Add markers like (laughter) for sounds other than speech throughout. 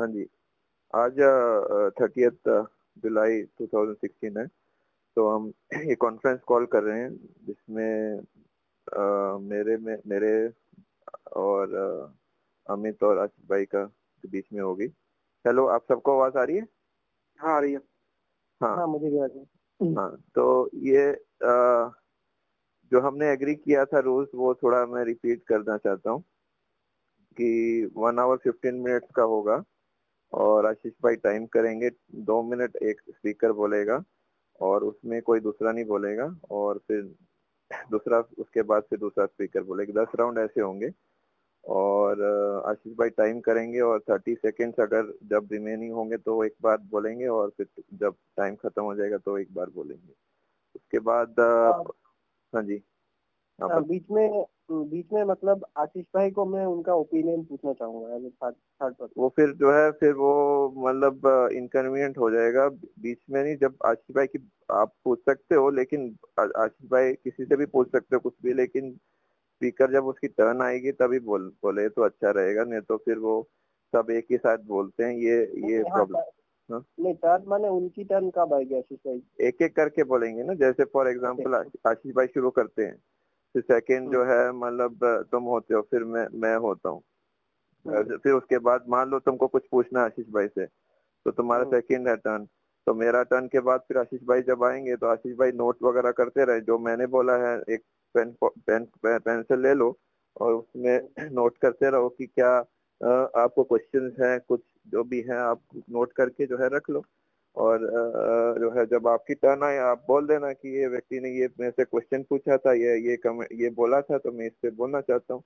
हाँ जी। आज थर्टियथ जुलाई 2016 है। तो हम ये कॉन्फ्रेंस कॉल कर रहे हैं जिसमें मेरे में मेरे और अमित और आशिफ भाई का के बीच में होगी। हेलो आप सबको आवाज़ आ रही है? हाँ आ रही है। हाँ। हाँ मुझे भी आ रही है। हाँ तो ये uh, जो हमने एग्री किया था रूल्स वो थोड़ा मैं रिपीट करना चाहता हूँ कि वन आवर फिफ्टीन मिनट्स का होगा। और आशीष भाई टाइम करेंगे दो मिनट एक स्पीकर बोलेगा और उसमें कोई दूसरा नहीं बोलेगा और फिर दूसरा उसके बाद फिर दूसरा स्पीकर बोलेगा। दस राउंड ऐसे होंगे और आशीष भाई टाइम करेंगे और थर्टी सेकेंड्स अगर जब रिमेनिंग होंगे तो एक बार बोलेंगे और फिर जब टाइम खत्म हो जाएगा तो एक बार बोलेंगे। उसके बाद हाँ। जी। हाँ हाँ, बीच में बीच में मतलब आशीष भाई को मैं उनका ओपिनियन पूछना चाहूँगा पर्सन वो फिर जो है फिर वो मतलब इनकन्वीनियंट हो जाएगा। बीच में नहीं जब आशीष भाई की आप पूछ सकते हो लेकिन आशीष भाई किसी से भी पूछ सकते हो कुछ भी लेकिन स्पीकर जब उसकी टर्न आएगी तभी बोल बोले तो अच्छा रहेगा नहीं तो फिर वो सब एक ही साथ बोलते हैं ये ये हाँ, प्रॉब्लम टर्न- हाँ? नहीं टर्न माने उनकी टर्न कब आएगी आशीष भाई? एक एक करके बोलेंगे ना जैसे फॉर एग्ज़ाम्पल आशीष भाई शुरू करते हैं। फिर सेकंड जो है मतलब तुम होते हो फिर मैं मैं होता हूँ। हम्म, फिर उसके बाद मान लो तुमको कुछ पूछना है आशीष भाई से तो तुम्हारा सेकेंड है टर्न तो मेरा टर्न के बाद फिर आशीष भाई जब आएँगे तो आशीष भाई नोट वगैरह करते रहे जो मैंने बोला है एक पेन पेन पेंसिल ले लो और उसमें (clears throat) नोट करते रहो कि क्या आपको क्वेश्चन है कुछ जो भी है आप नोट करके जो है रख लो। और जो है जब आपकी टर्न आए आप बोल देना कि ये व्यक्ति ने ये मेरे से क्वेश्चन पूछा था ये ये कम ये बोला था तो मैं इससे बोलना चाहता हूँ।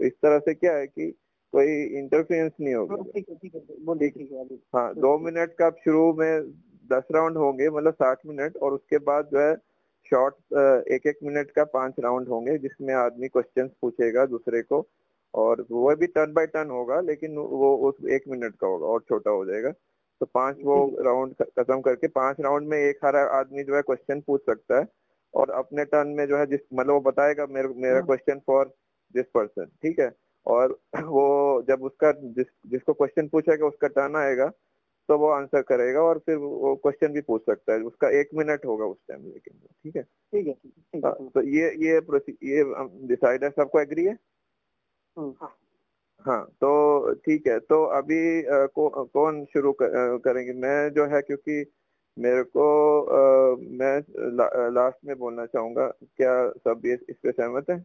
तो इस तरह से क्या है कि कोई इंटरफेरेंस नहीं होगा। हाँ, ठीक है ठीक है बोलिए ठीक। है अभी हाँ दो मिनट का शुरू में दस राउंड होंगे मतलब साठ मिनट और उसके बाद जो है शॉर्ट एक एक मिनट का पाँच राउंड होंगे जिसमें आदमी क्वेश्चन पूछेगा दूसरे को और वो भी टर्न बाय टर्न होगा लेकिन वो उस एक मिनट का होगा और छोटा हो जाएगा। तो पाँच वो राउंड खत्म करके पाँच राउंड में एक हर आदमी जो है क्वेश्चन पूछ सकता है और अपने टर्न में जो है जिस मतलब वो बताएगा मेरे मेरा। क्वेश्चन फॉर दिस पर्सन ठीक है? और (clears throat) वो जब उसका जिस जिसको क्वेश्चन पूछेगा उसका टर्न आएगा तो वो आंसर करेगा और फिर वो क्वेश्चन भी पूछ सकता है। उसका एक मिनट होगा उस टाइम लेकिन ठीक है? ठीक है ठीक है तो ये ये ये डिसाइड है सबको एग्री है? हाँ। हाँ तो ठीक है तो अभी अ, को, कौन शुरू कर, करेंगे? मैं जो है क्योंकि मेरे को अ, मैं ला, लास्ट में बोलना चाहूँगा क्या सब इस पे सहमत है?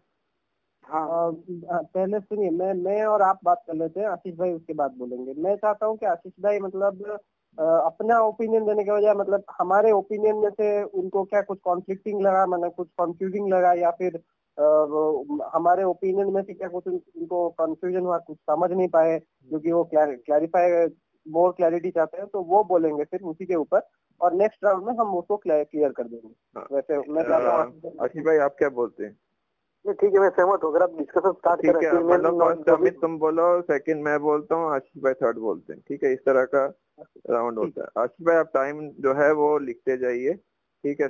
हाँ पहले सुनिए मैं मैं और आप बात कर लेते हैं आशीष भाई उसके बाद बोलेंगे। मैं चाहता हूँ कि आशीष भाई मतलब अपना ओपिनियन देने के बजाय मतलब हमारे ओपिनियन में से उनको क्या कुछ कॉन्फ्लिक्टिंग लगा मतलब कुछ कंफ्यूजिंग लगा या फिर हमारे ओपिनियन में से क्या कुछ उनको कंफ्यूजन हुआ कुछ समझ नहीं पाए क्योंकि वो क्लैरिफाई मोर क्लैरिटी चाहते हैं तो वो बोलेंगे फिर उसी के ऊपर और नेक्स्ट राउंड में हम उसको क्लियर कर देंगे। हाँ। वैसे मैं चाहता हूँ आशीष भाई- आप क्या बोलते हैं? ठीक है मैं सहमत हूँ। अगर आप डिस्कशन स्टार्ट करें है मतलब फ़र्स्ट अमित तुम बोलो सेकंड मैं बोलता हूँ आशीष भाई थर्ड बोलते हैं। ठीक है इस तरह का राउंड होता है। आशीष भाई आप टाइम जो है वो लिखते जाइए। ठीक है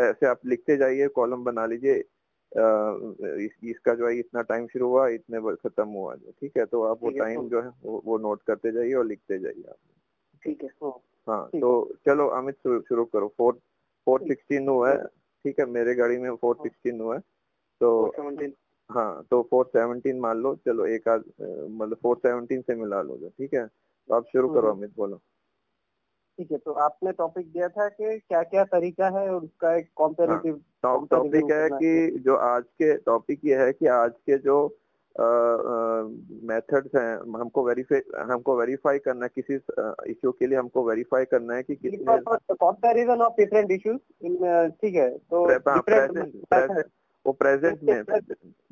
ऐसे आप लिखते जाइए कॉलम बना लीजिए। इस, इसका जो है इतना टाइम शुरू हुआ इतने खत्म हुआ जो। ठीक है तो आप वो टाइम जो है वो, नोट करते जाइए और लिखते जाइए आप। ठीक है हाँ तो चलो अमित शुरू करो। फोर फोर सिक्सटीन हुआ है। ठीक है मेरे गाड़ी में फोर सिक्सटीन हुआ है तो हाँ तो फोर सेवनटीन मान लो चलो एक आध मतलब फोर सेवनटीन से मिला लो जो ठीक है? तो आप शुरू करो हम्म। अमित बोलो। ठीक है तो आपने टॉपिक दिया था कि क्या क्या तरीका है और उसका एक कॉम्पेरेटिव टॉपिक है कि जो आज के टॉपिक ये है कि आज के जो मेथड्स हैं हमको वेरीफाई हमको वेरीफाई करना है किसी इश्यू के लिए हमको वेरीफाई करना है कि कितने कंपैरिजन ऑफ़ डिफरेंट इश्यूज़ ठीक है तो प्रेजेंट डिफरेंट वो प्रेजेंट में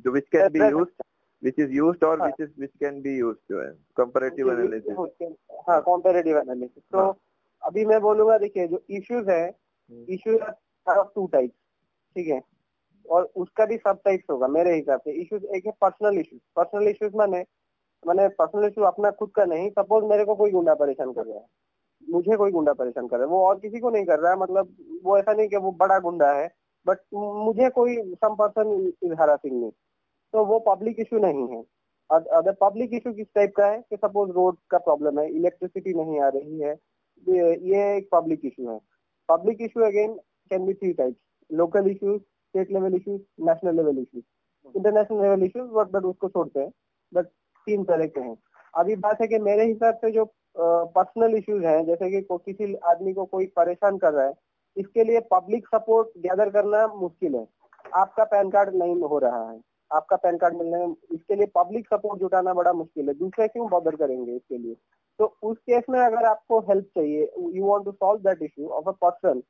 जो which can be use which is used और हाँ। Which is which can be used जो है कंपैरेटिव एनालिसिस हाँ कंपैरेटिव एनालिसिस तो हाँ। अभी मैं बोलूँगा देखिए जो इश्यूज़ है। इश्यूज़ ऑफ़ टू टाइप्स ठीक है और उसका भी सब टाइप्स होगा, मेरे हिसाब से। इश्यूज़ एक है पर्सनल इश्यूज़ पर्सनल इश्यूज़ माने, मैंने पर्सनल इशू अपना खुद का नहीं सपोज़ मेरे को कोई गुंडा परेशान कर रहा है। मुझे कोई गुंडा परेशान कर रहा है। वो और किसी को नहीं कर रहा है मतलब वो ऐसा नहीं कि वो बड़ा गुंडा है बट मुझे कोई some person is harassing me तो वो पब्लिक इशू नहीं है। अगर पब्लिक इशू किस टाइप का है कि सपोज़ रोड का प्रॉब्लम है इलेक्ट्रिसिटी नहीं आ रही है, ये एक पब्लिक इशू है। Public issue again can be three types local issues state level issues national level issues international level issues but but उसको छोड़ते हैं। बट तीन तरह के हैं। अभी बात है कि मेरे हिसाब से जो पर्सनल इश्यूज़ हैं, जैसे कि किसी आदमी को कोई परेशान कर रहा है, इसके लिए पब्लिक सपोर्ट गैदर करना मुश्किल है। आपका पैन कार्ड नहीं हो रहा है। आपका पैन कार्ड मिलने में इसके लिए पब्लिक सपोर्ट जुटाना बड़ा मुश्किल है। दूसरे क्यों बॉदर करेंगे इसके लिए? तो उस केस में अगर आपको हेल्प चाहिए you want to solve that issue of a person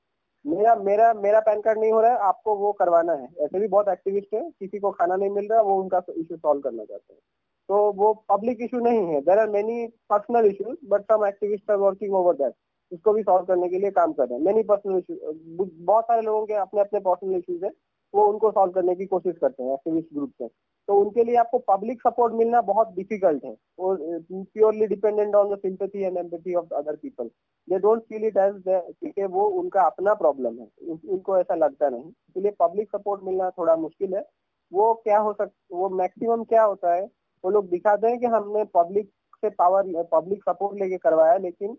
मेरा मेरा मेरा पैन कार्ड नहीं हो रहा है, आपको वो करवाना है। ऐसे भी बहुत एक्टिविस्ट है, किसी को खाना नहीं मिल रहा, वो उनका इशू सॉल्व करना चाहते हैं। तो वो पब्लिक इशू नहीं है। There are many personal issues but some activist are working over that उसको भी सॉल्व करने के लिए काम कर रहे हैं। मेनी पर्सनल इशू बहुत सारे लोगों के अपने अपने पर्सनल इशूज है। वो उनको सॉल्व करने की कोशिश करते हैं एक्टिविस्ट ग्रुप से तो उनके लिए आपको पब्लिक सपोर्ट मिलना बहुत डिफ़िकल्ट है। और purely dependent on the sympathy and empathy of other people they don't feel it as क्योंकि वो उनका अपना प्रॉब्लम है। उनको ऐसा लगता नहीं। इसलिए पब्लिक सपोर्ट मिलना थोड़ा मुश्किल है। वो क्या हो सकता वो मैक्सिमम क्या होता है? वो लोग दिखाते हैं कि हमने पब्लिक से पावर पब्लिक सपोर्ट लेके करवाया, लेकिन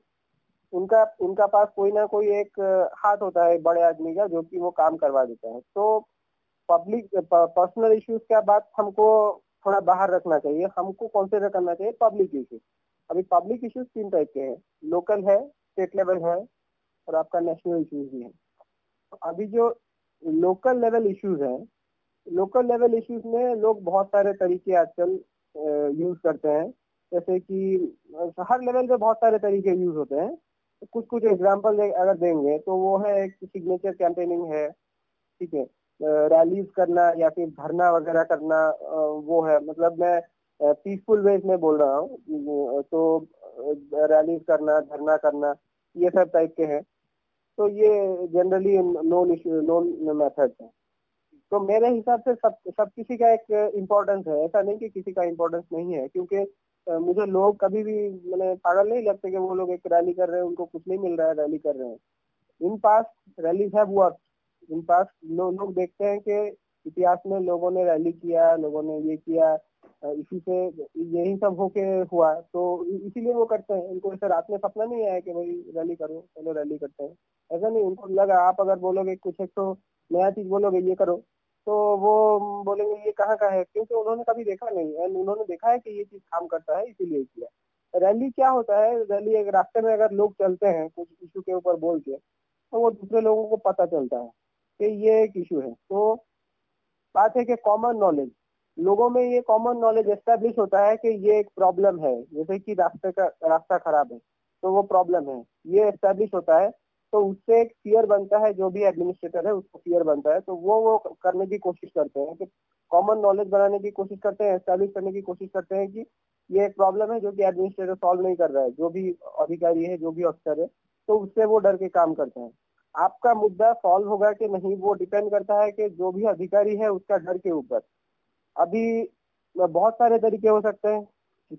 उनका उनका पास कोई ना कोई एक, हाथ होता है बड़े आदमी का, जो कि वो काम करवा देता है। तो पब्लिक पर्सनल इश्यूज़ का बात हमको थोड़ा बाहर रखना चाहिए। हमको कंसिडर करना चाहिए? पब्लिक इश्यूज़ अभी पब्लिक इश्यूज़ तीन टाइप के हैं। लोकल है स्टेट लेवल है और आपका नेशनल इश्यूज़ भी है। अभी जो लोकल लेवल इश्यूज़ है लोकल लेवल इश्यूज़ में लोग बहुत सारे तरीके आजकल यूज़ करते हैं। जैसे कि हर लेवल पे बहुत सारे तरीके यूज़ होते हैं। कुछ कुछ एग्ज़ाम्पल अगर देंगे तो वो है सिग्नेचर कैंपेनिंग है। ठीक है। रैलीज करना या फिर धरना वगैरह करना वो है। मतलब मैं पीसफुल वेज में बोल रहा हूँ। तो रैलीज करना, धरना करना, ये सब टाइप के हैं। तो ये generally non issue non method है। तो मेरे हिसाब से सब सब किसी का एक इम्पोर्टेंस है। ऐसा नहीं कि किसी का इम्पोर्टेंस नहीं है, क्योंकि मुझे लोग कभी भी, मैंने पागल नहीं लगते कि वो लोग एक रैली कर रहे हैं, उनको कुछ नहीं मिल रहा है रैली कर रहे हैं। In pass rallies have work in pass लो, लोग देखते हैं कि इतिहास में लोगों ने रैली किया लोगों ने ये किया इसी से यही सब होके हुआ। तो इसीलिए वो करते हैं। उनको ऐसे रात में सपना नहीं आया कि भाई रैली करो चलो रैली करते हैं। ऐसा नहीं उनको लगा आप अगर बोलोगे कुछ एक तो नया चीज़ बोलोगे ये करो। तो वो बोलेंगे ये कहाँ का है? क्योंकि उन्होंने कभी देखा नहीं। है उन्होंने देखा है कि ये चीज़ काम करता है इसीलिए किया। रैली क्या होता है? रैली एक रास्ते में अगर लोग चलते हैं कुछ इशू के ऊपर बोल के तो वो दूसरे लोगों को पता चलता है। कि ये एक इशू है। तो बात है कि कॉमन नॉलेज लोगों में ये कॉमन नॉलेज एस्टेब्लिश होता है कि ये एक प्रॉब्लम है। जैसे कि रास्ते का, रास्ता खराब है तो वो प्रॉब्लम है। ये एस्टेब्लिश होता है तो उससे एक फियर बनता है, जो भी एडमिनिस्ट्रेटर है, उसको फियर बनता है। तो वो वो करने की कोशिश करते हैं कि कॉमन नॉलेज बनाने की कोशिश करते हैं एस्टेब्लिश करने की कोशिश करते हैं कि ये एक प्रॉब्लम है, जो कि एडमिनिस्ट्रेटर सॉल्व नहीं कर रहा है। जो भी अधिकारी है, जो भी अफसर है तो उससे वो डर के काम करते हैं। आपका मुद्दा सॉल्व होगा कि नहीं, वो डिपेंड करता है कि जो भी अधिकारी है उसका डर के ऊपर। अभी बहुत सारे तरीके हो सकते हैं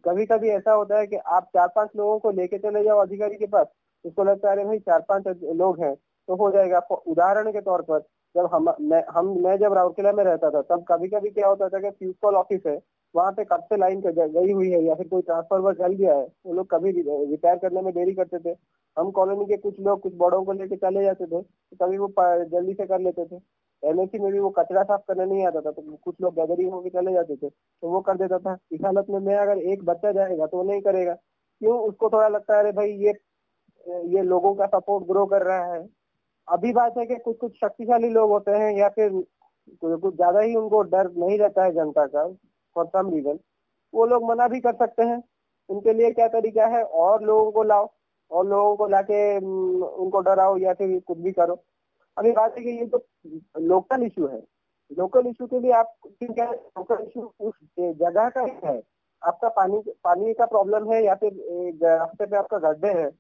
कभी कभी ऐसा होता है कि आप चार पाँच लोगों को लेके चले जाओ अधिकारी के पास, उसको लगता है भाई चार पाँच लोग हैं। तो हो जाएगा। उदाहरण के तौर पर, जब हम, मैं हम, मैं जब राउरकेला में रहता था, तब कभी कभी क्या होता था कि प्यूस्कॉल ऑफ़िस है, वहाँ पे कब से लाइन गई हुई है या फिर कोई ट्रांसफार्मर चल गया है, वो लोग कभी रिपेयर करने में देरी करते थे। हम कॉलोनी के कुछ लोग कुछ बड़ों को लेके चले जाते थे तो कभी वो जल्दी से कर लेते थे। एमएसी में भी वो कचरा साफ़ करने नहीं आता था तो कुछ लोग गैदरिंग होकर चले जाते थे तो वो कर देता था। इस हालत में मैं अगर एक बच्चा जाएगा तो वो नहीं करेगा। क्यों? उसको थोड़ा लगता है, अरे भाई, ये ये लोगों का सपोर्ट ग्रो कर रहा है। अभी बात है कि कुछ कुछ शक्तिशाली लोग होते हैं, या फिर कुछ ज़्यादा ही उनको डर नहीं रहता है जनता का फॉर सम रीजन वो लोग मना भी कर सकते हैं। उनके लिए क्या तरीका है? और लोगों को लाओ। और लोगों को लाके उनको डराओ या फिर कुछ भी करो। अभी बात है कि ये तो लोकल इशू है। लोकल इशू के लिए आप क्या लोकल इशू उस जगह का ही है। आपका पानी पानी का प्रॉब्लम है या फिर रास्ते पे आपका गड्ढे है।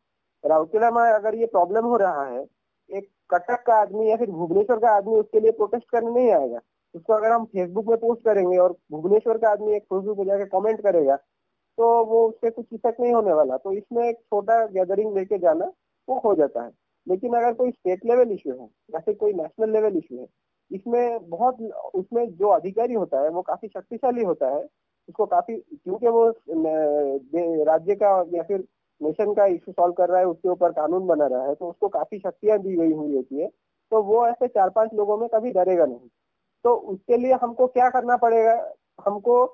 राउरकेला में अगर ये प्रॉब्लम हो रहा है, एक कटक का आदमी या फिर भुवनेश्वर का आदमी उसके लिए प्रोटेस्ट करने नहीं आएगा। उसको अगर हम फेसबुक में पोस्ट करेंगे और भुवनेश्वर का आदमी एक फेसबुक पे जाकर कमेंट करेगा तो वो उससे कुछ इफ़ेक्ट नहीं होने वाला। तो इसमें एक छोटा गैदरिंग लेके जाना, वो हो जाता है। लेकिन अगर कोई स्टेट लेवल इश्यू है, या फिर कोई नेशनल लेवल इश्यू है, इसमें बहुत, उसमें जो अधिकारी होता है, वो काफ़ी शक्तिशाली होता है। उसको काफ़ी, क्योंकि वो राज्य का या फिर नेशन का इशू सॉल्व कर रहा है, उसके ऊपर कानून बना रहा है तो उसको काफ़ी शक्तियाँ दी गई हुई होती है। तो वो ऐसे चार पाँच लोगों में कभी डरेगा नहीं। तो उसके लिए हमको क्या करना पड़ेगा? हमको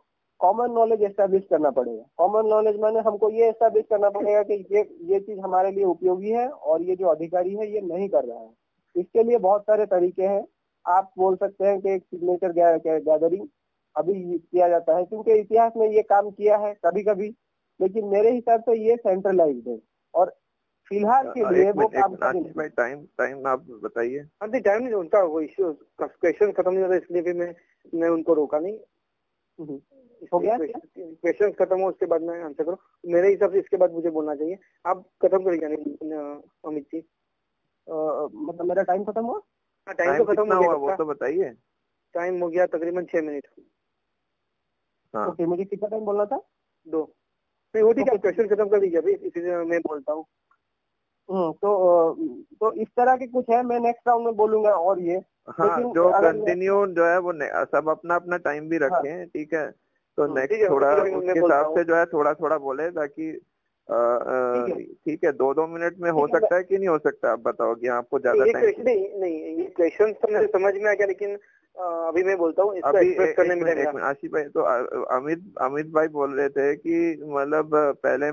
कॉमन नॉलेज एस्टेब्लिश करना पड़ेगा। कॉमन नॉलेज माने हमको ये एस्टेब्लिश करना पड़ेगा कि ये ये चीज़ हमारे लिए उपयोगी है और ये जो अधिकारी है ये नहीं कर रहा है। इसके लिए बहुत सारे तरीके हैं। आप बोल सकते हैं कि एक सिग्नेचर गैदरिंग अभी किया जाता है क्योंकि इतिहास में ये काम किया है कभी कभी लेकिन मेरे हिसाब से ये सेंट्रलाइज्ड है। और फ़िलहाल के लिए वो काम कर टाइम टाइम आप बताइए। हाँ जी टाइम नहीं उनका वो इश्यू क्वेश्चन खत्म नहीं होता इसलिए भी मैं मैं उनको रोका नहीं। हम्म। हो गया क्वेश्चन खत्म हो उसके बाद मैं आंसर करूँ। मेरे हिसाब से इसके बाद मुझे बोलना चाहिए। आप खत्म कर अ, अमित जी। मतलब मेरा टाइम खत्म हुआ? हाँ टाइम टाइम तो खत्म हो हुआ गया वो तो बताइए। टाइम हो गया तकरीबन छह मिनट हाँ। ओके मुझे कितना टाइम बोलना था? दो। नहीं वो ठीक है क्वेश्चन खत्म कर दीजिए अभी इसीलिए मैं बोलता हूँ। हम्म, तो तो इस तरह के कुछ है मैं नेक्स्ट राउंड में बोलूँगा और ये। हाँ जो कंटिन्यू जो है वो सब अपना अपना टाइम भी रखें ठीक है? तो हाँ, नेक्स्ट थोड़ा मैं- मैं उसके हिसाब से जो है थोड़ा थोड़ा बोले ताकि ठीक है। दो दो मिनट में हो सकता है कि नहीं हो सकता? आप बताओ कि आपको ज़्यादा टाइम नहीं नहीं ये क्वेश्चन तो मुझे समझ में आ गया लेकिन अभी मैं बोलता हूँ आशीष भाई तो अमित अमित भाई बोल रहे थे कि मतलब पहले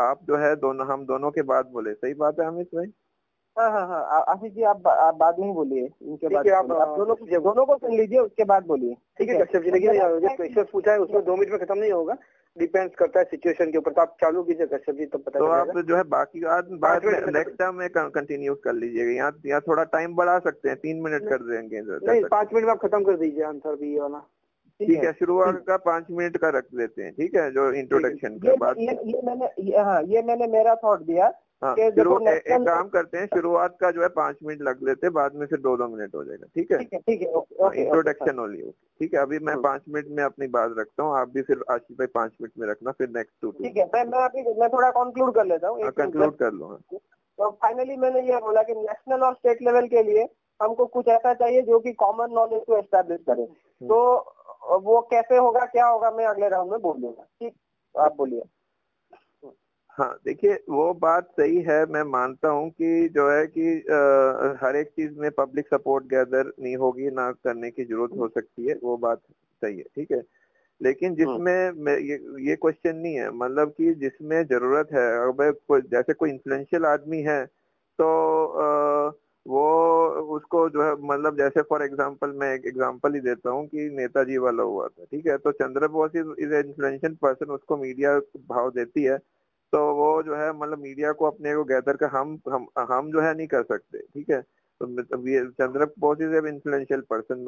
आप जो है दोनों हम दोनों के बाद बोले। सही बात है अमित भाई? हाँ हाँ हाँ आशीष जी आप आप बाद में बोलिए इनके बाद आप, आप दोनों जब- दोनों को सुन लीजिए उसके बाद बोलिए। ठीक है कश्यप जी लेकिन जो क्वेश्चन पूछा है उसमें दो मिनट में खत्म नहीं होगा। डिपेंड्स करता है सिचुएशन के ऊपर तो आप चालू कीजिए कश्यप जी तो पता तो आप जो है बाकी बाद बाद में नेक्स्ट टाइम में कंटिन्यू कर लीजिएगा। यहाँ यहाँ थोड़ा टाइम बढ़ा सकते हैं तीन मिनट कर देंगे नहीं पाँच मिनट में आप खत्म कर दीजिए आंसर भी वाला। ठीक है शुरुआत का पाँच मिनट का रख देते हैं ठीक है जो इंट्रोडक्शन के ये बाद ये ये मैंने ये, हाँ ये मैंने मेरा थॉट दिया। हाँ एक काम करते हैं शुरुआत का जो है पाँच मिनट लग लेते हैं बाद में फिर दो दो मिनट हो जाएगा ठीक है? ठीक है है इंट्रोडक्शन ओनली ठीक है? अभी मैं पाँच मिनट में अपनी बात रखता हूँ आप भी फिर आशीष भाई पाँच मिनट में रखना फिर नेक्स्ट टू ठीक है मैं मैं अभी मैं थोड़ा कंक्लूड कर लेता हूँ कंक्लूड कर लो हाँ। तो फाइनली मैंने ये बोला कि नेशनल और स्टेट लेवल के लिए हमको कुछ ऐसा चाहिए जो कि कॉमन नॉलेज को एस्टेब्लिश करे। तो वो कैसे होगा क्या होगा मैं अगले राउंड में बोल दूँगा ठीक? आप बोलिए। हाँ देखिए वो बात सही है मैं मानता हूँ कि जो है कि अ, हर एक चीज़ में पब्लिक सपोर्ट गैदर नहीं होगी ना करने की ज़रूरत हो सकती है वो बात सही है ठीक है? लेकिन जिसमें मैं- ये ये क्वेश्चन नहीं है मतलब कि जिसमें ज़रूरत है अगर कोई जैसे कोई इन्फ्लुएंशियल आदमी है तो अ, वो उसको जो है मतलब जैसे फॉर एग्जांपल मैं एक एग्जांपल ही देता हूँ कि नेताजी वाला हुआ था ठीक है? तो Chandra Bose is influential person उसको मीडिया भाव देती है तो वो जो है मतलब मीडिया को अपने को गैदर कर हम हम हम जो है नहीं कर सकते ठीक है? तो Chandra Bose is a influential person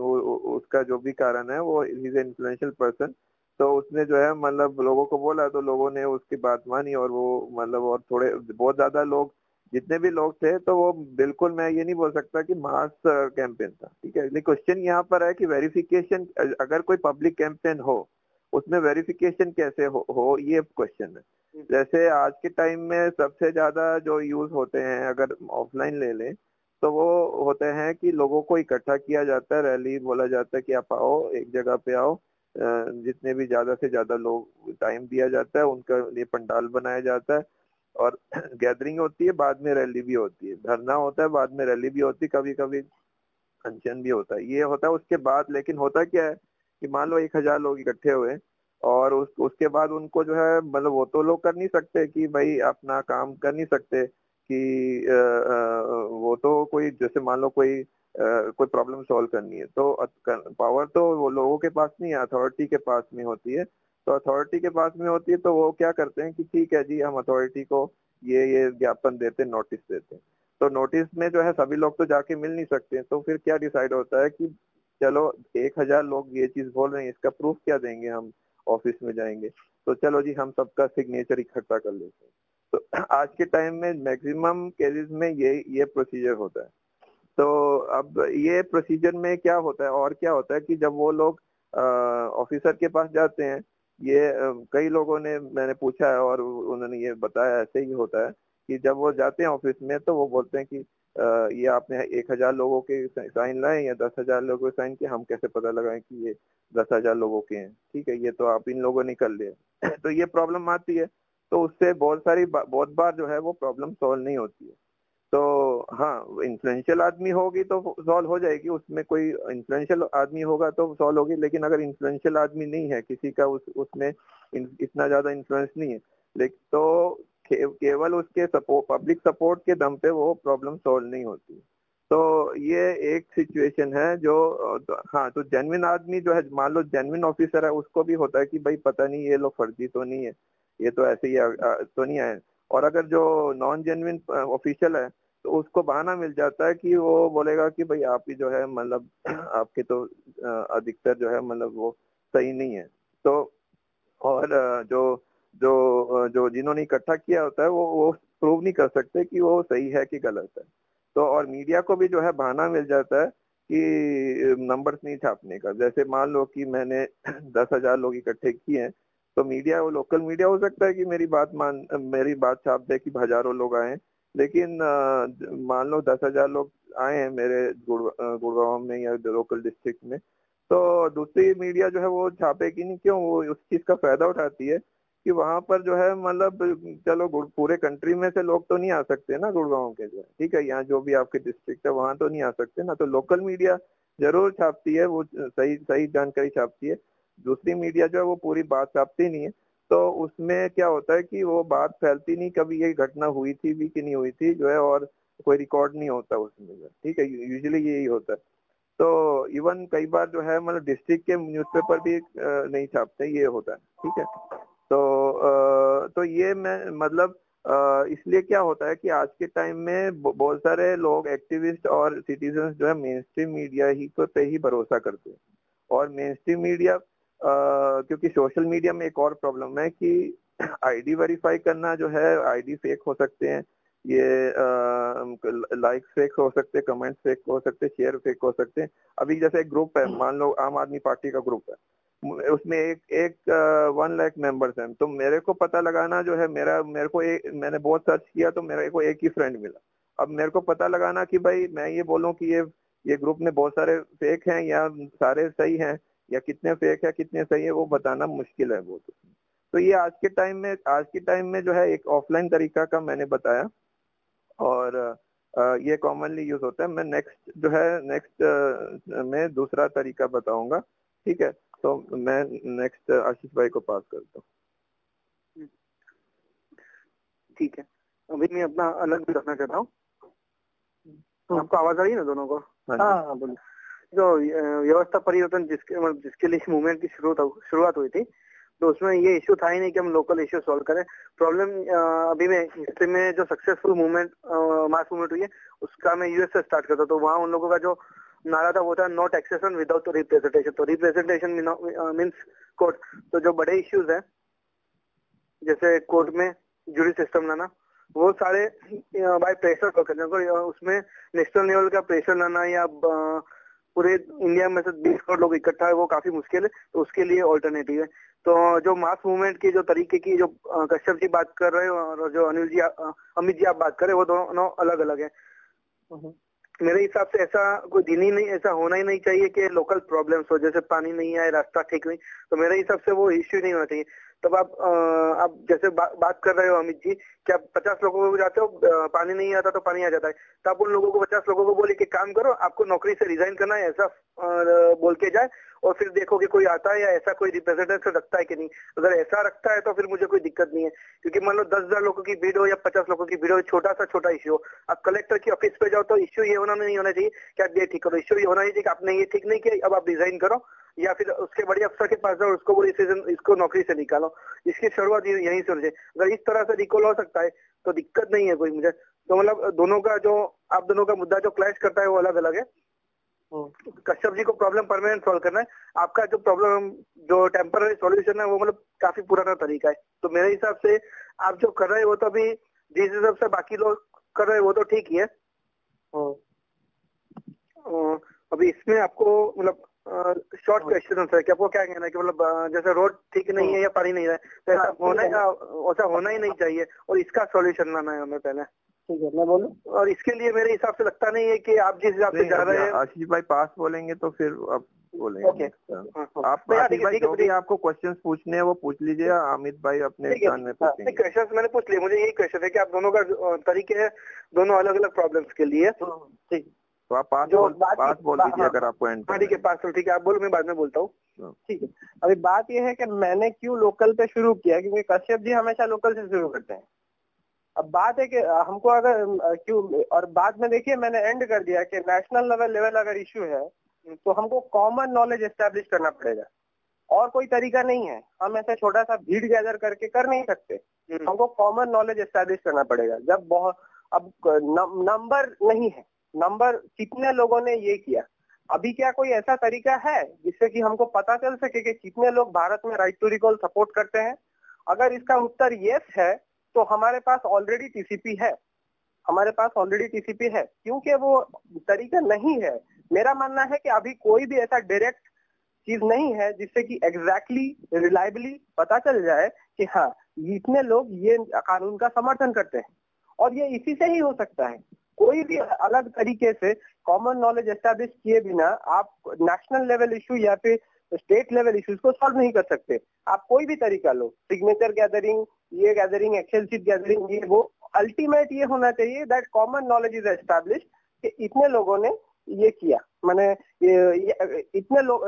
उसका जो भी कारण है वो इज़ इन्फ्लुएंशियल पर्सन तो उसने जो है मतलब लोगों को बोला तो लोगों ने उसकी बात मानी और वो मतलब और थोड़े बहुत ज़्यादा लोग जितने भी लोग थे तो वो बिल्कुल मैं ये नहीं बोल सकता कि मास कैंपेन था ठीक है? क्वेश्चन यहाँ पर है कि वेरिफिकेशन अगर कोई पब्लिक कैंपेन हो उसमें वेरिफिकेशन कैसे हो, हो ये क्वेश्चन है। जैसे आज के टाइम में सबसे ज़्यादा जो यूज़ होते हैं, अगर ऑफलाइन ले लें तो वो होते हैं कि लोगों को इकट्ठा किया जाता है रैली बोला जाता है कि आप आओ, एक जगह पे आओ जितने भी ज़्यादा से ज़्यादा लोग टाइम दिया जाता है, उनका लिए पंडाल बनाया जाता है और (clears throat) गैदरिंग होती है, बाद में रैली भी होती है। धरना होता है, बाद में रैली भी होती है कभी कभी अनशन भी होता है। ये होता है, उसके बाद, लेकिन होता क्या है कि मान लो एक हज़ार लोग इकट्ठे हुए और उस उसके बाद उनको जो है मतलब वो तो लोग कर नहीं सकते कि भाई अपना काम कर नहीं सकते कि अ, अ, वो तो कोई जैसे मान लो कोई अ, कोई प्रॉब्लम सॉल्व करनी है तो पावर तो वो लोगों के पास नहीं है अथॉरिटी के पास में होती है। तो अथॉरिटी के पास में होती है तो वो क्या करते हैं कि ठीक है जी हम अथॉरिटी को ये ये ज्ञापन देते नोटिस देते तो नोटिस में जो है सभी लोग तो जाके मिल नहीं सकते तो फिर क्या डिसाइड होता है कि चलो एक हज़ार लोग ये चीज़ बोल रहे हैं इसका प्रूफ क्या देंगे हम? ऑफ़िस में जाएँगे। तो चलो जी, हम सबका सिग्नेचर इकट्ठा कर लेते हैं। तो (clears throat) आज के टाइम में मैक्सिमम केसेस में ये ये प्रोसीजर होता है। तो अब ये प्रोसीजर में क्या होता है, और क्या होता है कि जब वो लोग ऑफिसर के पास जाते हैं, ये कई लोगों ने, मैंने पूछा है और उन्होंने ये बताया, ऐसे ही होता है कि जब वो जाते हैं ऑफ़िस में तो वो बोलते हैं कि ये आपने एक हज़ार लोगों के साइन लाए या दस हज़ार लोगों के साइन किए? हम कैसे पता लगाएँ कि ये दस हज़ार लोगों के हैं? ठीक है, ये तो आप इन लोगों ने कर लिया। (clears throat) तो ये प्रॉब्लम आती है। तो उससे बहुत सारी बहुत बार जो है वो प्रॉब्लम सॉल्व नहीं होती है। तो हाँ इन्फ्लुएंशियल आदमी होगी तो सॉल्व हो जाएगी। उसमें कोई इन्फ्लुएंशियल आदमी होगा तो सॉल्व होगी। लेकिन अगर इन्फ्लुएंशियल आदमी नहीं है, किसी का उस, उसमें इतना ज़्यादा इन्फ्लुएंस नहीं है। लेकिन तो केवल उसके सपोर्ट पब्लिक सपोर्ट के दम पे वो प्रॉब्लम सॉल्व नहीं होती। तो ये एक सिचुएशन है जो हाँ तो जेनविन आदमी जो है, मान लो जेनविन ऑफिसर है, उसको भी होता है कि भाई पता नहीं, ये लोग फर्जी तो नहीं है। ये तो ऐसे ही तो नहीं आए और अगर जो नॉन जेनविन ऑफिशियल है तो उसको बहाना मिल जाता है कि वो बोलेगा कि भाई आप ही जो है मतलब (clears throat) आपके तो अधिकतर जो है मतलब वो सही नहीं है। तो और जो जो जो जिन्होंने इकट्ठा किया होता है, वो वो प्रूव नहीं कर सकते कि वो सही है कि गलत है। तो और मीडिया को भी जो है बहाना मिल जाता है कि नंबर्स नहीं छापने का। जैसे मान लो कि मैंने (clears throat) दस हज़ार लोग इकट्ठे किए हैं तो मीडिया वो लोकल मीडिया हो सकता है कि मेरी बात मान, मेरी बात छाप दे कि हज़ारों लोग आए लेकिन मान लो दस हज़ार लोग आए हैं मेरे गुड़गांव में या लोकल डिस्ट्रिक्ट में तो दूसरी मीडिया जो है वो छापे छापेगी नहीं, क्यों? वो उस चीज़ का फ़ायदा उठाती है कि वहाँ पर जो है मतलब चलो पूरे कंट्री में से लोग तो नहीं आ सकते ना गुड़गांव के जो है। ठीक है, यहाँ जो भी आपके डिस्ट्रिक्ट है, वहाँ तो नहीं आ सकते ना। तो लोकल मीडिया ज़रूर छापती है, वो सही सही जानकारी छापती है। दूसरी मीडिया जो है, वो पूरी बात छापती नहीं है। तो उसमें क्या होता है कि वो बात फैलती नहीं, कभी ये घटना हुई थी भी कि नहीं हुई थी, जो है, और कोई रिकॉर्ड नहीं होता उसमें ठीक है यूजली यही होता है। तो इवन कई बार जो है मतलब डिस्ट्रिक्ट के न्यूज़पेपर भी नहीं छापते, ये होता है। ठीक है। तो तो ये मैं मतलब इसलिए क्या होता है कि आज के टाइम में बहुत सारे लोग एक्टिविस्ट और सिटीजन जो है मेन स्ट्रीम मीडिया ही को पे ही भरोसा करते हैं। और मेन स्ट्रीम मीडिया क्योंकि सोशल मीडिया में एक और प्रॉब्लम है कि आईडी वेरीफाई करना जो है आईडी फेक हो सकते हैं। ये लाइक फेक हो सकते हैं कमेंट्स फेक हो सकते हैं शेयर फेक हो सकते हैं। अभी जैसे एक ग्रुप है मान लो आम आदमी पार्टी का ग्रुप है। उसमें एक एक वन लाख मेंबर्स हैं। तो मेरे को पता लगाना जो है, मेरा, मेरे को एक, मैंने बहुत सर्च किया तो मेरे को एक ही फ्रेंड मिला। अब मेरे को पता लगाना कि भाई, मैं ये बोलूँ कि ये ये ग्रुप में बहुत सारे फेक हैं या सारे सही हैं, या कितने फेक है, कितने सही है, वो बताना मुश्किल है वो तो ये आज के टाइम में, आज के टाइम में जो है, एक ऑफलाइन तरीका का मैंने बताया। और ये कॉमनली यूज़ होता है। मैं नेक्स्ट जो है नेक्स्ट में दूसरा तरीका बताऊँगा। ठीक है? तो मैं नेक्स्ट आशीष भाई को पास करता हूँ। ठीक है। अभी मैं अपना अलग भी रखना चाहता हूँ। आपको आवाज़ आ रही है ना दोनों को? हाँ हाँ बोलिए। जो व्यवस्था परिवर्तन जिसके मतलब जिसके लिए मूवमेंट की शुरुआत शुरुआत हुई थी तो उसमें ये इश्यू था ही नहीं कि हम लोकल इश्यू सॉल्व करें। प्रॉब्लम अभी में हिस्ट्री में जो सक्सेसफुल मूवमेंट मास मूवमेंट हुई है उसका मैं यूएस से स्टार्ट करता तो वहाँ उन लोगों का जो नारा था, वो था नॉट एक्सेसन विदाउट रिप्रेजेंटेशन तो रिप्रेजेंटेशन मीन्स कोर्ट तो जो बड़े इश्यूज़ हैं, जैसे कोर्ट में जूरी सिस्टम लाना, वो सारे बाय प्रेशर करते उसमें नेशनल लेवल का प्रेशर लाना या पूरे इंडिया में से बीस करोड़ लोग इकट्ठा है, वो काफ़ी मुश्किल है। तो उसके लिए ऑल्टरनेटिव है। तो जो मास मूवमेंट की जो तरीके की जो कश्यप जी बात कर रहे हो और जो अनिल जी अमित जी आप बात कर रहे हो, वो दोनों अलग अलग है। हम्म। मेरे हिसाब से ऐसा कोई दिन ही नहीं, ऐसा होना ही नहीं चाहिए कि लोकल प्रॉब्लम्स हो, जैसे पानी नहीं आए, रास्ता ठीक नहीं तो मेरे हिसाब से वो इश्यू नहीं होना चाहिए। तब आप आप जैसे बा, बात कर रहे हो अमित जी कि आप पचास लोगों को जाते हो पानी नहीं आता तो पानी आ जाता है। तो आप उन लोगों को पचास लोगों को बोले कि काम करो आपको नौकरी से रिजाइन करना है ऐसा बोल के जाए और फिर देखो कि कोई आता है या ऐसा कोई रिप्रेजेंटेटिव रखता है कि नहीं। अगर ऐसा रखता है तो फिर मुझे कोई दिक्कत नहीं है। क्योंकि मान लो दस हज़ार लोगों की भीड़ हो या पचास लोगों की भीड़ हो छोटा सा छोटा इश्यू हो। आप कलेक्टर की ऑफ़िस पे जाओ तो इश्यू ये होना नहीं होना चाहिए कि आप ये ठीक करो। इश्यू ये होना चाहिए कि आपने ये ठीक नहीं किया अब आप डिज़ाइन करो। या फिर उसके बड़े अफसर के पास जाओ उसको बोलो इस इसको नौकरी से निकालो। इसकी शुरुआत यहीं से हो अगर इस तरह से रिकॉल हो सकता है तो दिक्कत नहीं है कोई मुझे। तो मतलब दोनों का जो आप दोनों का मुद्दा जो क्लैश करता है वो अलग अलग है। कश्यप जी को प्रॉब्लम परमानेंट सॉल्व करना है। आपका जो प्रॉब्लम जो टेम्पररी सॉल्यूशन है वो मतलब काफ़ी पुराना तरीका है। तो मेरे हिसाब से आप जो कर रहे हो वो तो अभी जिस हिसाब से बाकी लोग कर रहे हैं वो तो ठीक ही है। अभी इसमें आपको मतलब शॉर्ट क्वेश्चन है। कि आपको क्या कहना है कि मतलब जैसे रोड ठीक नहीं है या पानी नहीं रहा है तो ऐसा हाँ, होना ही। ऐसा होना ही नहीं चाहिए और इसका सॉल्यूशन लाना है हमें पहले। ठीक है मैं बोलूँ? और इसके लिए मेरे हिसाब से लगता नहीं है कि आप जिस हिसाब से जा रहे हैं। आशीष भाई पास बोलेंगे तो फिर आप बोलेंगे। ओके। हाँ। हाँ, हाँ। आप तो आशीष भाई जो भी आपको क्वेश्चंस पूछने हैं वो पूछ लीजिए अमित भाई अपने स्थान में हाँ, पूछेंगे। क्वेश्चन मैंने पूछ लिए मुझे यही क्वेश्चन है कि आप दोनों का तरीके है दोनों अलग अलग प्रॉब्लम्स के लिए। ठीक। तो आप जो बोल बोल दीजिए हाँ, अगर आपको एंड हाँ ठीक है पार्सल ठीक है आप बोलो मैं बाद में बोलता हूँ। ठीक है अभी बात यह है कि मैंने क्यों लोकल पे शुरू किया क्योंकि कश्यप जी हमेशा लोकल से शुरू करते हैं। अब बात है कि हमको अगर क्यों और बाद में देखिए मैंने एंड कर दिया कि नेशनल लेवल लेवल अगर इश्यू है तो हमको कॉमन नॉलेज एस्टेब्लिश करना पड़ेगा। और कोई तरीका नहीं है। हम ऐसे छोटा सा भीड़ गैदर करके कर नहीं सकते। हम्म, हमको कॉमन नॉलेज एस्टेब्लिश करना पड़ेगा। जब बहुत अब नंबर नहीं है नंबर, कितने लोगों ने ये किया? अभी क्या कोई ऐसा तरीका है जिससे कि हमको पता चल सके कि कितने लोग भारत में राइट टू रिकॉल सपोर्ट करते हैं? अगर इसका उत्तर यस है तो हमारे पास ऑलरेडी टीसीपी है। हमारे पास ऑलरेडी टीसीपी है, क्योंकि वो तरीका नहीं है। मेरा मानना है कि अभी कोई भी ऐसा डायरेक्ट चीज़ नहीं है जिससे कि एग्जैक्टली रिलायबली पता चल जाए कि हाँ इतने लोग ये कानून का समर्थन करते हैं। और ये इसी से ही हो सकता है। कोई भी अलग तरीके से कॉमन नॉलेज एस्टेब्लिश किए बिना आप नेशनल लेवल इशू या फिर स्टेट लेवल इश्यूज़ को सॉल्व नहीं कर सकते। आप कोई भी तरीका लो सिग्नेचर गैदरिंग ये गैदरिंग एक्सेल शीट गैदरिंग ये वो अल्टीमेट ये होना चाहिए that common knowledge is establish कि इतने लोगों ने ये किया। मैंने इतने लोग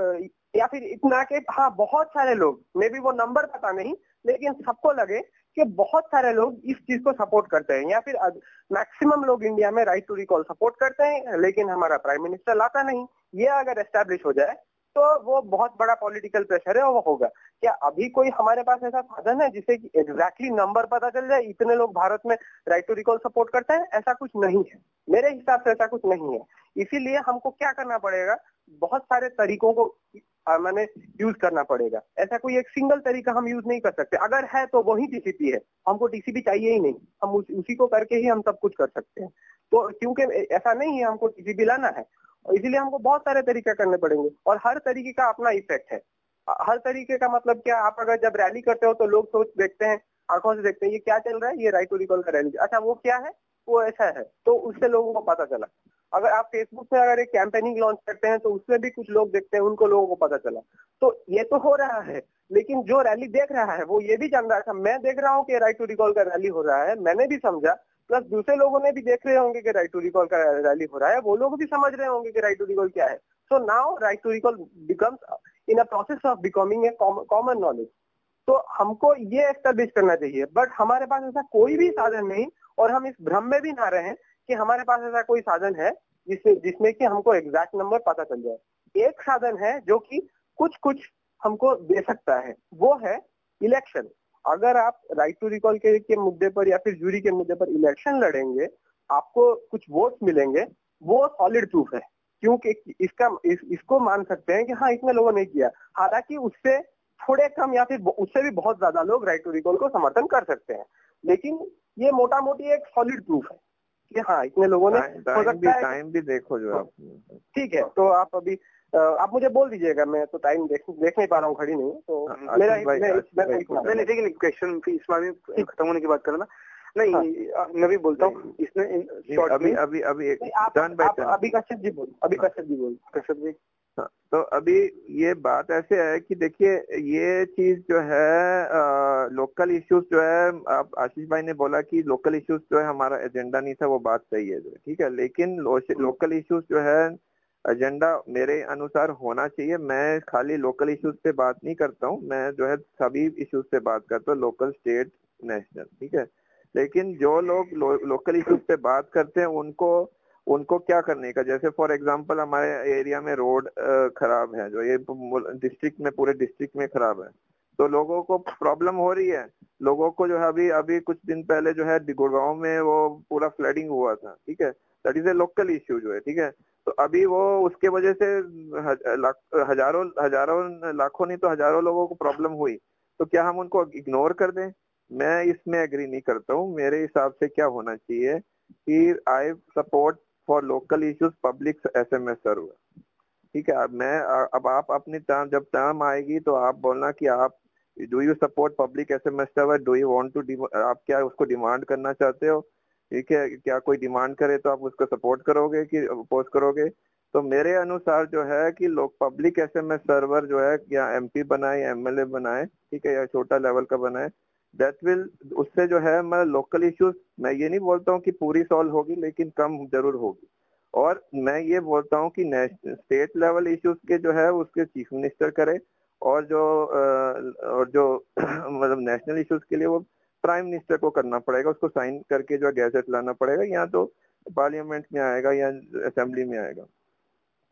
या फिर इतना के हाँ बहुत सारे लोग मे बी वो नंबर पता नहीं, लेकिन सबको लगे कि बहुत सारे लोग इस चीज़ को सपोर्ट करते हैं, या फिर मैक्सिमम लोग इंडिया में राइट टू रिकॉल सपोर्ट करते हैं, लेकिन हमारा प्राइम मिनिस्टर लाता नहीं। ये अगर एस्टेब्लिश हो जाए तो वो बहुत बड़ा पॉलिटिकल प्रेशर है और वो होगा। क्या अभी कोई हमारे पास ऐसा साधन है जिसे कि एग्जैक्टली नंबर पता चल जाए, इतने लोग भारत में राइट टू रिकॉल सपोर्ट करते हैं? ऐसा कुछ नहीं है। मेरे हिसाब से ऐसा कुछ नहीं है। इसीलिए हमको क्या करना पड़ेगा? बहुत सारे तरीकों को मैंने यूज़ करना पड़ेगा। ऐसा कोई एक सिंगल तरीका हम यूज़ नहीं कर सकते। अगर है तो वही टीसीपी है। हमको टीसीपी चाहिए ही नहीं। हम उस, उसी को करके ही हम सब कुछ कर सकते हैं। तो क्योंकि ऐसा नहीं है हमको टीसीपी लाना है। इसीलिए हमको बहुत सारे तरीके करने पड़ेंगे। और हर तरीके का अपना इफ़ेक्ट है। हर तरीके का मतलब क्या आप अगर जब रैली करते हो तो लोग सोच देखते हैं आँखों से देखते हैं ये क्या चल रहा है? ये राइट टू रिकॉल का रैली अच्छा वो क्या है? वो ऐसा है। तो उससे लोगों को पता चला। अगर आप फेसबुक पे अगर एक कैंपेनिंग लॉन्च करते हैं तो उसमें भी कुछ लोग देखते हैं, उनको लोगों को पता चला। तो ये तो हो रहा है, लेकिन जो रैली देख रहा है, वो ये भी जान रहा था। मैं देख रहा हूँ कि राइट टू रिकॉल का रैली हो रहा है, मैंने भी समझा प्लस दूसरे लोगों ने भी देख रहे होंगे कि राइट टू रिकॉल का रैली हो रहा है, वो लोग भी समझ रहे होंगे कि राइट टू रिकॉल क्या है। So now right to recall becomes in a process of becoming a common knowledge तो हमको ये एस्टेब्लिश करना चाहिए। बट हमारे पास ऐसा कोई भी साधन नहीं, और हम इस भ्रम में भी ना रहे कि हमारे पास ऐसा कोई साधन है जिससे जिसमें कि हमको एग्जैक्ट नंबर पता चल जाए। एक साधन है जो कि कुछ कुछ हमको दे सकता है। वो है इलेक्शन अगर आप राइट टू रिकॉल के, के मुद्दे पर या फिर जूरी के मुद्दे पर इलेक्शन लड़ेंगे आपको कुछ वोट्स मिलेंगे वो सॉलिड प्रूफ है। क्योंकि इसका इस, इसको मान सकते हैं कि हाँ इतने लोगों ने किया। हालाँकि उससे थोड़े कम या फिर उससे भी बहुत ज़्यादा लोग राइट टू रिकॉल को समर्थन कर सकते हैं। लेकिन ये मोटा मोटी एक सॉलिड प्रूफ है। कि हाँ इतने लोगों ने हो सकता है टाइम भी देखो जो आप ठीक है तो आप अभी आप मुझे बोल दीजिएगा मैं तो टाइम देख देख नहीं पा रहा हूँ खड़ी नहीं तो हाँ, मेरा मैं- आशीष मैं नहीं ठीक है क्वेश्चन इस बार में खत्म होने की बात करना। नहीं मैं भी बोलता हूँ इसमें अभी अभी अभी बाय अभी कश्यप जी बोल अभी कश्यप जी बोल। कश्यप जी? हाँ, तो अभी ये बात ऐसे है कि देखिए ये चीज़ जो है आ, लोकल इश्यूज़ जो है आप आशीष भाई ने बोला कि लोकल इश्यूज़ जो है हमारा एजेंडा नहीं था वो बात सही है जो ठीक है? लेकिन लो, लोकल इश्यूज़ जो है एजेंडा मेरे अनुसार होना चाहिए। मैं खाली लोकल इश्यूज़ पे बात नहीं करता हूँ। मैं जो है सभी इश्यूज़ पे बात करता हूँ लोकल स्टेट नेशनल ठीक है? लेकिन जो लोग लो, लोकल इश्यूज़ पे बात करते हैं उनको उनको क्या करने का? जैसे फॉर एग्जांपल हमारे एरिया में रोड खराब है, जो ये डिस्ट्रिक्ट में, पूरे डिस्ट्रिक्ट में खराब है। तो लोगों को प्रॉब्लम हो रही है। लोगों को जो है अभी अभी कुछ दिन पहले जो है गुड़गांव में वो पूरा फ्लडिंग हुआ था, ठीक है? That is a local issue जो है, ठीक है? तो अभी वो उसके वजह से हज़ारों हज़ारों, लाखों नहीं तो हज़ारों लोगों को प्रॉब्लम हुई। तो क्या हम उनको इग्नोर कर दें? मैं इसमें एग्री नहीं करता हूँ। मेरे हिसाब से क्या होना चाहिए कि I support for local issues public S M S serve ठीक है मैं, अब आप अपनी टर्म जब टर्म आएगी तो आप बोलना कि आप do you support public S M S server do you want to आप क्या उसको डिमांड करना चाहते हो? ठीक है, क्या कोई डिमांड करे तो आप उसको सपोर्ट करोगे कि अपोज करोगे? तो मेरे अनुसार जो है कि लोग public S M S server जो है, या एम पी बनाए या एमएलए बनाए, ठीक है, या छोटा लेवल का बनाए दैट विल उससे जो है, मैं लोकल इश्यूज़ मैं ये नहीं बोलता हूँ कि पूरी सॉल्व होगी, लेकिन कम ज़रूर होगी। और मैं ये बोलता हूँ कि स्टेट लेवल इश्यूज़ के जो है, उसके चीफ मिनिस्टर करे, और जो और जो (clears throat) मतलब नेशनल इश्यूज़ के लिए वो प्राइम मिनिस्टर को करना पड़ेगा, उसको साइन करके जो गैजेट लाना पड़ेगा, या तो पार्लियामेंट में आएगा, या असेंबली में आएगा।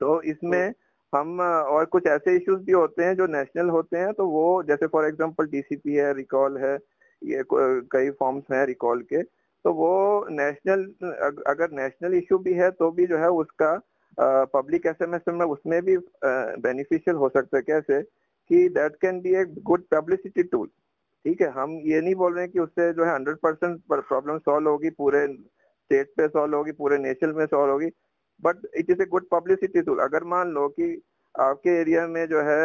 तो इसमें हम, और कुछ ऐसे इश्यूज़ भी होते हैं, जो नेशनल होते हैं तो वो, जैसे फॉर एग्जांपल डीसीपी है रिकॉल है ये कई फॉर्म्स हैं रिकॉल के तो वो नेशनल अगर नेशनल इशू भी है तो भी जो है उसका पब्लिक एसएमएस में उसमें भी बेनिफिशियल हो सकता है। कैसे? कि that can be a good publicity tool ठीक है, हम ये नहीं बोल रहे हैं कि उससे जो है हंड्रेड परसेंट प्रॉब्लम सॉल्व होगी, पूरे स्टेट पे सॉल्व होगी, पूरे नेशन में सॉल्व होगी but it is a good publicity tool अगर मान लो कि आपके एरिया में जो है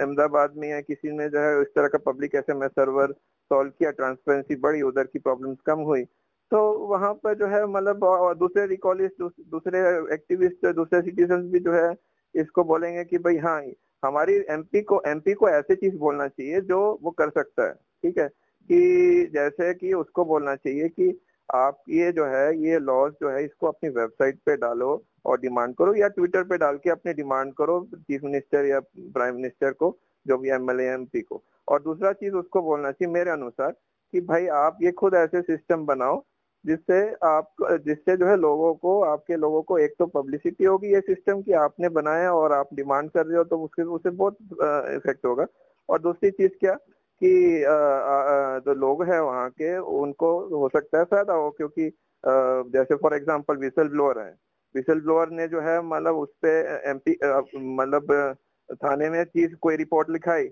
अहमदाबाद में या किसी में जो है इस तरह का public S M S server solve किया ट्रांसपेरेंसी बढ़ी, उधर की प्रॉब्लम्स कम हुई। तो वहाँ पर जो है मतलब दूसरे रिकॉलिस्ट दूसरे एक्टिविस्ट दूसरे सिटीजन भी जो है, इसको बोलेंगे कि भाई हाँ हमारी एमपी को एमपी को ऐसे चीज़ बोलना चाहिए जो वो कर सकता है, ठीक है? कि जैसे कि उसको बोलना चाहिए कि आप ये जो है, ये लॉज जो है, इसको अपनी वेबसाइट पे डालो और डिमांड करो या ट्विटर पे डाल के अपनी डिमांड करो चीफ मिनिस्टर या प्राइम मिनिस्टर को, जो भी एमएलए एमपी को। और दूसरा चीज़ उसको बोलना चाहिए मेरे अनुसार कि भाई आप ये खुद ऐसे सिस्टम बनाओ जिससे आप, जिससे जो है लोगों को, आपके लोगों को एक तो पब्लिसिटी होगी ये सिस्टम की आपने बनाया और आप डिमांड कर रहे हो तो उसके उससे बहुत इफ़ेक्ट होगा। और दूसरी चीज़ क्या कि जो लोग हैं वहाँ के उनको हो सकता है फ़ायदा हो क्योंकि जैसे फॉर एग्जांपल विसल ब्लोअर है। विसल ब्लोअर ने जो है मतलब उस पर एमपी मतलब थाने में चीज़, कोई रिपोर्ट लिखाई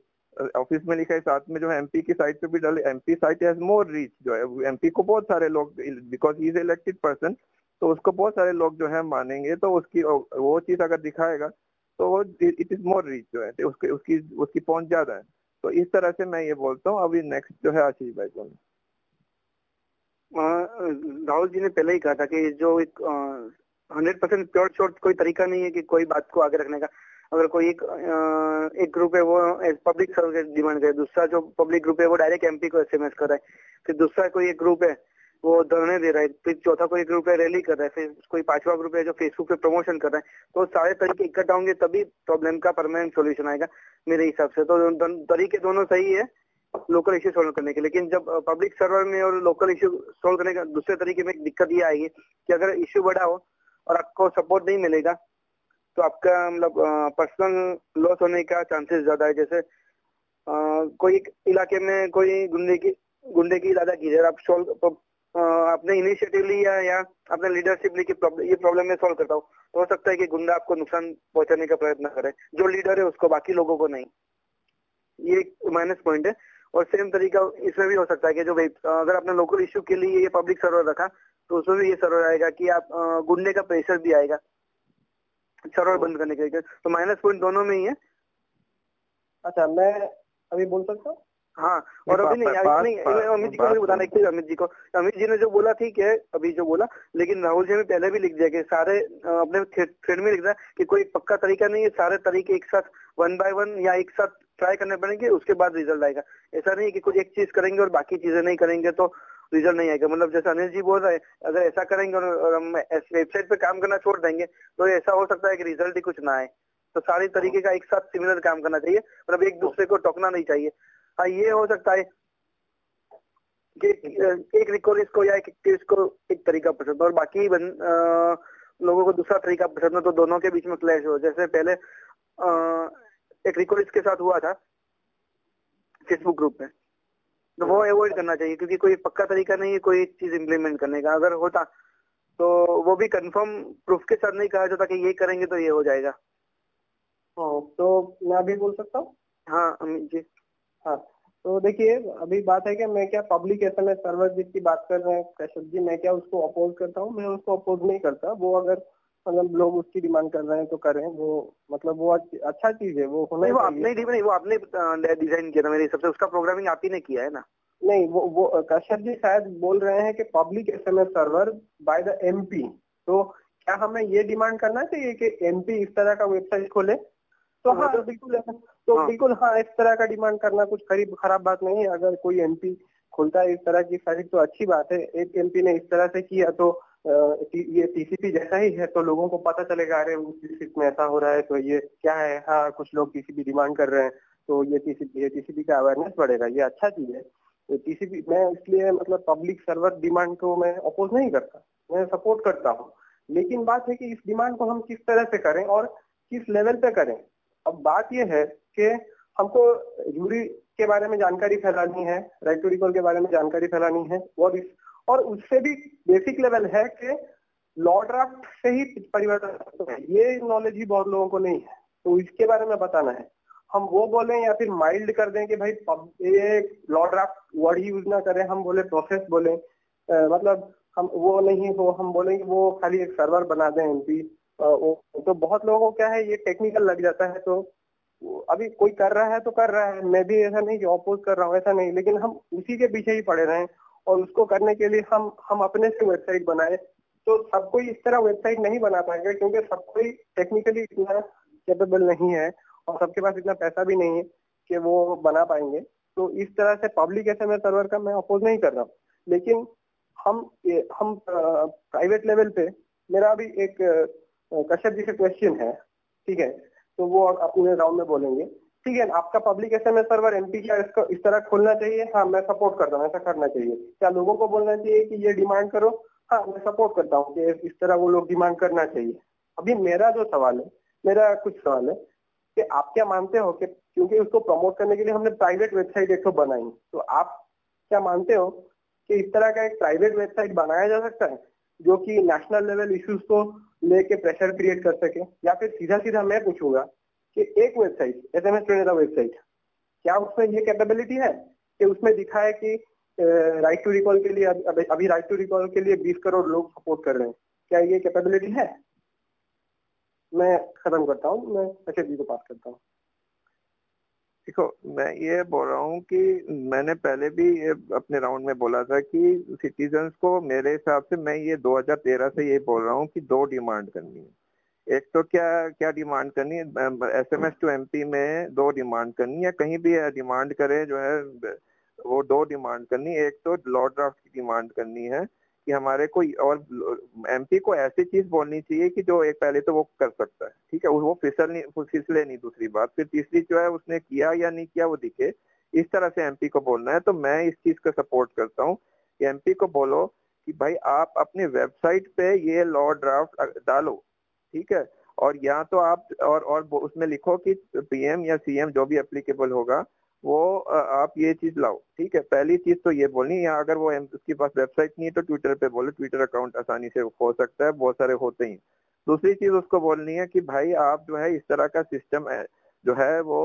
ऑफ़िस में लिखा है, साथ में जो है एमपी की साइट पे भी डाले MP site has more reach जो है एमपी को बहुत सारे लोग because he is elected person तो उसको बहुत सारे लोग जो है मानेंगे तो उसकी वो चीज़ अगर दिखाएगा तो इट इज़ मोर रीच जो है तो उसकी उसकी उसकी पहुँच ज़्यादा है। तो इस तरह से मैं ये बोलता हूँ, अभी नेक्स्ट जो है आशीष भाई को राहुल जी ने पहले ही कहा था कि जो एक हंड्रेड परसेंट प्योर शॉर्ट कोई तरीका नहीं है कि कोई बात को आगे रखने का। अगर कोई एक एक ग्रुप है, वो पब्लिक सर्विस डिमांड करे दूसरा जो पब्लिक ग्रुप है, वो डायरेक्ट एमपी को एसएमएस कर रहा है। फिर दूसरा कोई एक ग्रुप है, वो धरने दे रहा है। फिर चौथा कोई ग्रुप है रैली कर रहा है। फिर कोई पांचवा ग्रुप है, जो फेसबुक पे प्रमोशन कर रहा है। तो सारे तरीके इकट्ठा होंगे, तभी प्रॉब्लम का परमानेंट सोल्यूशन आएगा, मेरे हिसाब से। तो तरीके दोनों सही है लोकल इश्यू सोल्व करने के लेकिन जब पब्लिक सर्वर में और लोकल इश्यू सोल्व करने का दूसरे तरीके में दिक्कत ये आएगी कि अगर इश्यू बड़ा हो और आपको सपोर्ट नहीं मिलेगा तो आपका मतलब पर्सनल लॉस होने का चांसेस ज़्यादा है, जैसे कोई इलाके में कोई गुंडे की गुंडे की दादागिरी आप सोल्व आपने इनिशिएटिव लिया या आपने लीडरशिप ली कि ये प्रॉब्लम में सोल्व करता हूँ तो हो सकता है कि गुंडा आपको नुकसान पहुँचाने का प्रयत्न करे, जो लीडर है उसको, बाकी लोगों को नहीं। ये माइनस पॉइंट है। और सेम तरीका इसमें भी हो सकता है कि जो अगर आपने लोकल इश्यू के लिए ये पब्लिक सर्वर रखा तो उसमें भी ये सर्वर आएगा कि आप गुंडे का प्रेशर भी आएगा। सर्वर बंद करने के लिए तो माइनस पॉइंट दोनों में ही है। अच्छा मैं अभी बोल सकता हूँ? हाँ और अभी नहीं नहीं अमित जी को मुझे बताना एक अमित जी को अमित जी ने जो बोला ठीक है अभी जो बोला लेकिन राहुल जी ने पहले भी लिख दिया कि सारे अपने थ्रेड में लिख दिया कि कोई पक्का तरीका नहीं है सारे तरीके एक साथ वन बाय वन या एक साथ ट्राई करने पड़ेंगे उसके बाद रिज़ल्ट आएगा। ऐसा नहीं है कि कुछ एक चीज़ करेंगे और बाकी चीज़ें नहीं करेंगे तो रिज़ल्ट नहीं आएगा मतलब जैसे अनिल जी बोल रहे हैं अगर ऐसा करेंगे और हम वेबसाइट पे काम करना छोड़ देंगे तो ऐसा हो सकता है कि रिज़ल्ट ही कुछ ना आए। तो सारे तरीके का एक साथ सिमिलर काम करना चाहिए मतलब एक दूसरे को टोकना नहीं चाहिए। हाँ ये हो सकता है कि एक रिकॉर्डिस्ट को या एक को एक तरीका पसंद और बाकी बन, आ, लोगों को दूसरा तरीका पसंद हो तो दोनों के बीच में क्लैश हो। जैसे पहले आ, एक रिकॉर्डिस्ट के साथ हुआ था फेसबुक ग्रुप में। तो वो अवॉइड करना चाहिए क्योंकि कोई पक्का तरीका नहीं है कोई चीज़ इम्प्लीमेंट करने का। अगर होता तो वो भी कंफर्म प्रूफ के साथ नहीं कहा जाता कि ये करेंगे तो ये हो जाएगा। हाँ तो मैं अभी बोल सकता हूँ? हाँ अमित जी। हाँ तो देखिए अभी बात है कि मैं क्या public S M S server जिसकी बात कर रहे हैं कश्यप जी मैं क्या उसको अपोज करता हूँ? मैं उसको अपोज नहीं करता। वो अगर मतलब लोग उसकी डिमांड कर रहे हैं तो करें वो मतलब वो अच्छा चीज़ है वो होना वो आपने नहीं वो आपने डिज़ाइन किया था मेरे हिसाब से उसका प्रोग्रामिंग आप ही ने किया है ना? नहीं वो वो कश्यप जी शायद बोल रहे हैं कि public SMS server by the MP तो क्या हमें ये डिमांड करना चाहिए कि एमपी इस तरह का वेबसाइट खोले? तो हाँ तो बिल्कुल तो हाँ। बिल्कुल हाँ इस तरह का डिमांड करना कुछ खरीब खराब बात नहीं है। अगर कोई एमपी खुलता है इस तरह की साइट तो अच्छी बात है। एक एमपी ने इस तरह से किया तो ये टीसीपी जैसा ही है तो लोगों को पता चलेगा, अरे, उस डिस्ट्रिक्ट में ऐसा हो रहा है तो ये क्या है? हाँ कुछ लोग टीसीपी डिमांड कर रहे हैं तो ये टीसीपी ये टीसीपी का अवेयरनेस बढ़ेगा, ये अच्छा चीज़ है। तो टीसीपी मैं इसलिए मतलब पब्लिक सर्वर डिमांड को मैं अपोज नहीं करता, मैं सपोर्ट करता हूँ। लेकिन बात है कि इस डिमांड को हम किस तरह से करें और किस लेवल पे करें? अब बात यह है कि हमको जूरी के बारे में जानकारी फैलानी है राइट टू रिकॉल के बारे में जानकारी फैलानी है, और इस और उससे भी बेसिक लेवल है कि लॉ ड्राफ्ट से ही परिवर्तन ये नॉलेज ही बहुत लोगों को नहीं है। तो इसके बारे में बताना है। हम वो बोलें या फिर माइल्ड कर दें कि भाई ये लॉ ड्राफ्ट वर्ड यूज़ ना करें। हम बोले प्रोसेस बोले। मतलब हम वो नहीं हो, हम बोले कि वो खाली एक सर्वर बना दें एमपी तो बहुत लोगों को क्या है, ये टेक्निकल लग जाता है। तो अभी कोई कर रहा है तो कर रहा है। मैं भी ऐसा नहीं कि अपोज कर रहा हूँ, ऐसा नहीं। लेकिन हम उसी के पीछे ही पड़े रहे। और उसको करने के लिए हम हम अपने से वेबसाइट बनाए। तो सब कोई इस तरह वेबसाइट नहीं बना पाएगा क्योंकि सब कोई टेक्निकली इतना कैपेबल नहीं है और सबके पास इतना पैसा भी नहीं है कि वो बना पाएँगे। तो इस तरह से पब्लिक एसएमएस सर्वर का मैं अपोज नहीं कर रहा हूँ। लेकिन हम हम प्राइवेट लेवल पे, मेरा अभी एक कश्यप जी से क्वेश्चन है, ठीक है? तो वो अपने राउंड में बोलेंगे। ठीक है, आपका पब्लिक एसएमएस सर्वर एमपी का इसको इस तरह खोलना चाहिए। हाँ मैं सपोर्ट करता हूँ, ऐसा करना चाहिए। क्या लोगों को बोलना चाहिए कि ये डिमांड करो? हाँ मैं सपोर्ट करता हूँ कि इस तरह वो लोग डिमांड करना चाहिए। अभी मेरा जो सवाल है, मेरा कुछ सवाल है कि आप क्या मानते हो कि क्योंकि उसको प्रमोट करने के लिए हमने प्राइवेट वेबसाइट एक तो बनाई। तो आप क्या मानते हो कि इस तरह का एक प्राइवेट वेबसाइट बनाया जा सकता है, जो कि नेशनल लेवल इश्यूज़ को लेके प्रेशर क्रिएट कर सके? या फिर सीधा सीधा मैं पूछूँगा कि एक website S M S website क्या उसमें ये कैपेबिलिटी है कि उसमें दिखा है कि राइट टू रिकॉल के लिए, अभी अभी राइट टू रिकॉल के लिए 20 करोड़ लोग सपोर्ट कर रहे हैं। क्या ये कैपेबिलिटी है? मैं खत्म करता हूँ, मैं अशोक जी को पास करता हूँ। देखो, मैं ये बोल रहा हूँ कि मैंने पहले भी ये अपने राउंड में बोला था कि सिटीजन्स को मेरे हिसाब से मैं ये 2013 से ये बोल रहा हूँ कि दो डिमांड करनी है। एक तो क्या क्या डिमांड करनी है? S M S to M P में दो डिमांड करनी है। कहीं भी डिमांड करे, जो है वो दो डिमांड करनी एक तो लॉ ड्राफ्ट की डिमांड करनी है कि हमारे को और एमपी को ऐसी चीज़ बोलनी चाहिए कि जो एक पहले तो वो कर सकता है, ठीक है? वो फिसल नहीं फिसले नहीं दूसरी बात। फिर तीसरी जो है, उसने किया या नहीं किया, वो दिखे। इस तरह से एमपी को बोलना है। तो मैं इस चीज़ का सपोर्ट करता हूँ कि एमपी को बोलो कि भाई आप अपने वेबसाइट पे ये लॉ ड्राफ्ट डालो। ठीक है? और या तो आप, और और उसमें लिखो कि पीएम या सीएम जो भी एप्लीकेबल होगा, वो आप ये चीज़ लाओ, ठीक है? पहली चीज़ तो ये बोलनी या अगर वो उसके पास वेबसाइट नहीं है तो ट्विटर पे बोलो ट्विटर अकाउंट आसानी से हो सकता है, बहुत सारे होते ही दूसरी चीज़ उसको बोलनी है कि भाई आप जो है इस तरह का सिस्टम है जो है वो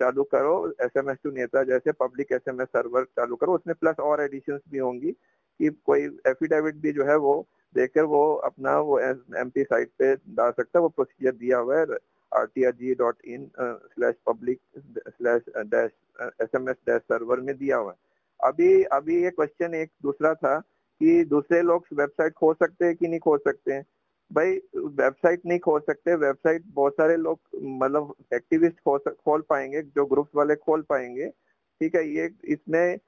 चालू करो एस एम एस टू नेता जैसे public S M S server चालू करो। उसमें प्लस और एडिशन भी होंगी कि कोई एफिडेविट भी जो है वो देकर वो अपना वो एम पी साइट पे डाल सकता है। वो प्रोसीजर दिया हुआ है R T R G dot in slash public slash dash S M S dash server में दिया हुआ है। अभी अभी ये क्वेश्चन एक दूसरा था कि दूसरे लोग वेबसाइट खोल सकते हैं कि नहीं खोल सकते हैं? भाई वेबसाइट नहीं खोल सकते। वेबसाइट बहुत सारे लोग मतलब एक्टिविस्ट खोल पाएँगे, जो ग्रुप्स वाले खोल पाएँगे। ठीक है, ये इसमें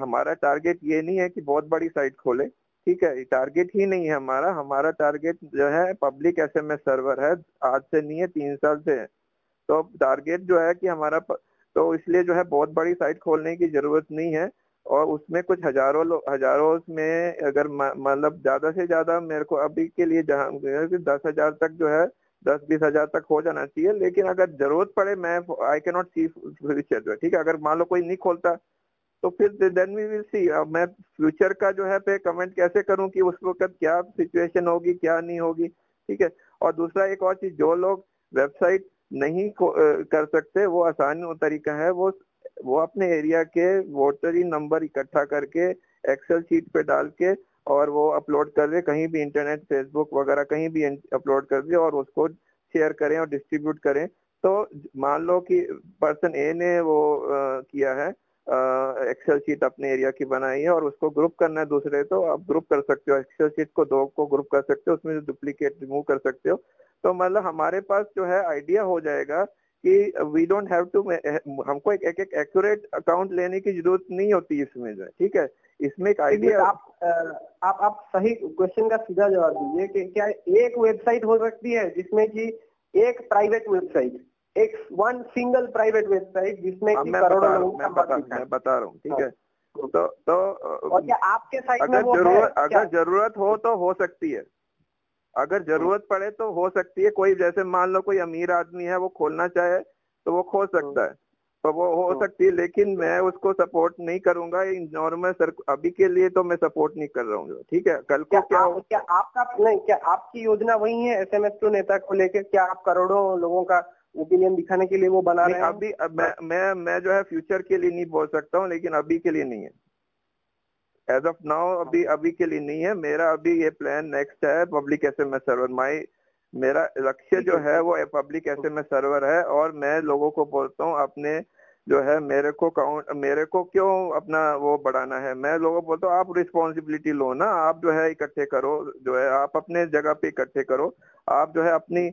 हमारा टारगेट ये नहीं है कि बहुत बड़ी साइट खोले। ठीक है टारगेट ही नहीं है हमारा। हमारा टारगेट जो है पब्लिक एसएमएस सर्वर है। आज से नहीं है, तीन साल से है। तो टारगेट जो है कि हमारा तो इसलिए जो है, बहुत बड़ी साइट खोलने की ज़रूरत नहीं है। और उसमें कुछ हज़ारों हज़ारों में अगर मतलब ज़्यादा से ज़्यादा मेरे को अभी के लिए जहाँ दस हज़ार तक जो है, दस बीस हज़ार तक हो जाना चाहिए, लेकिन अगर ज़रूरत पड़े, मैं आई के नॉट सी फ्यूचर जो है, ठीक है? अगर मान लो कोई नहीं खोलता तो फिर देन वी विल सी अब मैं फ्यूचर का जो है पे कमेंट कैसे करूँ कि उस वक्त क्या सिचुएशन होगी, क्या नहीं होगी, ठीक है? और दूसरा एक और चीज़, जो लोग वेबसाइट नहीं कर सकते, वो आसान तरीका है, वो वो अपने एरिया के वोटर ही नंबर इकट्ठा करके एक्सेल शीट पे डाल के और वो अपलोड कर दे कहीं भी इंटरनेट फेसबुक वगैरह कहीं भी अपलोड कर दे और उसको शेयर करें और डिस्ट्रीब्यूट करें। तो मान लो कि पर्सन ए ने वो आ, किया है एक्सेल शीट अपने एरिया की बनाई है और उसको ग्रुप करना है दूसरे तो आप ग्रुप कर सकते हो। एक्सेल शीट को दो को ग्रुप कर सकते हो उसमें से डुप्लीकेट रिमूव कर सकते हो। तो मतलब हमारे पास जो है आइडिया हो जाएगा कि वी डोंट हैव टू हमको एक एक एक्यूरेट अकाउंट लेने की ज़रूरत नहीं होती इसमें जो है ठीक है? इसमें एक आइडिया आप आप आप सही क्वेश्चन का सीधा जवाब दीजिए कि क्या एक वेबसाइट हो सकती है जिसमें कि एक प्राइवेट वेबसाइट एक वन सिंगल प्राइवेट वेबसाइट जिसमें कि करोड़ों लोगों मैं बता मैं बता रहा हूँ ठीक है? हाँ। तो तो और क्या आपके साइट अगर ज़रूरत अगर ज़रूरत हो तो हो सकती है। अगर ज़रूरत पड़े तो हो सकती है। कोई जैसे मान लो कोई अमीर आदमी है वो खोलना चाहे तो वो खोल सकता है। तो वो हो सकती है लेकिन मैं उसको सपोर्ट नहीं करूँगा। नॉर्मल सर अभी के लिए तो मैं सपोर्ट नहीं कर रहा हूँ। ठीक है? कल को क्या क्या, आप, क्या आपका नहीं क्या आपकी योजना वही है एस एम एस टू नेता को लेकर? क्या आप करोड़ों लोगों का ओपिनियन दिखाने के लिए वो बना रहे हैं? अभी मैं मैं मैं जो है फ्यूचर के लिए नहीं बोल सकता हूँ लेकिन अभी के लिए नहीं है। एज ऑफ़ नाउ अभी अभी के लिए नहीं है। मेरा अभी ये प्लान नेक्स्ट है public S M S server my मेरा लक्ष्य जो है, वो public S M S server है और मैं लोगों को बोलता हूँ, अपने जो है, मेरे को काउंट मेरे को क्यों अपना वो बढ़ाना है? मैं लोगों को बोलता हूँ, आप रिस्पॉन्सिबिलिटी लो ना। आप जो है, इकट्ठे करो, जो है, आप अपने जगह पे इकट्ठे करो। आप जो है, अपनी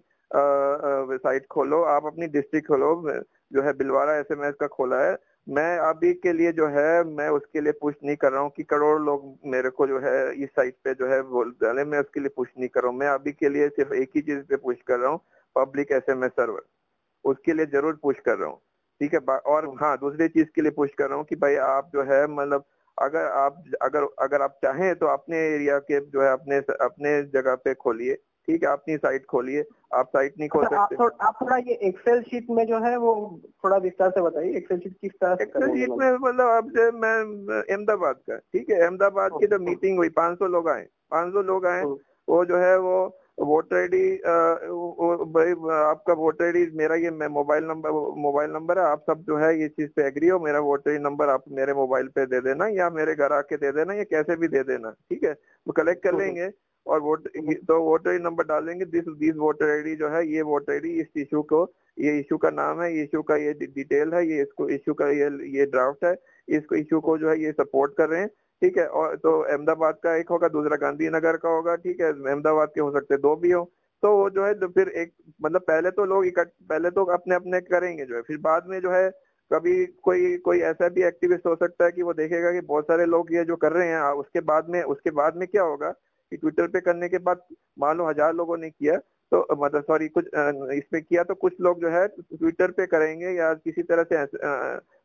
वेबसाइट खोलो। आप अपनी डिस्ट्रिक्ट खोलो। जो है एम एस का खोला है। मैं अभी के लिए जो है, मैं उसके लिए पुश नहीं कर रहा हूँ कि करोड़ लोग मेरे को जो है, इस साइट पे जो है, बोल डाले, मैं उसके लिए पुश नहीं कर रहा हूँ। मैं अभी के लिए सिर्फ़ एक ही चीज़ पे पुश कर रहा हूँ public S M S server उसके लिए ज़रूर पुश कर रहा हूँ। ठीक है और हाँ दूसरी चीज़ के लिए पुश कर रहा हूँ कि भाई आप जो है मतलब अगर आप, अगर अगर आप चाहें तो अपने एरिया के जो है, अपने अपने जगह पे खोलिए। ठीक है अपनी साइट खोलिए आप साइट नहीं खोल अच्छा, सकते आप, आप थोड़ा ये एक्सेल शीट में जो है वो थोड़ा विस्तार से बताइए एक्सेल शीट किस तरह एक्सेल शीट में मतलब अब जो मैं अहमदाबाद का ठीक है अहमदाबाद की जो मीटिंग हुई 500 लोग आए 500 लोग आए। वो जो है वो वोटर आई भाई आपका वोटर आईडी मेरा ये मोबाइल नंबर मोबाइल नंबर है आप सब जो है ये चीज़ पे एग्री हो मेरा वोटर आई नंबर आप मेरे मोबाइल पे दे देना या मेरे घर आके दे देना या कैसे भी दे देना ठीक है वो कलेक्ट कर। लेंगे और वोट तो वोटर आई नंबर डालेंगे। दिस दिस वोटर आईडी जो है, ये वोटर आईडी इस इशू को, ये इशू का नाम है, ये इशू का ये डिटेल है, ये इसको इशू का ये ये ड्राफ्ट है। इसको इशू को जो है, ये सपोर्ट कर रहे हैं। ठीक है? और तो अहमदाबाद का एक होगा, दूसरा गांधीनगर का होगा। ठीक है? अहमदाबाद के हो सकते दो भी हो। तो वो जो है तो फिर एक मतलब पहले तो लोग इकट्ठ पहले तो अपने अपने करेंगे जो है। फिर बाद में जो है, कभी कोई कोई ऐसा भी एक्टिविस्ट हो सकता है कि वो देखेगा कि बहुत सारे लोग ये जो कर रहे हैं उसके बाद में उसके बाद में क्या होगा? कि ट्विटर पे करने के बाद मान लो हज़ार लोगों ने किया तो मतलब सॉरी कुछ इसमें किया तो कुछ लोग जो है ट्विटर पे करेंगे या किसी तरह से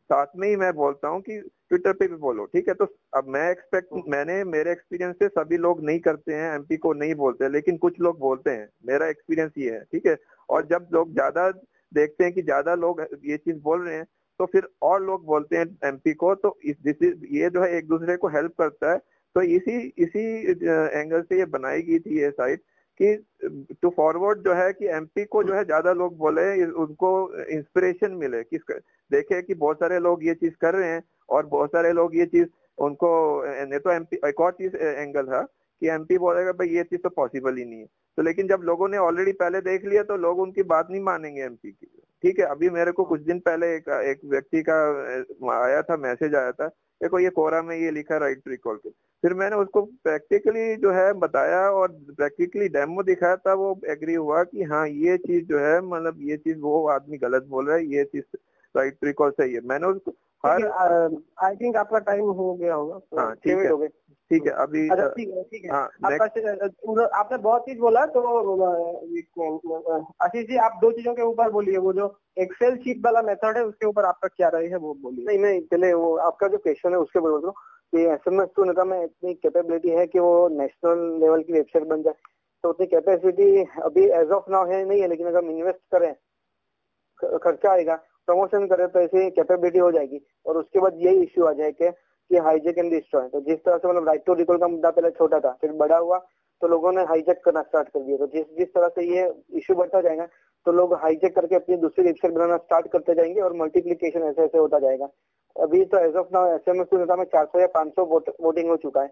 साथ में ही मैं बोलता हूँ कि ट्विटर पे भी बोलो ठीक है? तो अब मैं एक्सपेक्ट मैंने मेरे एक्सपीरियंस से सभी लोग नहीं करते हैं एमपी को नहीं बोलते लेकिन कुछ लोग बोलते हैं मेरा एक्सपीरियंस ये है ठीक है? और जब लोग ज़्यादा देखते हैं कि ज़्यादा लोग ये चीज़ बोल रहे हैं तो फिर और लोग बोलते हैं एमपी को तो इस ये जो है एक दूसरे को हेल्प करता है तो इसी इसी एंगल से ये बनाई गई थी ये साइट कि टू फॉरवर्ड जो है कि एमपी को जो है ज़्यादा लोग बोले उनको इंस्पिरेशन मिले किस देखे कि बहुत सारे लोग ये चीज़ कर रहे हैं और बहुत सारे लोग ये चीज़ उनको नहीं तो एमपी एक और चीज़ एंगल था कि एमपी बोलेगा, भाई, ये चीज़ तो पॉसिबल ही नहीं है। तो लेकिन जब लोगों ने ऑलरेडी पहले देख लिया तो लोग उनकी बात नहीं मानेंगे एमपी की। ठीक है, अभी मेरे को कुछ दिन पहले एक एक व्यक्ति का आया था, मैसेज आया था, देखो, ये कोरा में ये लिखा राइट रिकॉल के। फिर मैंने उसको प्रैक्टिकली जो है बताया और प्रैक्टिकली डेमो दिखाया था वो एग्री हुआ कि हाँ ये चीज़ जो है मतलब ये चीज़ वो आदमी गलत बोल रहा है ये चीज़ राइट टू रिकॉल सही है। मैंने उसको हर आई थिंक आपका टाइम हो गया होगा हाँ ठीक है। ठीक है अभी अच्छा ठीक है ठीक है। हाँ, आपने बहुत चीज़ बोला तो आशीष जी आप दो चीज़ों के ऊपर बोलिए वो जो एक्सेल शीट वाला मेथड है उसके ऊपर आपका क्या रही है वो बोलिए। नहीं नहीं पहले वो आपका जो क्वेश्चन है उसके ऊपर बोल रहा हूँ। कि एस एम एस टू नेता में इतनी कैपेबिलिटी है कि वो नेशनल लेवल की वेबसाइट बन जाए। तो उतनी कैपेसिटी अभी एज ऑफ़ नाउ है नहीं है, लेकिन अगर हम इन्वेस्ट करें खर्चा आएगा प्रमोशन करें तो ऐसी कैपेबिलिटी हो जाएगी। और उसके बाद यही इश्यू आ जाए कि हाईजेक एंड डिस्ट्रॉय तो जिस तरह से मतलब राइट टू रिकॉल का मुद्दा पहले छोटा था, फिर बड़ा हुआ तो लोगों ने हाईजेक करना स्टार्ट कर दिया। तो जिस जिस तरह से ये इश्यू बढ़ता जाएगा तो लोग हाईजेक करके अपनी दूसरी वेबसाइट बनाना स्टार्ट करते जाएँगे और मल्टीप्लीकेशन ऐसे ऐसे होता जाएगा। अभी तो as of now S M S में चार सौ या पाँच सौ वोटिंग हो चुका है।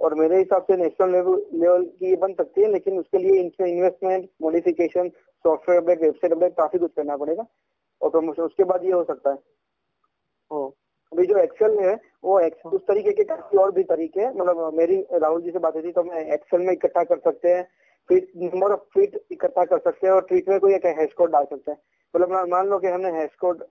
और मेरे हिसाब से नेशनल लेवल की बन सकती है लेकिन उसके लिए investment modification software update website update काफ़ी कुछ करना पड़ेगा और प्रमोशन उसके बाद ये हो सकता है। अभी जो एक्सेल है वो एक्सेल उस तरीके के काफ़ी और भी तरीके हैं। मतलब मेरी राहुल जी से बात हुई थी तो हम एक्सेल में इकट्ठा कर सकते हैं ट्वीट नंबर ऑफ़ ट्वीट इकट्ठा कर सकते हैं और ट्वीट में कोई एक हैश कोड डाल सकते हैं। मतलब मान लो कि हमने हैश कोड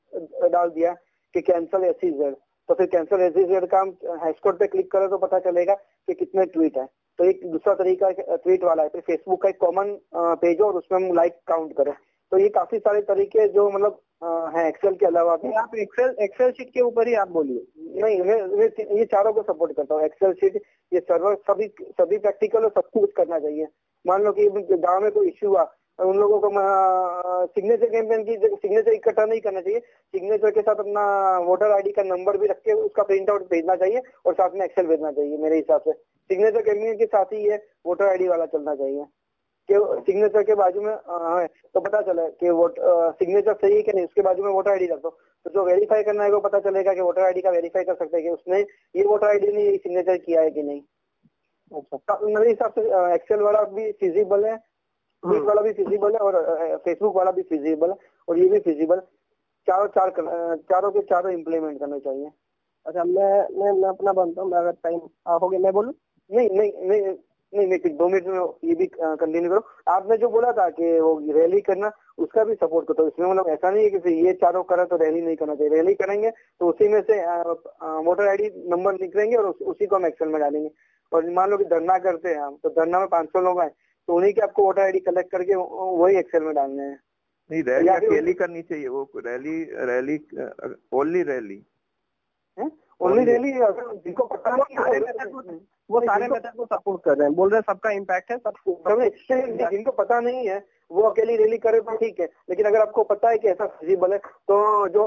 डाल दिया कि कैंसल एस जेड तो फिर कैंसल एस जेड का हम हैश कोड पे क्लिक करें तो पता चलेगा कि कितने ट्वीट है। तो एक दूसरा तरीका ट्वीट वाला है। फिर फेसबुक का एक कॉमन पेज हो और उसमें हम लाइक काउंट करें। तो ये काफ़ी सारे तरीके जो मतलब है एक्सेल के अलावा भी। आप एक्सेल एक्सेल शीट के ऊपर ही आप बोलिए। नहीं मैं, मैं ये चारों को सपोर्ट करता हूँ। एक्सेल शीट ये सर्वर सभी सभी प्रैक्टिकल और सब कुछ करना चाहिए। मान लो कि गाँव में कोई इश्यू हुआ उन लोगों को सिग्नेचर कैंपेन की सिग्नेचर इकट्ठा नहीं करना चाहिए सिग्नेचर के साथ अपना वोटर आईडी का नंबर भी रख के उसका प्रिंट आउट भेजना चाहिए और साथ में एक्सेल भेजना चाहिए मेरे हिसाब से। सिग्नेचर कैंपेन के साथ ही ये वोटर आईडी वाला चलना चाहिए। कि सिग्नेचर के बाजू में है तो पता चले कि वोट सिग्नेचर सही है कि नहीं उसके बाजू में वोटर आईडी रख दो। तो जो वेरीफाई करना है वो पता चलेगा कि वोटर आईडी का वेरीफाई कर सकते हैं कि उसने ये वोटर आईडी ने सिग्नेचर किया है कि नहीं। अच्छा। तो मेरे हिसाब से एक्सेल वाला भी फिजिबल है। ट्वीट। वाला भी फिजिबल है और फेसबुक वाला भी फिजिबल है और ये भी फिजिबल चारों, चार चारों के चारों इम्प्लीमेंट करने चाहिए। अच्छा मैं मैं मैं अपना बनता हूँ अगर टाइम हो गया। मैं बोलूँ? नहीं नहीं नहीं नहीं नहीं दो मिनट में ये भी कंटिन्यू करो। आपने जो बोला था कि वो रैली करना, उसका भी सपोर्ट करता हूँ इसमें मतलब ऐसा नहीं है कि ये चारों करा तो रैली नहीं करना चाहिए। रैली करेंगे तो उसी में से वोटर आईडी नंबर निकलेंगे और उसी को हम एक्शन में डालेंगे। और मान लो कि धरना करते हैं हम तो धरना में पाँच सौ लोग आए तो उन्हीं के आपको वोटर आईडी कलेक्ट करके वही एक्सेल में डालने हैं। नहीं रैली अकेली करनी चाहिए वो rally rally only rally only rally अगर जिनको पता नहीं वो सारे मेथड को सपोर्ट कर रहे हैं। बोल रहे हैं सबका इम्पैक्ट है सबको जिनको पता नहीं है वो अकेली रैली करे तो ठीक है। लेकिन अगर आपको पता है कि ऐसा फिजिबल है तो जो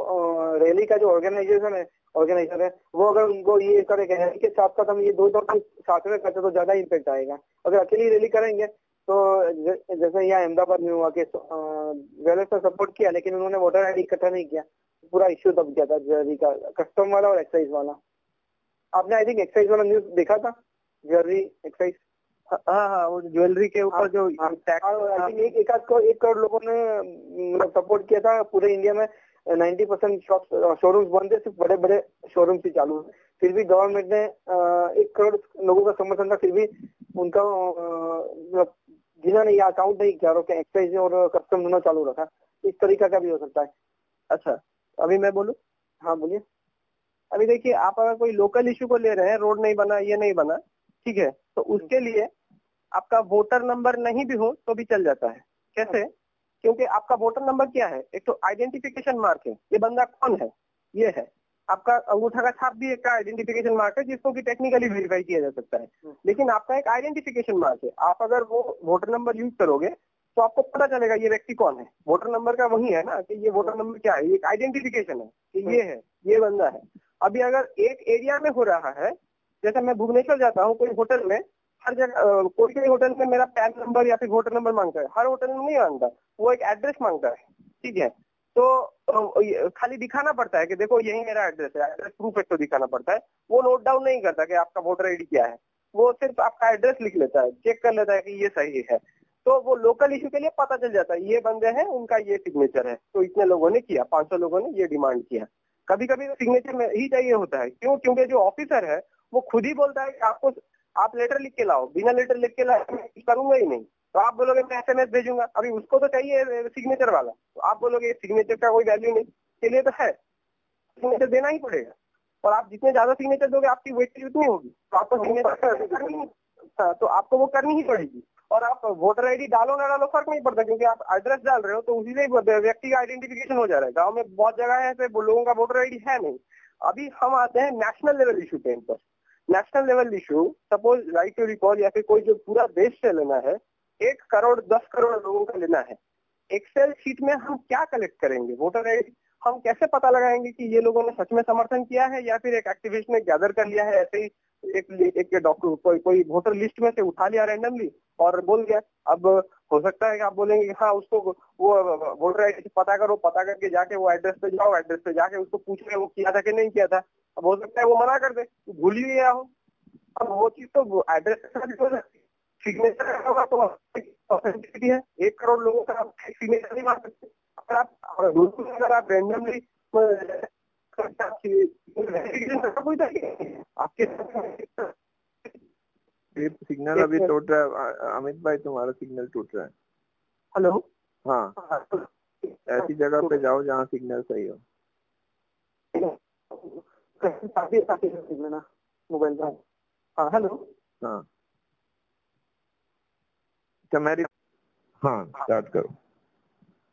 रैली का जो ऑर्गेनाइजेशन है ऑर्गेनाइजर है वो अगर उनको ये करे रैली के साथ साथ हम ये दो दो साथ में करते तो ज़्यादा इम्पैक्ट आएगा। अगर अकेली रैली करेंगे तो जैसे यहाँ अहमदाबाद में हुआ कि वेलर से सपोर्ट किया लेकिन उन्होंने वोटर आई इकट्ठा नहीं किया। पूरा इश्यू दब गया था जर्री का कस्टम वाला और एक्साइज वाला। आपने आई थिंक एक्साइज वाला न्यूज़ देखा था? ज्वेलरी एक्साइज हाँ हाँ वो ज्वेलरी के ऊपर जो हाँ, हाँ, एक एक करोड़ लोगों ने मतलब सपोर्ट किया था पूरे इंडिया में। नाइन्टी परसेंट शॉप शोरूम्स बंद थे सिर्फ़ बड़े बड़े शोरूम ही चालू है। फिर भी गवर्नमेंट ने एक करोड़ लोगों का समर्थन था, फिर भी उनका मतलब जिन्होंने ये अकाउंट नहीं किया और एक्साइज और कस्टम दोनों चालू रखा। इस तरीका का भी हो सकता है। अच्छा अभी मैं बोलू? हाँ बोलिए। अभी देखिए, आप अगर कोई लोकल इश्यू को ले रहे हैं रोड नहीं बना, ये नहीं बना, ठीक है? तो उसके लिए आपका वोटर नंबर नहीं भी हो तो भी चल जाता है। कैसे? क्योंकि आपका वोटर नंबर क्या है? एक तो आइडेंटिफिकेशन मार्क है। ये बंदा कौन है? ये है। आपका अंगूठा का छाप भी एक आइडेंटिफिकेशन मार्क है जिसको कि टेक्निकली वेरीफाई किया जा सकता है। हम्म। लेकिन आपका एक आइडेंटिफिकेशन मार्क है। आप अगर वो वोटर नंबर यूज़ करोगे तो आपको पता चलेगा ये व्यक्ति कौन है। वोटर नंबर का वही है ना कि ये वोटर नंबर क्या है? ये एक आइडेंटिफिकेशन है कि ये है ये बंदा है। अभी अगर एक एरिया में हो रहा है जैसे मैं भुवनेश्वर जाता हूँ कोई होटल में हर जगह कोई भी होटल में मेरा पैन नंबर या फिर होटल नंबर माँगता है, हर होटल में नहीं माँगता, वो एक एड्रेस माँगता है, ठीक है? तो खाली दिखाना पड़ता है कि देखो यही मेरा एड्रेस है एड्रेस प्रूफ एक तो दिखाना पड़ता है। वो नोट डाउन नहीं करता कि आपका वोटर आईडी क्या है। वो सिर्फ़ आपका एड्रेस लिख लेता है चेक कर लेता है कि ये सही है। तो वो लोकल इश्यू के लिए पता चल जाता है, ये बंदे हैं, उनका ये सिग्नेचर है। तो इतने लोगों ने किया 500 लोगों ने ये डिमांड किया। कभी कभी तो सिग्नेचर में ही चाहिए होता है। क्यों? क्योंकि जो ऑफिसर है, वो खुद ही बोलता है कि आपको आप लेटर लिख के लाओ। बिना लेटर लिख के लाओ मैं करूँगा ही नहीं। तो आप बोलोगे मैं एसएमएस भेजूँगा। अभी उसको तो चाहिए सिग्नेचर वाला। तो आप बोलोगे सिग्नेचर का कोई वैल्यू नहीं। चलिए तो है। सिग्नेचर देना ही पड़ेगा। और आप जितने ज़्यादा सिग्नेचर दोगे आपकी वेटेज उतनी होगी। तो आपको सिग्नेचर हाँ, तो आपको वो करनी ही पड़ेगी। और आप वोटर आईडी डालो ना डालो फ़र्क नहीं पड़ता क्योंकि आप एड्रेस डाल रहे हो तो उसी से व्यक्ति का आइडेंटिफिकेशन हो जा रहा है। गाँव में बहुत जगह है ऐसे लोगों का वोटर आईडी है नहीं। अभी हम आते हैं नेशनल लेवल इशू पे इन पर national level issue suppose right to recall या फिर कोई जो पूरा देश से लेना है, एक करोड़, दस करोड़ लोगों का लेना है। एक्सेल शीट में हम क्या कलेक्ट करेंगे? वोटर आईडी हम कैसे पता लगाएँगे कि ये लोगों ने सच में समर्थन किया है या फिर एक एक्टिविस्ट ने गैदर कर लिया है, ऐसे ही एक एक डॉक्टर कोई कोई वोटर लिस्ट में से उठा लिया रैंडमली और बोल गया। अब हो सकता है कि आप बोलेंगे हाँ उसको वो वोटर आई पता करो, पता करके जाके वो एड्रेस पे जाओ एड्रेस पे जाके उसको पूछ रहे वो किया था कि नहीं किया था। अब हो सकता है वो मना कर दे भूल ही गया हो। अब वो चीज़ तो एड्रेस सिग्नेचर होगा तो ऑथेंटिसिटी है। एक करोड़ लोगों का सिग्नेचर नहीं मार सकते। अगर आप अगर आप रेंडमली आपके सिग्नल अभी टूट रहा है। अमित भाई तुम्हारा सिग्नल टूट रहा है। हेलो? हाँ। ऐसी जगह पे जाओ जहाँ सिग्नल सही हो। मोबाइल में हाँ हेलो हाँ क्या मेरी हाँ स्टार्ट करो।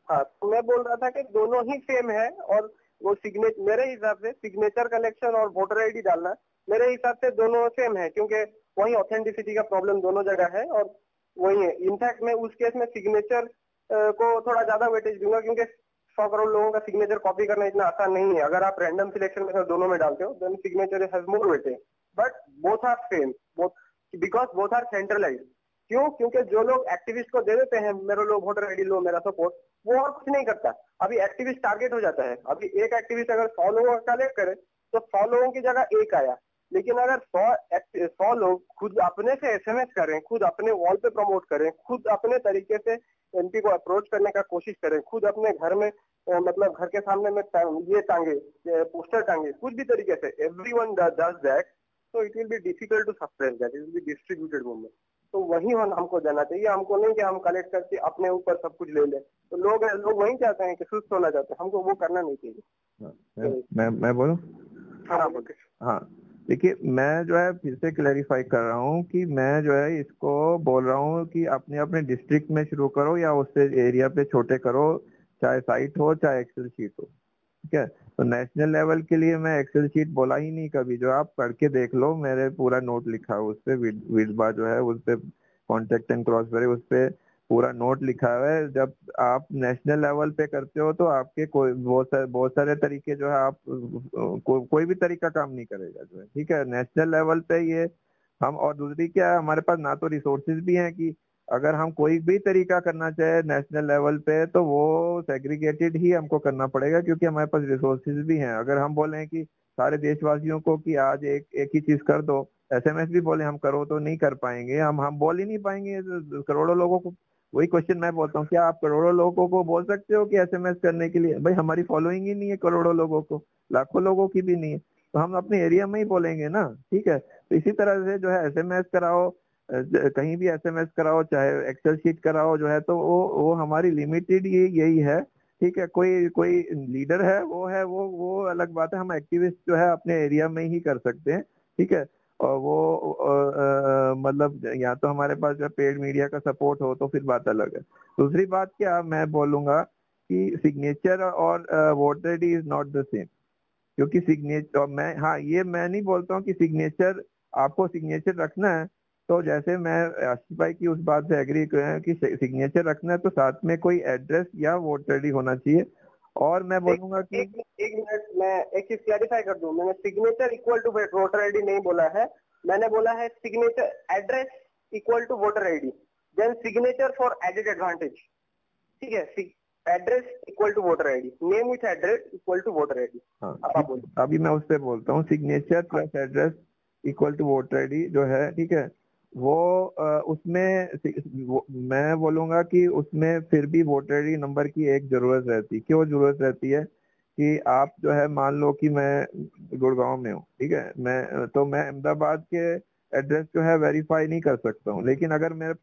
हाँ तो मैं बोल रहा था कि दोनों ही सेम है और वो सिग्नेचर मेरे हिसाब से सिग्नेचर कलेक्शन और वोटर आईडी डालना मेरे हिसाब से दोनों सेम है क्योंकि वही ऑथेंटिसिटी का प्रॉब्लम दोनों जगह है और वही है। इनफैक्ट मैं उस केस में सिग्नेचर को थोड़ा ज़्यादा वेटेज दूँगा क्योंकि सौ करोड़ लोगों का सिग्नेचर कॉपी करना इतना आसान नहीं है। अगर आप रैंडम सिलेक्शन में दोनों में डालते हो then signature has more weightage but both are same both because both are centralise क्यों? क्योंकि जो लोग एक्टिविस्ट को दे देते हैं, मेरे लोग वोटर आईडी लो, मेरा सपोर्ट वो और कुछ नहीं करता। अभी एक्टिविस्ट टारगेट हो जाता है। अभी एक एक्टिविस्ट अगर सौ लोगों का कलेक्ट करे तो सौ लोगों की जगह एक आया। लेकिन अगर सौ सौ लोग खुद अपने से एसएमएस करें खुद अपने वॉल पे प्रमोट करें खुद अपने तरीके से एमपी को अप्रोच करने का कोशिश करें खुद अपने घर में मतलब घर के सामने में ये टांगे पोस्टर टांगे कुछ भी तरीके से एवरी वन डज दैट तो it will be difficult to suppress that it will be distributed movement तो वही हम हमको जाना चाहिए हमको नहीं कि हम कलेक्ट करके अपने ऊपर सब कुछ ले लें। तो लोग लोग वही चाहते हैं कि सुस्त होना चाहते हैं हमको वो करना नहीं चाहिए। हाँ, मैं, मैं बोलूँ? हाँ हाँ देखिए, मैं जो है फिर से क्लैरिफाई कर रहा हूँ कि मैं जो है इसको बोल रहा हूँ कि अपने अपने डिस्ट्रिक्ट में शुरू करो या उससे एरिया पे छोटे करो, चाहे साइट हो, चाहे एक्सेल शीट हो। ठीक है? तो नेशनल लेवल के लिए मैं एक्सेल शीट बोला ही नहीं कभी। जो आप पढ़ के देख लो, मेरे पूरा नोट लिखा है, उस पर विडबा जो है, उस पर कॉन्टेक्ट एंड क्रॉस वेरी उस पर पूरा नोट लिखा हुआ है। जब आप नेशनल लेवल पे करते हो तो आपके कोई बहुत सारे बहुत सारे तरीके जो है आप को, कोई भी तरीका काम नहीं करेगा जो है। ठीक है? नेशनल लेवल पे ये हम और दूसरी क्या है हमारे पास ना तो रिसोर्सेज भी हैं कि अगर हम कोई भी तरीका करना चाहे नेशनल लेवल पे तो वो सेग्रीगेटेड ही हमको करना पड़ेगा क्योंकि हमारे पास रिसोर्सेज भी हैं। अगर हम बोले कि सारे देशवासियों को कि आज एक एक ही चीज़ कर दो एसएमएस भी बोले हम करो तो नहीं कर पाएँगे। हम हम बोल ही नहीं पाएँगे करोड़ों लोगों को वही क्वेश्चन मैं बोलता हूँ, क्या आप करोड़ों लोगों को बोल सकते हो कि एसएमएस करने के लिए? भाई, हमारी फॉलोइंग ही नहीं है करोड़ों लोगों को, लाखों लोगों की भी नहीं है। तो हम अपने एरिया में ही बोलेंगे ना, ठीक है? तो इसी तरह से जो है एसएमएस कराओ कहीं भी एसएमएस कराओ, चाहे एक्सेल शीट कराओ जो है तो वो वो हमारी लिमिटेड ये यही है, ठीक है? कोई कोई लीडर है, वो है, वो वो अलग बात है, हम एक्टिविस्ट जो है अपने एरिया में ही कर सकते हैं, ठीक है? और वो मतलब या तो हमारे पास जो पेड मीडिया का सपोर्ट हो तो फिर बात अलग है। दूसरी बात क्या मैं बोलूँगा कि सिग्नेचर और voter ID is not the same क्योंकि सिग्नेचर मैं हाँ ये मैं नहीं बोलता हूँ कि सिग्नेचर आपको सिग्नेचर रखना है। तो जैसे मैं, आशीष भाई की उस बात से एग्री कि सिग्नेचर रखना है तो साथ में कोई एड्रेस या वोटर आईडी होना चाहिए। और मैं बोलूँगा कि एक, एक मिनट मैं एक चीज़ क्लैरिफाई कर दूँ। मैंने signature equal to voter ID नहीं बोला है। मैंने बोला है signature address equal to voter ID then signature for added advantage ठीक है? Address equal to voter ID name with address equal to voter ID अभी मैं उस पर बोलता हूँ signature plus address equal to voter ID जो है ठीक है? वो उसमें मैं बोलूँगा कि उसमें फिर भी वोटर आईडी नंबर की एक ज़रूरत रहती है। क्यों ज़रूरत रहती है? कि आप जो है, मान लो कि मैं गुड़गांव में हूँ, ठीक है? मैं तो मैं अहमदाबाद के एड्रेस जो है वेरीफाई नहीं कर सकता हूँ। लेकिन अगर मेरे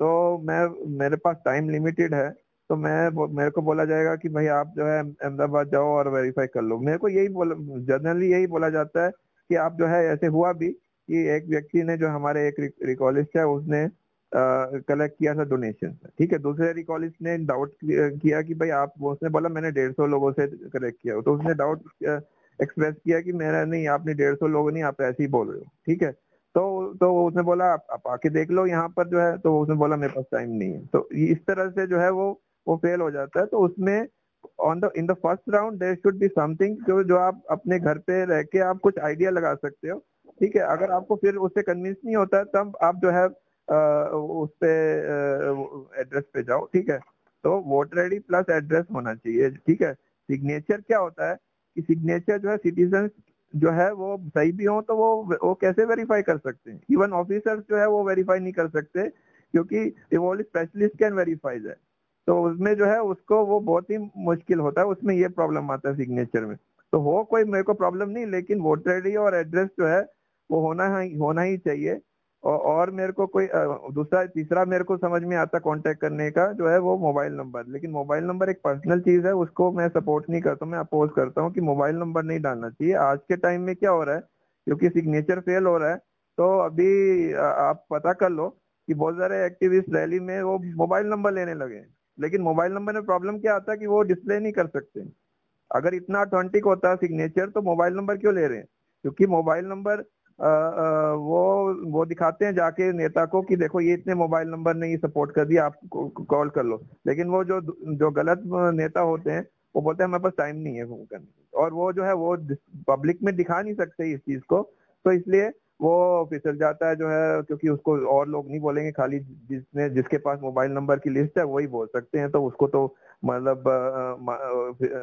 तो मैं, मेरे पास टाइम लिमिटेड है तो मैं मेरे को बोला जाएगा कि भाई आप जो है, अहमदाबाद जाओ और वेरीफाई कर लो। मेरे को यही बोला जनरली यही बोला जाता है कि आप जो है, ऐसे हुआ भी कि एक व्यक्ति ने जो हमारे एक रिकॉलिस्ट है उसने कलेक्ट किया था डोनेशन ठीक है? दूसरे रिकॉलिस्ट ने डाउट किया कि भाई आप उसने बोला मैंने डेढ़ सौ लोगों से कलेक्ट किया। तो उसने डाउट एक्सप्रेस किया कि मेरा नहीं आपने डेढ़ सौ लोग नहीं आप ऐसे ही बोल रहे हो ठीक है? तो तो उसने बोला आप, आप आके देख लो यहाँ पर जो है। तो उसने बोला मेरे पास टाइम नहीं है। तो इस तरह से जो है वो वो फेल हो जाता है। तो उसमें on the in the first round there should be something जो जो आप अपने घर पे रह के आप कुछ आइडिया लगा सकते हो। ठीक है, अगर आपको फिर उससे कन्विंस नहीं होता है, तब आप जो है उस पे एड्रेस पे जाओ, ठीक है? तो वोटर आईडी प्लस एड्रेस होना चाहिए, ठीक है? सिग्नेचर क्या होता है? कि सिग्नेचर जो है सिटीजन जो है, वो सही भी हो तो वो वो कैसे वेरीफाई कर सकते हैं? इवन ऑफिसर्स जो है, वो वेरीफाई नहीं कर सकते, क्योंकि स्पेशलिस्ट कैन वेरीफाइज है तो उसमें जो है, उसको वो बहुत ही मुश्किल होता है, उसमें ये प्रॉब्लम आता है सिग्नेचर में। तो हो कोई मेरे को प्रॉब्लम नहीं, लेकिन वोटर आईडी और एड्रेस जो है वो होना ही होना ही चाहिए। और, और मेरे को कोई दूसरा तीसरा मेरे को समझ में आता कांटेक्ट करने का जो है वो मोबाइल नंबर लेकिन मोबाइल नंबर एक पर्सनल चीज़ है उसको मैं सपोर्ट नहीं करता मैं अपोज करता हूँ कि मोबाइल नंबर नहीं डालना चाहिए। आज के टाइम में क्या हो रहा है क्योंकि सिग्नेचर फेल हो रहा है तो अभी आप पता कर लो कि बहुत सारे एक्टिविस्ट रैली में वो मोबाइल नंबर लेने लगे लेकिन मोबाइल नंबर में प्रॉब्लम क्या आता है कि वो डिस्प्ले नहीं कर सकते। अगर इतना ऑथेंटिक होता सिग्नेचर तो मोबाइल नंबर क्यों ले रहे हैं? क्योंकि मोबाइल नंबर वो वो दिखाते हैं जाके नेता को कि देखो ये इतने मोबाइल नंबर नहीं सपोर्ट कर दिया, आप कॉल कर लो। लेकिन वो जो जो गलत नेता होते हैं, वो बोलते हैं, हमारे पास टाइम नहीं है फ़ोन करने और वो जो है, वो पब्लिक में दिखा नहीं सकते इस चीज़ को तो इसलिए वो फिसल जाता है जो है, क्योंकि उसको और लोग नहीं बोलेंगे, खाली जिसने, जिसके पास मोबाइल नंबर की लिस्ट है, वही बोल सकते हैं तो उसको तो मतलब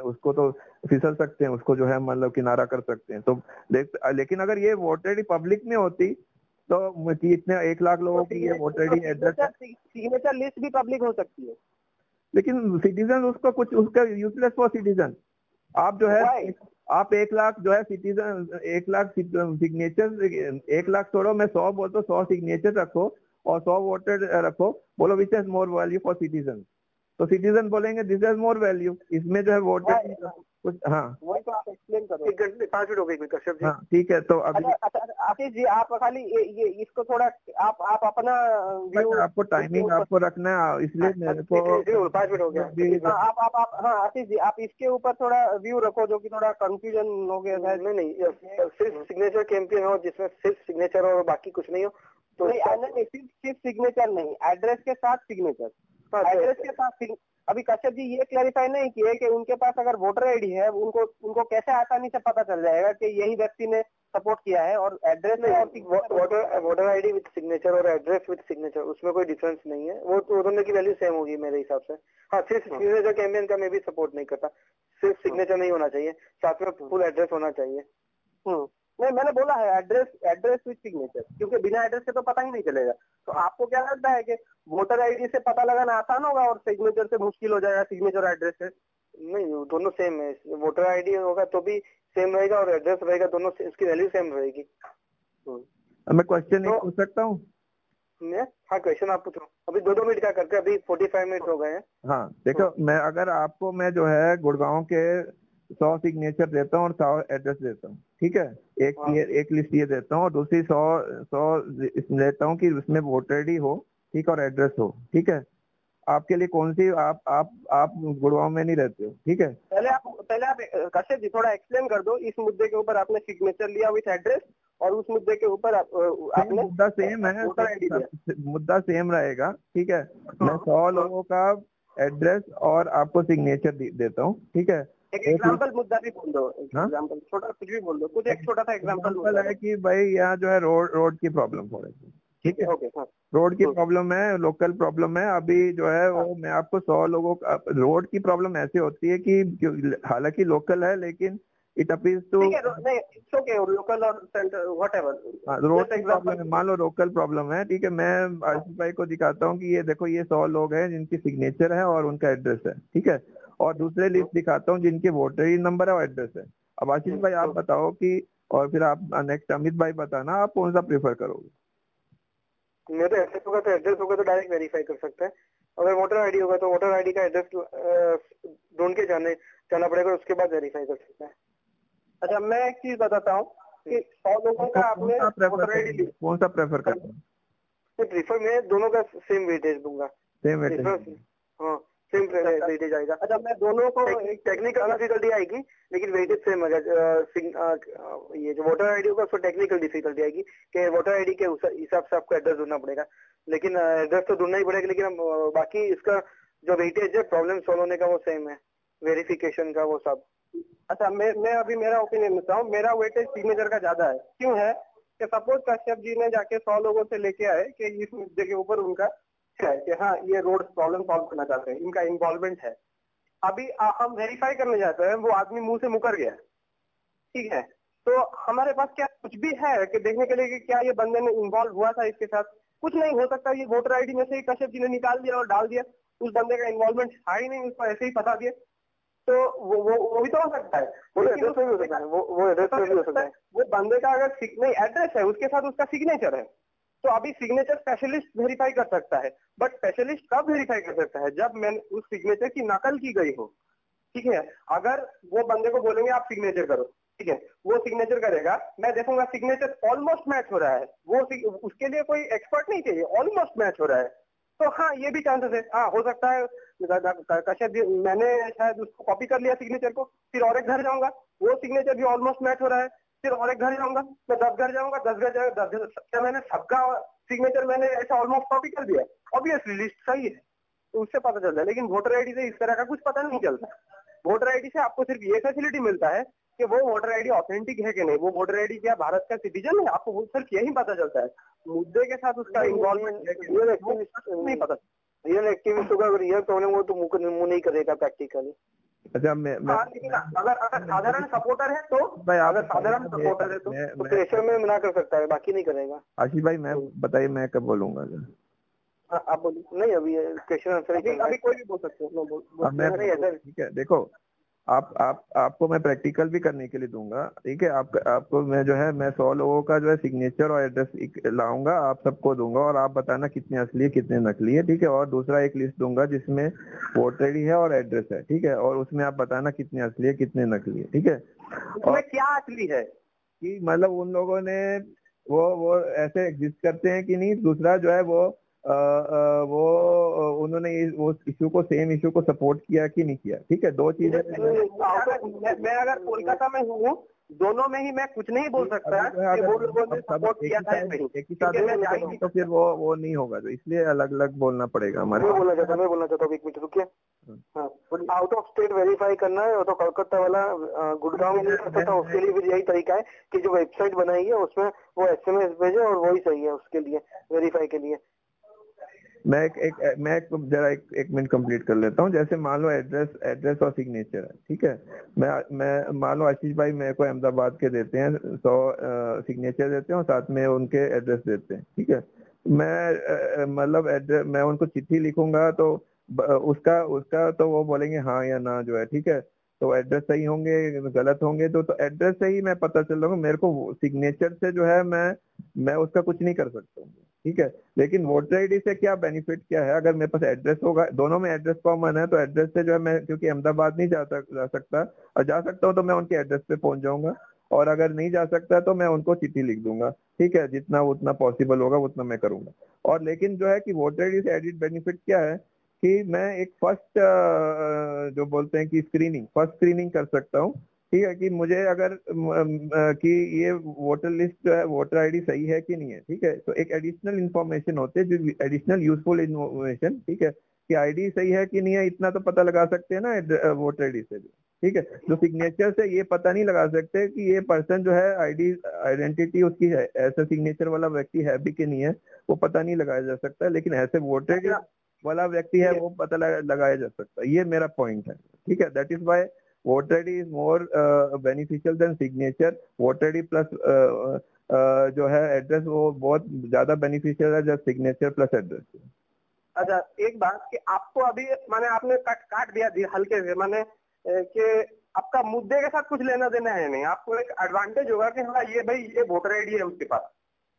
उसको तो फिसल सकते हैं उसको जो है मतलब किनारा कर सकते हैं। तो लेकिन अगर ये वोटर आईडी पब्लिक में होती तो इतने एक लाख लोगों की ये voter ID address signature list भी पब्लिक हो सकती है। लेकिन सिटीजन उसको कुछ उसका यूजलेस फॉर सिटीजन आप जो है आप एक लाख जो है सिटीजन एक लाख सिग्नेचर एक लाख छोड़ो मैं सौ बोलता हूँ सौ सिग्नेचर रखो और सौ वोटर रखो बोलो which has more value for citizen तो सिटीजन बोलेंगे दिस हैज़ मोर वैल्यू इसमें जो है वोटर कुछ हाँ। वही तो आप एक्सप्लेन करो एक घंटे पाँच मिनट हो गए कश्यप जी। हाँ ठीक है तो अभी अच्छा अच्छा अच्छा, आशीष जी आप खाली ये, ये इसको थोड़ा आप आप अपना व्यू आपको टाइमिंग आपको रखना है इसलिए मेरे को पाँच मिनट हो गया। हाँ, आप आप आप हाँ आशीष जी आप इसके ऊपर थोड़ा व्यू रखो जो कि थोड़ा कंफ्यूजन हो गया शायद नहीं नहीं सिर्फ़ सिग्नेचर कैंपेन हो जिसमें सिर्फ़ सिग्नेचर और बाकी कुछ नहीं हो तो नहीं सिर्फ़ सिर्फ़ सिग्नेचर नहीं एड्रेस के साथ सिग्नेचर हाँ, एड्रेस के अभी कश्यप जी ये क्लैरिफाई नहीं किए कि उनके पास अगर वोटर आईडी है उनको उनको कैसे आसानी से पता चल जाएगा कि यही व्यक्ति ने सपोर्ट किया है और एड्रेस है और signature- voter voter ID with signature और एड्रेस विद सिग्नेचर उसमें कोई डिफरेंस नहीं है। वो तो दोनों की वैल्यू सेम होगी मेरे हिसाब से। हाँ सिर्फ़ सिग्नेचर कैंपेन का मैं भी सपोर्ट नहीं करता। सिर्फ़ सिग्नेचर नहीं होना चाहिए। साथ में फुल एड्रेस होना चाहिए। हम्म। नहीं मैंने बोला है एड्रेस एड्रेस विद सिग्नेचर क्योंकि बिना एड्रेस के तो पता ही नहीं चलेगा। तो आपको क्या लगता है कि वोटर आईडी से पता लगाना आसान होगा और सिग्नेचर से मुश्किल हो जाएगा सिग्नेचर एड्रेस से? नहीं दोनों सेम है। वोटर आईडी होगा तो भी सेम रहेगा और एड्रेस रहेगा दोनों से- इसकी वैल्यू सेम रहेगी। मैं क्वेश्चन तो- पूछ सकता हूँ? मैं? हाँ क्वेश्चन आप पूछो। अभी दो दो मिनट का करते हैं अभी फोर्टी फाइव मिनट हो गए हैं। हाँ देखो मैं अगर आपको मैं जो है गुड़गांव के सौ सिग्नेचर देता हूँ और सौ एड्रेस देता हूँ ठीक है? एक हाँ। ये एक लिस्ट ये देता हूँ और दूसरी सौ सौ देता हूँ कि उसमें वोटर आईडी हो ठीक और एड्रेस हो ठीक है? आपके लिए कौन सी आप आप आप गुड़गांव में नहीं रहते हो ठीक है? पहले आप पहले आप कश्यप जी थोड़ा एक्सप्लेन कर दो इस मुद्दे के ऊपर आपने सिग्नेचर लिया विथ एड्रेस और उस मुद्दे के ऊपर आप, आपने मुद्दा सेम है मुद्दा सेम रहेगा ठीक है? मैं सौ लोगों का एड्रेस और आपको सिग्नेचर देता हूँ ठीक है? एक एग्जांपल मुद्दा भी बोल दो हाँ? एग्जांपल छोटा कुछ भी बोल दो कुछ एक छोटा सा एग्जांपल है कि भाई यहाँ जो है रोड रोड की प्रॉब्लम हो रही है ठीक है? ओके हाँ। रोड की हम्म। प्रॉब्लम है लोकल प्रॉब्लम है अभी जो है वो मैं आपको सौ लोगों का रोड की प्रॉब्लम ऐसे होती है कि हालाँकि लोकल है लेकिन इट अपीज टू है लोकल और सेंटर व्हाटएवर रोड की प्रॉब्लम है मान लो लोकल प्रॉब्लम है ठीक है मैं आशिफ भाई को दिखाता हूँ कि ये देखो ये सौ लोग हैं जिनकी सिग्नेचर है और उनका एड्रेस है ठीक है? और दूसरे लिस्ट दिखाता हूँ जिनके वोटर ही नंबर है और एड्रेस है। अब आशीष भाई आप बताओ कि और फिर आप नेक्स्ट अमित भाई बताना आप कौन सा प्रेफर करोगे? मेरे एड्रेस होगा तो एड्रेस होगा तो डायरेक्ट वेरीफाई कर सकते हैं। अगर वोटर आईडी होगा तो वोटर आईडी का एड्रेस ढूंढ के जाने जाना पड़ेगा उसके बाद वेरीफाई कर सकते हैं। अच्छा मैं एक चीज़ बताता हूँ कि सौ लोगों का आपने वोटर आईडी कौन सा प्रेफर करते हैं तो प्रीफर मैं दोनों का सेम वेटेज दूँगा। सेम Prefer- हाँ। सेम वेटेज आएगा। अच्छा मैं दोनों को एक टेक्निकल डिफिकल्टी आएगी लेकिन वेटेज सेम आएगा ये जो वोटर आईडी होगा उसको टेक्निकल डिफिकल्टी आएगी कि वोटर आईडी के हिसाब से आपको एड्रेस ढूंढना पड़ेगा। लेकिन एड्रेस तो ढूंढना ही पड़ेगा लेकिन हम, बाकी इसका जो वेटेज है प्रॉब्लम सॉल्व होने का वो सेम है। वेरिफिकेशन का वो सब। अच्छा मैं मैं अभी मेरा ओपिनियन देता हूँ। मेरा वेटेज सिग्नेचर का ज़्यादा है। क्यों है कि सपोज़ कश्यप जी ने जाके सौ लोगों से लेके आए कि इस मुद्दे के ऊपर उनका है कि हाँ ये रोड प्रॉब्लम सॉल्व करना चाहते हैं इनका इन्वॉल्वमेंट है। अभी आ, हम वेरीफाई करने जाते हैं वो आदमी मुँह से मुकर गया। ठीक है? तो हमारे पास क्या कुछ भी है कि देखने के लिए कि क्या ये बंदे ने इन्वॉल्व हुआ था इसके साथ? कुछ नहीं हो सकता ये वोटर आईडी में से ही कश्यप जी ने निकाल दिया और डाल दिया। उस बंदे का इन्वॉल्वमेंट था ही नहीं उसको ऐसे ही फंसा दिया। तो वो वो वो भी तो हो सकता है। वो एड्रेस भी हो सकता है वो वो एड्रेस भी हो सकता है। वो बंदे का अगर नहीं एड्रेस है उसके साथ उसका सिग्नेचर है। तो अभी सिग्नेचर स्पेशलिस्ट वेरीफाई कर सकता है। बट स्पेशलिस्ट कब वेरीफाई कर सकता है? जब मैंने उस सिग्नेचर की नकल की गई हो। ठीक है? अगर वो बंदे को बोलेंगे, आप सिग्नेचर करो। ठीक है? वो सिग्नेचर करेगा। मैं देखूँगा सिग्नेचर ऑलमोस्ट मैच हो रहा है। वो उसके लिए कोई एक्सपर्ट नहीं चाहिए। ऑलमोस्ट मैच हो रहा है। तो हाँ ये भी चांसेस है। हाँ हो सकता है। कश्यप मैंने शायद उसको कॉपी कर लिया सिग्नेचर को। फिर और एक घर जाऊँगा। वो सिग्नेचर भी ऑलमोस्ट मैच हो रहा है। फिर और एक घर जाऊँगा। मैं दस घर जाऊँगा दस घर जाऊँगा दस घर क्या मैंने सबका सिग्नेचर मैंने ऐसा ऑलमोस्ट कॉपी कर दिया। ऑब्वियसली लिस्ट सही है। तो उससे पता चलता है। लेकिन वोटर आईडी से इस तरह का कुछ पता नहीं चलता। वोटर आईडी से आपको सिर्फ़ ये फैसिलिटी मिलता है कि वो वोटर आईडी ऑथेंटिक है कि नहीं। वो वोटर आईडी क्या भारत का सिटीजन है? आपको सिर्फ़ यही पता चलता है। मुद्दे के साथ उसका इन्वॉल्वमेंट नहीं पता रियल एक्टिविस्ट होगा अगर रियल प्रॉब्लम हो तो मुँह मुँह नहीं करेगा प्रैक्टिकली अच्छा मैं मैं हाँ, लेकिन अगर अगर साधारण सपोर्टर है तो भाई अगर साधारण सपोर्टर है तो मैं- तो प्रेशर में मना कर सकता है बाकी नहीं करेगा। आशीष भाई मैं बताइए मैं कब बोलूँगा हाँ, आप बोलिए। नहीं अभी क्वेश्चन आंसर अभी कोई भी बोल सकते हैं ठीक है देखो आप आप आपको मैं प्रैक्टिकल भी करने के लिए दूँगा ठीक है? आप आपको मैं जो है मैं सौ लोगों का जो है सिग्नेचर और एड्रेस लाऊँगा आप सबको दूँगा और आप बताना कितने असली है कितने नकली है ठीक है? और दूसरा एक लिस्ट दूँगा जिसमें वोटर आईडी है और एड्रेस है ठीक है? और उसमें आप बताना कितने असली है कितने नकली है ठीक है? उसमें क्या असली है? कि मतलब उन लोगों ने वो वो ऐसे एग्जिस्ट करते हैं कि नहीं दूसरा जो है वो वो उन्होंने वो इशू को सेम इशू को सपोर्ट किया कि नहीं किया? ठीक है दो चीज़ें मैं मैं अगर कोलकाता में हूँ दोनों में ही मैं कुछ नहीं बोल सकता अगर वो लोगों ने सपोर्ट किया था एक ही साथ तो फिर वो वो नहीं होगा तो इसलिए अलग अलग बोलना पड़ेगा हमारे मैं बोलना चाहता मैं बोलना चाहता हूँ एक मिनट रुकिए। आउट ऑफ़ स्टेट वेरीफाई करना है तो कोलकाता वाला गुड़गांव में नहीं सकता उसके लिए भी यही तरीका है कि जो वेबसाइट बनाई है उसमें वो एसएमएस भेजे और वही सही है उसके लिए वेरीफाई के लिए। मैं एक, एक मैं एक जरा एक, एक मिनट कंप्लीट कर लेता हूँ। जैसे मान लो एड्रेस एड्रेस और सिग्नेचर है ठीक है? मैं मैं मान लो आशीष भाई मेरे को अहमदाबाद के देते हैं सौ सिग्नेचर देते हैं और साथ में उनके एड्रेस देते हैं ठीक है? मैं मतलब एड्रेस मैं उनको चिट्ठी लिखूँगा तो उसका उसका तो वो बोलेंगे हाँ या ना जो है ठीक है? तो एड्रेस सही होंगे गलत होंगे तो तो एड्रेस से ही मैं पता चल रहा मेरे को सिग्नेचर से जो है मैं मैं उसका कुछ नहीं कर सकता हूँ। ठीक है? लेकिन वोटर आईडी से क्या बेनिफिट क्या है? अगर मेरे पास एड्रेस होगा दोनों में एड्रेस कॉमन है तो एड्रेस से जो है मैं क्योंकि अहमदाबाद नहीं जा, जा सकता और जा सकता हूँ तो मैं उनके एड्रेस पे पहुँच जाऊँगा और अगर नहीं जा सकता तो मैं उनको चिट्ठी लिख दूँगा ठीक है? जितना उतना पॉसिबल होगा उतना मैं करूँगा। और लेकिन जो है कि वोटर आईडी से एडिट बेनिफिट क्या है कि मैं एक फ़र्स्ट जो बोलते हैं कि स्क्रीनिंग फ़र्स्ट स्क्रीनिंग कर सकता हूँ ठीक है कि मुझे अगर कि ये वोटर लिस्ट जो है वोटर आईडी सही है कि नहीं है ठीक है? तो एक एडिशनल इन्फॉर्मेशन होते हैं जो एडिशनल यूजफुल इन्फॉर्मेशन ठीक है? कि आईडी सही है कि नहीं है इतना तो पता लगा सकते हैं ना वोटर आईडी से भी ठीक है? जो सिग्नेचर से ये पता नहीं लगा सकते कि ये पर्सन जो है आईडी आइडेंटिटी उसकी है ऐसा सिग्नेचर वाला व्यक्ति है भी कि नहीं है वो पता नहीं लगाया जा सकता लेकिन ऐसे वोटर वाला व्यक्ति है वो पता लगाया जा सकता है। ये मेरा पॉइंट है ठीक है? That is why voter ID is more beneficial than signature voter ID plus जो है एड्रेस वो बहुत ज़्यादा बेनिफिशियल है जब सिग्नेचर प्लस एड्रेस अच्छा एक बात कि आपको अभी माने आपने कट काट दिया हल्के से, माने कि आपका मुद्दे के साथ कुछ लेना देना है नहीं। आपको एक एडवांटेज होगा कि हाँ ये भाई, ये वोटर आईडी है उसके पास।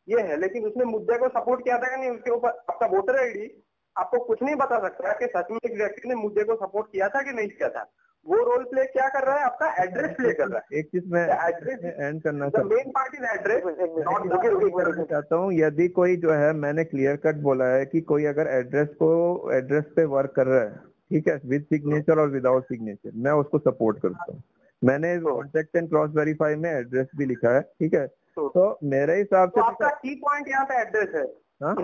ये है, लेकिन उसने मुद्दे को सपोर्ट किया था कि नहीं उसके ऊपर? आपका वोटर आईडी आपको कुछ नहीं बता सकता कि सच में एक व्यक्ति ने मुद्दे को सपोर्ट किया था कि नहीं किया था। वो रोल प्ले क्या कर रहा है? आपका एड्रेस प्ले कर रहा है। एक चीज़ मैं एड्रेस एंड करना चाहता मेन पार्ट इज़ एड्रेस चाहता हूँ यदि कोई जो है मैंने क्लियर कट बोला है कि कोई अगर एड्रेस को एड्रेस पे वर्क कर रहा है ठीक है विद सिग्नेचर और विदाउट सिग्नेचर मैं उसको सपोर्ट करता हूँ। मैंने कॉन्टेक्ट एंड क्रॉस वेरीफाई में एड्रेस भी लिखा है ठीक है? तो मेरे हिसाब तो से आपका की पॉइंट यहाँ पे एड्रेस है। हाँ?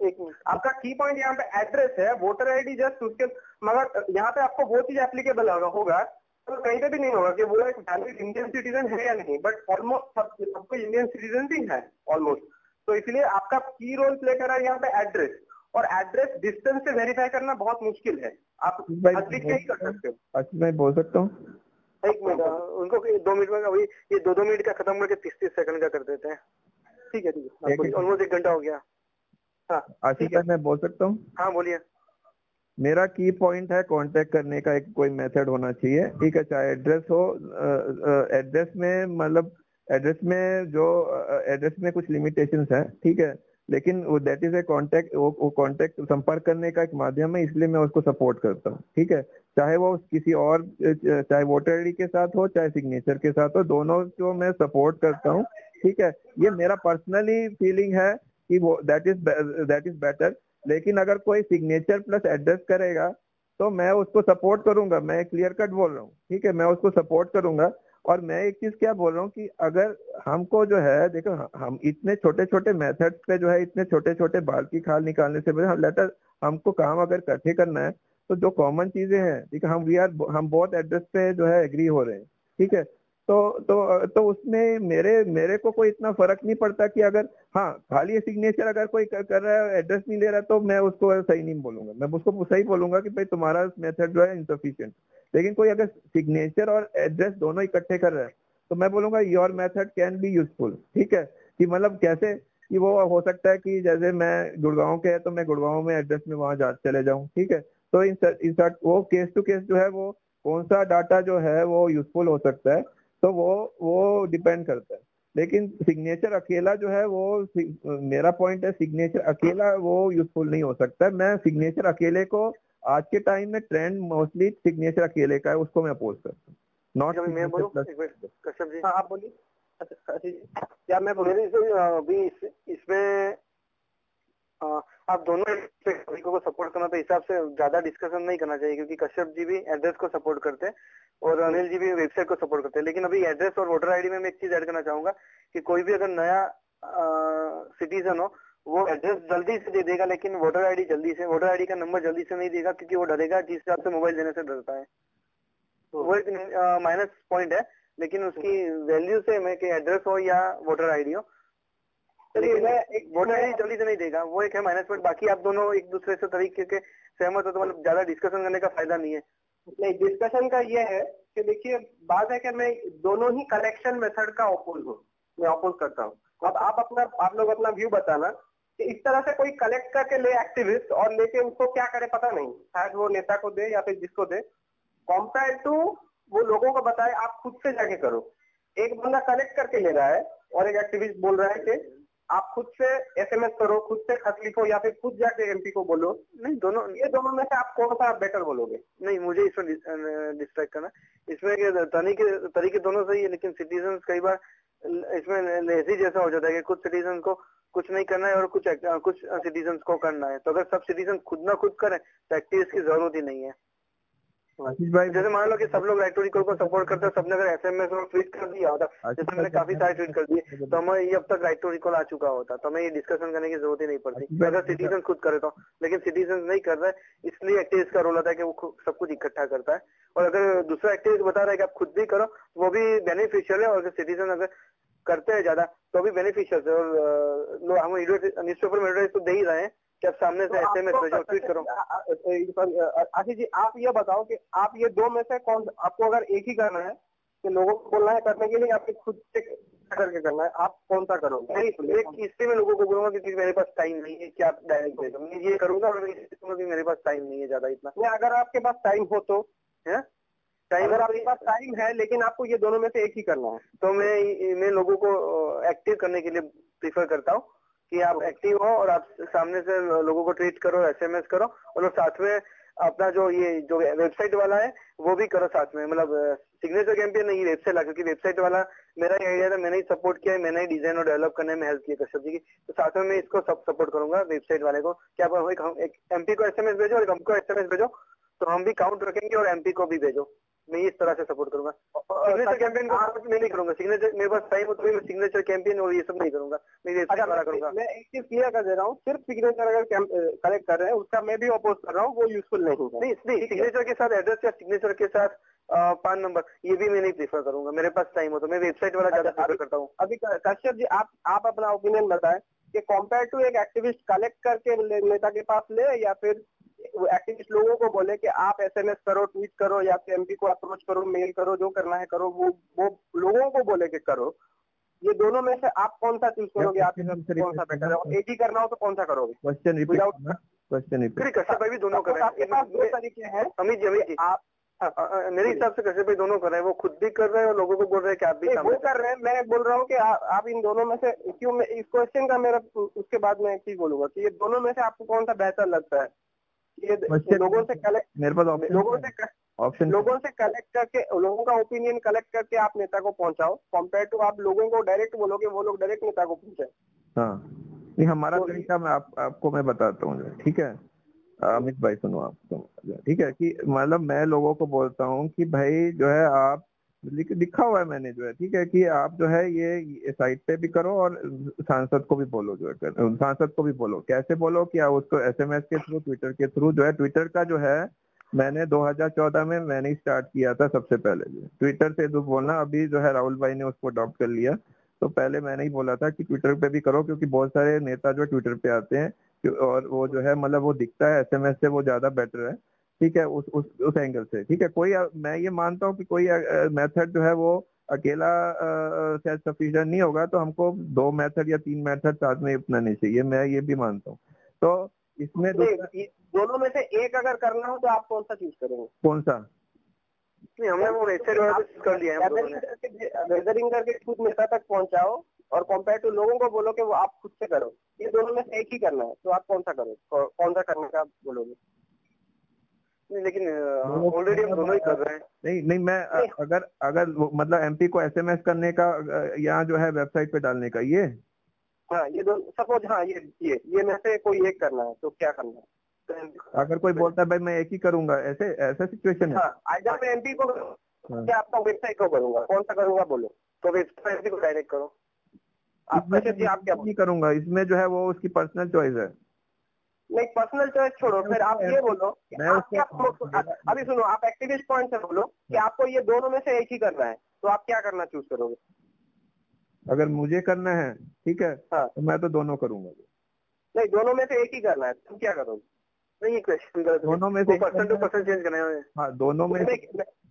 एक मिनट आपका की पॉइंट यहाँ पे एड्रेस है वोटर आईडी जस्ट उसके मगर यहाँ पे आपको वो चीज़ एप्लीकेबल होगा तो कहीं पे भी नहीं होगा कि वो एक वैलिड इंडियन सिटीजन है या नहीं बट ऑलमोस्ट सब सबको इंडियन सिटीजन भी है ऑलमोस्ट तो इसलिए आपका की रोल प्ले कर रहा है यहाँ पे एड्रेस और एड्रेस डिस्टेंस से वेरीफाई करना बहुत मुश्किल है. आप ही कर सकते हो. अच्छा मैं बोल सकता हूँ? एक मिनट हाँ, उनको दो मिनट में अभी ये दो दो मिनट का खत्म करके तीस तीस सेकंड का कर देते हैं. ठीक है ठीक है. ऑलमोस्ट एक घंटा हो गया. हाँ आशीष भाई मैं बोल सकता हूँ? हाँ बोलिए. मेरा की पॉइंट है कांटेक्ट करने का एक कोई मेथड होना चाहिए। ठीक है, चाहे एड्रेस हो एड्रेस में मतलब एड्रेस में जो एड्रेस में कुछ लिमिटेशंस है, ठीक है। लेकिन वो दैट इज़ ए कांटेक्ट वो कांटेक्ट संपर्क करने का एक माध्यम है, इसलिए मैं उसको सपोर्ट करता हूँ, ठीक है। चाहे वो किसी और चाहे वोटर आईडी के साथ हो, चाहे सिग्नेचर के साथ हो, दोनों को मैं सपोर्ट करता हूँ, ठीक है। ये मेरा पर्सनली फीलिंग है कि वो that is that is better लेकिन अगर कोई सिग्नेचर प्लस एड्रेस करेगा तो मैं उसको सपोर्ट करूँगा। मैं क्लियर कट बोल रहा हूँ, ठीक है? मैं उसको सपोर्ट करूँगा। और मैं एक चीज़ क्या बोल रहा हूँ कि अगर हमको जो है, देखो, हम इतने छोटे छोटे मेथड्स पे जो है, इतने छोटे छोटे बाल की खाल निकालने से हम लेटर, हमको काम अगर इकट्ठे करना है तो जो कॉमन चीज़ें हैं, ठीक है, हम वी आर हम बहुत एड्रेस पे जो है एग्री हो रहे हैं, ठीक है? तो तो तो उसमें मेरे मेरे को कोई इतना फ़र्क नहीं पड़ता कि अगर हाँ खाली सिग्नेचर अगर कोई कर, कर रहा है एड्रेस नहीं ले रहा तो मैं उसको सही नहीं बोलूँगा। मैं उसको सही बोलूँगा कि भाई तुम्हारा मेथड जो है इनसफिशियंट लेकिन कोई अगर सिग्नेचर और एड्रेस दोनों इकट्ठे कर रहा है तो मैं बोलूँगा your method can be useful ठीक है? कि मतलब कैसे? कि वो हो सकता है कि जैसे मैं गुड़गांव के है तो मैं गुड़गांव में एड्रेस में वहाँ जा चले जाऊँ। ठीक है? तो इन वो केस टू केस जो है वो कौन सा डाटा जो है वो यूजफुल हो सकता है? तो वो वो डिपेंड करता है। लेकिन सिग्नेचर अकेला जो है वो मेरा पॉइंट है सिग्नेचर अकेला वो यूजफुल नहीं हो सकता है। मैं सिग्नेचर अकेले को आज के टाइम में ट्रेंड मोस्टली सिग्नेचर अकेले का है उसको मैं अपोज करता हूँ। नॉट मैं कश्यप जी। हाँ आप बोलिए। अच्छा, अच्छा, क्या मैं बोल? अभी इसमें आप दोनों को सपोर्ट करना तो हिसाब से ज़्यादा डिस्कशन नहीं करना चाहिए, क्योंकि कश्यप जी भी एड्रेस को सपोर्ट करते हैं और अनिल जी भी वेबसाइट को सपोर्ट करते हैं। लेकिन अभी एड्रेस और वोटर आईडी में मैं एक चीज़ ऐड करना चाहूँगा कि कोई भी अगर नया सिटीजन हो, वो एड्रेस जल्दी से दे देगा, लेकिन वोटर आईडी जल्दी से वोटर आईडी का नंबर जल्दी से नहीं देगा, क्योंकि वो डरेगा जिस हिसाब से मोबाइल देने से डरता है। तो वो एक माइनस पॉइंट है, लेकिन उसकी वैल्यू से मैं कि एड्रेस हो या वोटर आईडी हो चलिए, मैं एक वोटर जल्दी से नहीं देगा। वो एक है माइनस पॉइंट बाकी आप दोनों एक दूसरे से तरीके के सहमत हो तो मतलब ज़्यादा डिस्कशन करने का फ़ायदा नहीं है। नहीं डिस्कशन का ये है कि देखिए, बात है कि मैं दोनों ही कलेक्शन मेथड का अपोज हूँ, मैं अपोज करता हूँ। अब आप अपना, आप लोग अपना व्यू बताना कि इस तरह से कोई कलेक्ट करके ले एक्टिविस्ट और लेके उसको क्या करे पता नहीं। शायद वो नेता को दे या फिर जिसको दे। कॉम्पेयर टू वो लोगों को बताए, आप खुद से जाके करो। एक बंदा कलेक्ट करके ले रहा है और एक एक्टिविस्ट बोल रहा है कि आप खुद से एसएमएस करो, खुद से खत लिखो या फिर खुद जाके एमपी को बोलो। नहीं, दोनों, ये दोनों में से आप कौन सा बेटर बोलोगे? नहीं, मुझे इसमें डिस्ट्रैक्ट करना इसमें तरीके तरीके दोनों सही है, लेकिन सिटीजन कई बार इसमें लेजी जैसा हो जाता है कि कुछ सिटीजन को कुछ नहीं करना है और कुछ कुछ सिटीजन को करना है। तो अगर सब सिटीजन खुद ना खुद करें तो एक्टिविस्ट की ज़रूरत ही नहीं है। जैसे मान लो कि सब लोग राइट टू रिकॉल को सपोर्ट करते हैं सबने अगर एसएमएस और ट्वीट कर दिया होता जैसे मैंने काफ़ी सारे ट्वीट कर दिए तो हमें ये अब तक राइट टू रिकॉल आ चुका होता तो हमें ये डिस्कशन करने की ज़रूरत ही नहीं पड़ती। अगर सिटीजन खुद करे तो लेकिन सिटीजन नहीं कर रहे इसलिए एक्टिविस्ट का रोल होता है कि वो सब कुछ इकट्ठा करता है। और अगर दूसरा एक्टिविस्ट बता रहा है कि आप खुद भी करो वो भी बेनिफिशियल है और अगर सिटीजन अगर करते हैं ज़्यादा तो भी बेनिफिशियल है। और हम न्यूज़ पेपर में तो दे ही रहे हैं कि आप सामने से ऐसे में भेजो ट्वीट करो। आशीष जी आप ये बताओ कि आप ये दो में से कौन आपको अगर एक ही करना है कि लोगों को बोलना है करने के लिए आपके खुद से करके करना है आप कौन सा करोगे? नहीं एक इससे मैं लोगों को बोलूँगा क्योंकि मेरे पास टाइम नहीं है कि आप डायरेक्ट भेजो मैं ये करूँगा और मेरे पास टाइम नहीं है ज़्यादा इतना। नहीं अगर आपके पास टाइम हो तो है? टाइम अगर आपके पास टाइम है लेकिन आपको ये दोनों में से एक ही करना है। तो मैं मैं लोगों को एक्टिव करने के लिए प्रीफर करता हूँ। कि आप एक्टिव हो और आप सामने से लोगों को ट्रीट करो एसएमएस करो और साथ में अपना जो ये, जो वेबसाइट वाला है, वो भी करो साथ में। मतलब सिग्नेचर कैंपेन नहीं वेबसाइट ला, क्योंकि वेबसाइट वाला मेरा ही आइडिया था, मैंने ही सपोर्ट किया है, मैंने ही डिज़ाइन और डेवलप करने में हेल्प किया कश्यप जी की। तो साथ में मैं इसको सब सपोर्ट करूँगा वेबसाइट वाले को। क्या आप एक एमपी को एसएमएस भेजो और हमको एसएमएस भेजो तो हम भी काउंट रखेंगे और एमपी को भी भेजो। मैं इस तरह से सपोर्ट करूँगा। सिग्नेचर कैंपेन को मैं नहीं करूँगा। सिग्नेचर मेरे पास टाइम हो तो मैं सिग्नेचर कैंपेन और ये सब नहीं करूँगा। मैं ये अच्छा करूँगा। मैं एक चीज़ क्लियर कर दे रहा हूँ सिर्फ़ सिग्नेचर अगर कलेक्ट कर रहे हैं उसका मैं भी अपोज कर रहा हूँ वो यूजफुल नहीं होगा। नहीं नहीं सिग्नेचर के साथ एड्रेस या सिग्नेचर के साथ पान नंबर ये भी मैं नहीं प्रीफर करूँगा। मेरे पास टाइम हो तो मैं वेबसाइट वाला ज़्यादा प्रीफर अच्छा, करता हूँ। अभी कश्यप जी आप आप अपना ओपिनियन बताएँ कि कंपेयर टू एक एक्टिविस्ट कलेक्ट करके नेता के पास ले या फिर एक्टिविस्ट लोगों को बोले कि आप एसएमएस करो ट्वीट करो या फिर एमपी को अप्रोच करो मेल करो जो करना है करो वो वो लोगों को बोले कि करो। ये दोनों में से आप कौन सा चूज़ करोगे? आप कौन सा बेटर है? एक ही करना हो तो कौन सा करोगे? क्वेश्चन विदाउट क्वेश्चन ही कश्यप भाई भी दोनों कर। रहे आपके पास दो तरीके हैं। अमित जी अमित जी। आप मेरे हिसाब से कश्यप भाई दोनों कर। रहे हैं वो खुद भी कर रहे हैं और लोगों को बोल रहे हैं कि आप भी वो कर। रहे हैं। मैं बोल रहा हूँ कि आ, आप इन दोनों में से क्यों मैं इस क्वेश्चन का मेरा उसके बाद मैं एक चीज़ बोलूँगा कि ये दोनों में से आपको कौन सा बेहतर लगता है? ये लोगों से कलेक्ट मेरे पास लोगों से ऑप्शन लोगों से कलेक्ट करके लोगों का ओपिनियन कलेक्ट करके आप नेता को पहुंचाओ। कंपेयर टू आप लोगों को डायरेक्ट बोलोगे वो लोग डायरेक्ट नेता को पहुँचे हाँ। ये हमारा तो- तरीका मैं आप, आपको मैं बताता हूँ ठीक है? अमित भाई सुनो आप ठीक है कि मतलब मैं लोगों को बोलता हूँ कि भाई जो है आप लिख- हुआ है मैंने जो है ठीक है कि आप जो है ये, साइट पे भी करो और सांसद को भी बोलो जो है सांसद को भी बोलो। कैसे बोलो कि आप उसको एसएमएस के थ्रू ट्विटर के थ्रू जो है ट्विटर का जो है मैंने 2014 में मैंने ही स्टार्ट किया था सबसे पहले जो ट्विटर से जो बोलना अभी जो है राहुल भाई ने उसको अडॉप्ट कर लिया। तो पहले मैंने ही बोला था कि ट्विटर पे भी करो क्योंकि बहुत सारे नेता जो ट्विटर पे आते हैं और वो जो है मतलब वो दिखता है एसएमएस से वो ज़्यादा बेटर है। ठीक है उस उस उस एंगल से। ठीक है कोई मैं ये मानता हूँ कि कोई मेथड जो है वो अकेला सेल्फ सफिशिएंट नहीं होगा तो हमको दो मेथड या तीन मेथड साथ में अपनाने चाहिए। मैं ये भी मानता हूँ। तो इसमें दोनों में से एक अगर करना हो तो आप कौन सा चूज़ करेंगे? कौन सा? नहीं हमने वो तो कर लिया है गैदरिंग करके खुद नेता तक पहुंचाओ और कंपेयर टू लोगों को बोलो कि वो आप खुद से करो। ये दोनों में से एक ही करना है तो आप कौन सा करो? कौन सा करने का बोलोगे? नहीं, लेकिन ऑलरेडी हम दोनों ही कर रहे हैं। नहीं नहीं मैं अ- अगर अगर मतलब एमपी को एसएमएस करने का यहाँ जो है वेबसाइट पे डालने का ये? हाँ ये दोनों सपोज़ हाँ ये ये ये में से कोई एक करना है तो क्या करना है? अगर कोई बोलता है भाई मैं एक ही करूँगा ऐसे ऐसा सिचुएशन है? हाँ आइडर मैं एमपी को हाँ। आपका वेबसाइट को करूँगा कौन सा करूँगा बोलो। तो वेबसाइट को डायरेक्ट करो। आप आप क्या करूँगा इसमें जो है वो उसकी पर्सनल चॉइस है। नहीं पर्सनल चॉइस छोड़ो फिर आप ये बोलो कि आप क्या अभी सुनो आप एक्टिविस्ट पॉइंट से बोलो कि आपको ये दोनों में से एक ही करना है तो आप क्या करना चूज़ करोगे? अगर मुझे करना है ठीक है हाँ। तो मैं तो दोनों करूँगा। नहीं दोनों में से एक ही करना है तुम क्या करोगे? नहीं क्वेश्चन दोनों में से एक पर्सन टू करना है पर्सन चेंज करना है। हाँ दोनों में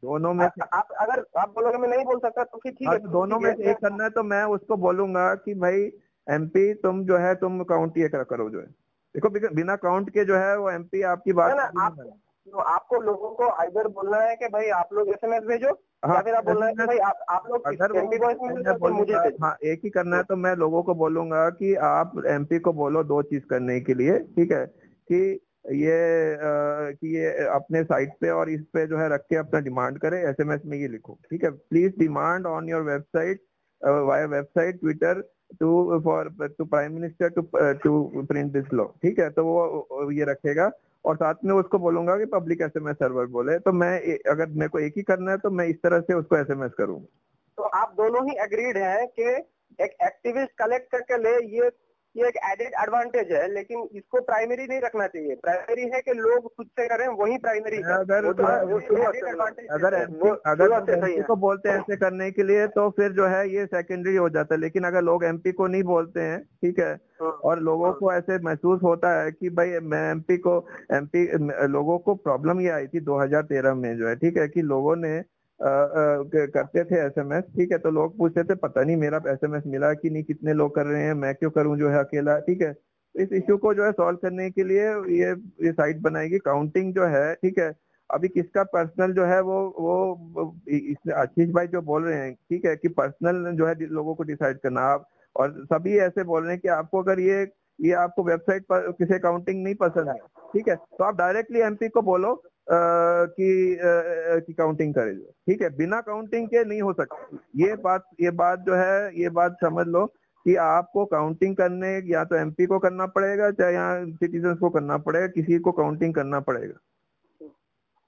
दोनों में आप आप- अगर आप बोलोगे मैं नहीं बोल सकता तो फिर ठीक हाँ, है तो दोनों में से एक करना है तो मैं उसको बोलूँगा कि भाई एमपी तुम जो है तुम काउंट ये करो जो है। देखो बिना- काउंट के जो है वो एमपी आपकी बात ना, आप- तो आपको लोगों को आइदर बोलना है कि भाई आप लोग एसएमएस भेजो या हाँ, फिर आप बोलना है कि भाई आप आप लोग एमपी को एसएमएस तो मुझे हाँ एक ही करना है तो मैं लोगों को बोलूँगा कि आप एमपी को बोलो दो चीज़ करने के लिए ठीक है? कि ये अ, कि ये अपने साइट पे और इस पे जो है रख के अपना डिमांड करे एसएमएस में ये लिखो ठीक है? Please demand on your website via website Twitter to for to prime minister to to print this law ठीक है? तो वो ये रखेगा और साथ में उसको बोलूँगा कि public S M S server बोले तो मैं अगर मेरे को एक ही करना है तो मैं इस तरह से उसको एस एम एस करूँगा। तो आप दोनों ही एग्रीड है कि एक एक्टिविस्ट कलेक्ट करके ले, ये ये एक एडेड एडवांटेज है लेकिन इसको प्राइमरी नहीं रखना चाहिए प्राइमरी है कि लोग खुद से करें वही प्राइमरी है अगर वो तो वो अगर वो अगर शुरुआत से लोग सही MP है। को बोलते हैं ऐसे करने के लिए तो फिर जो है ये सेकेंडरी हो जाता है लेकिन अगर लोग एमपी को नहीं बोलते हैं ठीक है हाँ। और लोगों को ऐसे महसूस होता है कि भाई मैं एमपी को एमपी लोगों को प्रॉब्लम ये आई थी 2013 में जो है ठीक है कि लोगों ने करते थे एसएमएस ठीक है तो लोग पूछते थे, पता नहीं मेरा एसएमएस मिला कि नहीं, कितने लोग कर रहे हैं, मैं क्यों करूँ जो है अकेला? ठीक है, इस इश्यू को जो है सॉल्व करने के लिए ये ये साइट बनाएगी। काउंटिंग जो है, ठीक है, अभी किसका पर्सनल जो है वो वो आशीष भाई जो बोल रहे हैं, ठीक है, कि पर्सनल जो है लोगों को डिसाइड करना। आप, और सभी ऐसे बोल रहे हैं कि आपको अगर ये ये आपको वेबसाइट पर किसी काउंटिंग नहीं पसंद है, ठीक है तो आप डायरेक्टली एमपी को बोलो कि कि काउंटिंग करे ठीक है बिना काउंटिंग के नहीं हो सकता। ये बात ये बात जो है ये बात समझ लो कि आपको काउंटिंग करने या तो एमपी को करना पड़ेगा चाहे यहाँ सिटीजन को करना पड़ेगा किसी को काउंटिंग करना पड़ेगा।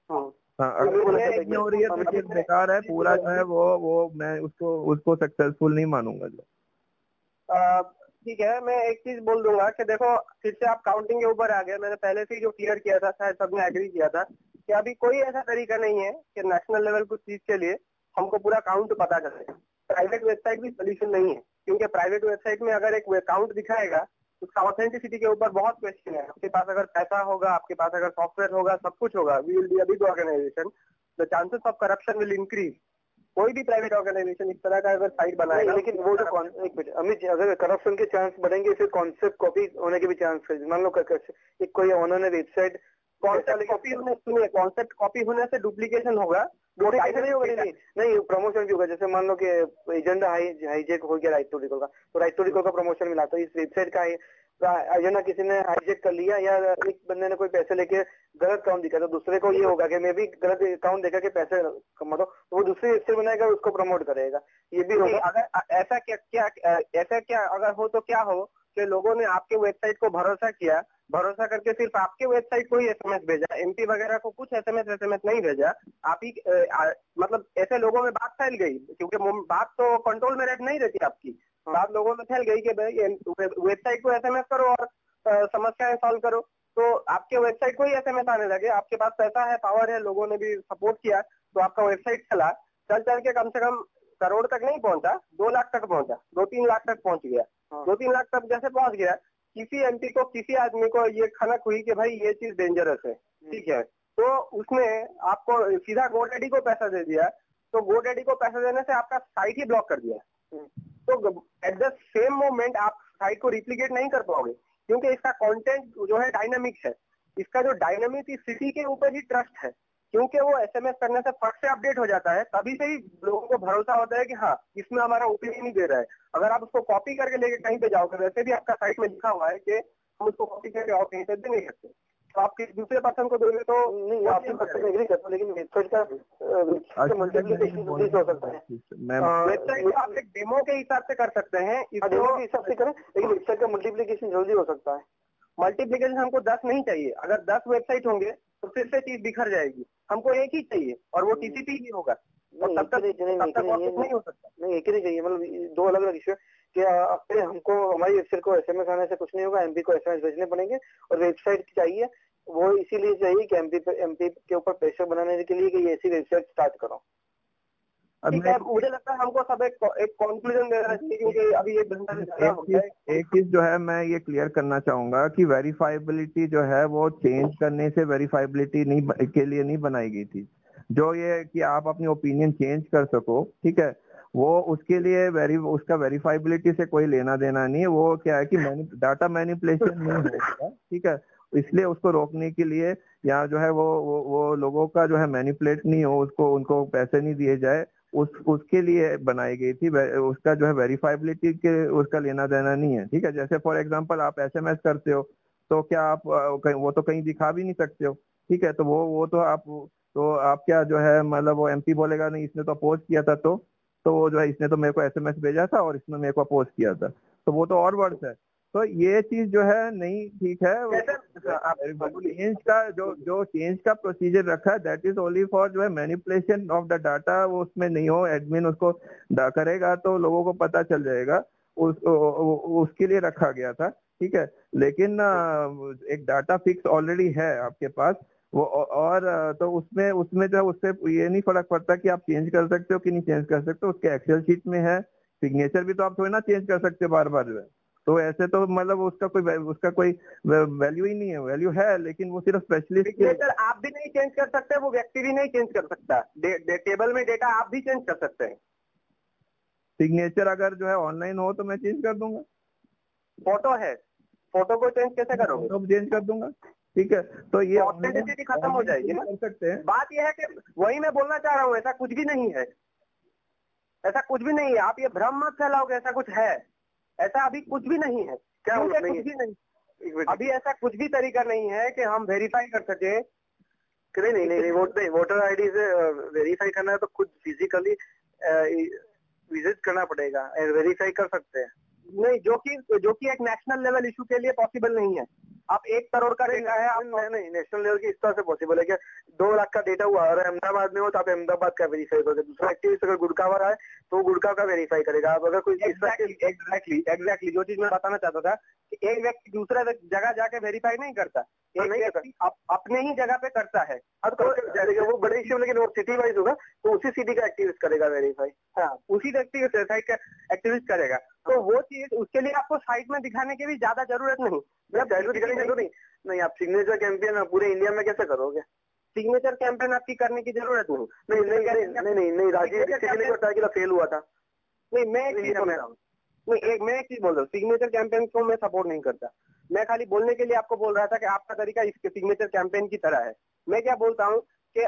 हाँ। हाँ अगर नहीं हो रही है तो फिर बेकार है पूरा जो है वो वो मैं उसको उसको सक्सेसफुल नहीं मानूँगा जो। ठीक है मैं एक चीज़ बोल दूँगा कि देखो फिर से आप काउंटिंग के ऊपर आ गए। मैंने पहले से ही जो क्लियर किया था शायद सबने एग्री किया था। कि अभी कोई ऐसा तरीका नहीं है कि नेशनल लेवल कुछ चीज़ के लिए हमको पूरा काउंट पता चले। प्राइवेट वेबसाइट भी सोल्यूशन नहीं है क्योंकि प्राइवेट वेबसाइट में अगर एक काउंट दिखाएगा उसका ऑथेंटिसिटी के ऊपर बहुत क्वेश्चन है। आपके पास अगर पैसा होगा आपके पास अगर सॉफ्टवेयर होगा सब कुछ होगा। We will be a big organisation the chances of corruption will increase कोई भी प्राइवेट ऑर्गेनाइजेशन इस तरह का अगर साइट बनाएगा लेकिन वो जो कौन- एक मिनट अमित जी अगर करप्शन के चांस बढ़ेंगे फिर कॉन्सेप्ट कॉपी होने के भी चांस मान लो एक कोई ओनर ने वेबसाइट कॉपी होने सुनिए कॉन्सेप्ट कॉपी होने से डुप्लीकेशन होगा। नहीं प्रमोशन भी होगा जैसे मान लो कि एजेंडा हाई हाईजेक हो गया राइट टू रिकॉल का। तो राइट टू रिकॉल का प्रमोशन मिला तो इस वेबसाइट का एजेंडा किसी ने हाईजेक कर लिया या एक बंदे ने कोई पैसे लेके गलत अकाउंट दिखा तो दूसरे को ये होगा कि मैं भी गलत अकाउंट देखा के पैसे कमा दो तो वो दूसरी वेबसाइट बनाएगा उसको प्रमोट करेगा। ये भी होगा। अगर ऐसा क्या क्या ऐसा क्या अगर हो तो क्या हो कि लोगों ने आपके वेबसाइट को भरोसा किया भरोसा करके सिर्फ़ आपके वेबसाइट को ही एसएमएस भेजा एमपी वगैरह को कुछ एसएमएस एसएमएस नहीं भेजा आप ही आ, मतलब ऐसे लोगों में बात फैल गई क्योंकि बात तो कंट्रोल में रहती नहीं रहती आपकी। बात लोगों में फैल गई कि भाई वेबसाइट को एसएमएस करो और समस्याएँ सॉल्व करो। तो आपके वेबसाइट को ही एसएमएस आने लगे आपके पास पैसा है पावर है लोगों ने भी सपोर्ट किया तो आपका वेबसाइट चला। चल चल के कम से कम करोड़ तक नहीं पहुँचा दो लाख तक पहुँचा दो तीन लाख तक पहुँच गया। हाँ। दो तीन लाख तक जैसे पहुँच गया किसी एमपी को किसी आदमी को ये खनक हुई कि भाई ये चीज़ डेंजरस है ठीक है? तो उसने आपको सीधा गोडेडी को पैसा दे दिया तो गोडेडी को पैसा देने से आपका साइट ही ब्लॉक कर दिया। तो एट द सेम मोमेंट आप साइट को रिप्लीकेट नहीं कर पाओगे क्योंकि इसका कंटेंट जो है डायनामिक है। इसका जो डायनामिक सिटी के ऊपर ही ट्रस्ट है। क्योंकि वो एसएमएस करने से फट से अपडेट हो जाता है तभी से ही लोगों को भरोसा होता है कि हाँ इसमें हमारा ओपिनियन ही दे रहा है। अगर आप उसको कॉपी करके लेके कहीं पे जाओगे वैसे भी आपका साइट में लिखा हुआ है कि हम उसको कॉपी करके और कहीं पे दे नहीं सकते तो आप किसी दूसरे पर्सन को दोगे तो नहीं आपकी एग्री करता लेकिन वेबसाइट का मल्टीप्लिकेशन हो सकता है। वेबसाइट को आप एक डेमो के हिसाब से कर सकते हैं हाँ, इसको डेमो के हिसाब से करें लेकिन वेबसाइट का मल्टीप्लिकेशन जल्दी हो सकता है। मल्टीप्लीकेशन हमको दस नहीं चाहिए। अगर दस वेबसाइट होंगे तो फिर से चीज़ बिखर जाएगी। हमको एक ही चाहिए और वो टीसीपी ही होगा। नहीं, एक ही नहीं, ही हो ही चाहिए मतलब दो अलग अलग इश्यू कि अपने हमको हमारी वेबसाइट को एसएमएस आने से कुछ नहीं होगा एमपी को एसएमएस भेजने पड़ेंगे और वेबसाइट चाहिए वो इसीलिए चाहिए कि एमपी पे एमपी के ऊपर प्रेशर बनाने के लिए कि ये ऐसी वेबसाइट स्टार्ट करो। मुझे लगता है हमको सब एक देना चाहिए क्योंकि अभी एक चीज़ जो है मैं ये क्लियर करना चाहूँगा कि वेरीफाइबिलिटी जो है वो चेंज करने से वेरीफाइबिलिटी नहीं के लिए नहीं बनाई गई थी। जो ये कि आप अपनी ओपिनियन चेंज कर सको ठीक है? वो उसके लिए वेरी उसका वेरीफाइबिलिटी से कोई लेना देना नहीं है। वो क्या है कि डाटा मैनिपुलेशन नहीं होगा ठीक है? इसलिए उसको रोकने के लिए या जो है वो वो, वो लोगों का जो है मैनिपुलेट नहीं हो उसको उनको पैसे नहीं दिए जाए। उस, उसके लिए बनाई गई थी उसका जो है वेरीफाइबिलिटी के, उसका लेना देना नहीं है, ठीक है? जैसे फॉर एग्जांपल आप एसएमएस करते हो तो क्या आप वो तो कहीं दिखा भी नहीं सकते हो, ठीक है? तो वो वो तो आप तो आप क्या जो है मतलब वो एमपी बोलेगा, नहीं, इसने तो अपोज किया था तो तो वो जो है, इसने तो मेरे को एसएमएस भेजा था और इसने मेरे को अपोज किया था। तो वो तो और वर्ड्स है। तो ये चीज़ जो है नहीं ठीक है। चेंज का जो जो चेंज का प्रोसीजर रखा है दैट इज़ ओनली फॉर जो है मैनिपुलेशन ऑफ़ द डाटा वो उसमें नहीं हो एडमिन उसको करेगा तो लोगों को पता चल जाएगा उस उ- उ- उसके लिए रखा गया था ठीक है? लेकिन एक डाटा फिक्स ऑलरेडी है आपके पास वो और तो उसमें उसमें जो है उससे ये नहीं फ़र्क पड़ता कि आप चेंज कर सकते हो कि नहीं चेंज कर सकते हो उसके एक्सेल शीट में है सिग्नेचर भी तो आप थोड़ी ना चेंज कर सकते हो बार बार जो है। तो ऐसे तो मतलब उसका कोई उसका कोई वैल्यू ही नहीं है वैल्यू है लेकिन वो सिर्फ़ स्पेशलिस्ट के सिग्नेचर आप भी नहीं चेंज कर सकते वो व्यक्ति भी नहीं चेंज कर सकता। डे, डे, टेबल में डेटा आप भी चेंज कर सकते हैं। सिग्नेचर अगर जो है ऑनलाइन हो तो मैं चेंज कर दूँगा। फ़ोटो है। फ़ोटो को चेंज कैसे करोगे? फ़ोटो चेंज कर दूँगा। ठीक है तो ये ऑथेंटिसिटी खत्म हो जाएगी ना। कर सकते हैं। बात यह है कि वही मैं बोलना चाह रहा हूँ ऐसा कुछ भी नहीं है। ऐसा कुछ भी नहीं है। आप ये भ्रम मत फैलाओगे ऐसा कुछ है। ऐसा अभी कुछ भी नहीं है। क्या नहीं कुछ भी नहीं। अभी ऐसा कुछ भी तरीका नहीं है कि हम वेरीफाई कर सके। नहीं नहीं नहीं नहीं वोट नहीं वोटर आईडी से वेरीफाई करना है तो खुद फिजिकली विज़िट करना पड़ेगा। वेरीफाई कर सकते हैं। नहीं जो कि जो कि एक नेशनल लेवल इशू के लिए पॉसिबल नहीं है। आप एक करोड़ का डेटा है आप नहीं नहीं नेशनल लेवल की इस तरह से पॉसिबल है कि दो लाख का डेटा हुआ अगर अहमदाबाद में हो तो आप अहमदाबाद का वेरीफाई करोगे दूसरा एक्टिविस्ट अगर गुड़गांव रहा है तो वो गुड़गांव का वेरीफाई करेगा। आप अगर कोई एग्जैक्टली एग्जैक्टली जो चीज़ मैं बताना चाहता था कि एक व्यक्ति दूसरा जगह जाके वेरीफाई नहीं करता। एक नहीं अप, अपने ही जगह पे करता है। अब तो वो बड़े इश्यू लेकिन वो सिटी वाइज होगा तो उसी सिटी का एक्टिविस्ट करेगा वेरीफाई हाँ उसी व्यक्ति का एक्टिविस्ट करेगा। तो वो चीज़ उसके लिए आपको साइट में दिखाने की भी ज़्यादा ज़रूरत नहीं। मैं चाइल्ड दिखाने की ज़रूरत नहीं। नहीं आप सिग्नेचर कैंपेन पूरे इंडिया में कैसे करोगे? सिग्नेचर कैंपेन आपकी करने की ज़रूरत नहीं। नहीं नहीं नहीं नहीं राजीव के लिए फेल हुआ था। नहीं मैं एक चीज़ बोल रहा हूँ। नहीं एक मैं एक चीज़ बोल रहा हूँ। सिग्नेचर कैंपेन को मैं सपोर्ट नहीं करता। मैं खाली बोलने के लिए आपको बोल रहा था कि आपका तरीका इसके सिग्नेचर कैंपेन की तरह है। मैं क्या बोलता हूँ? कि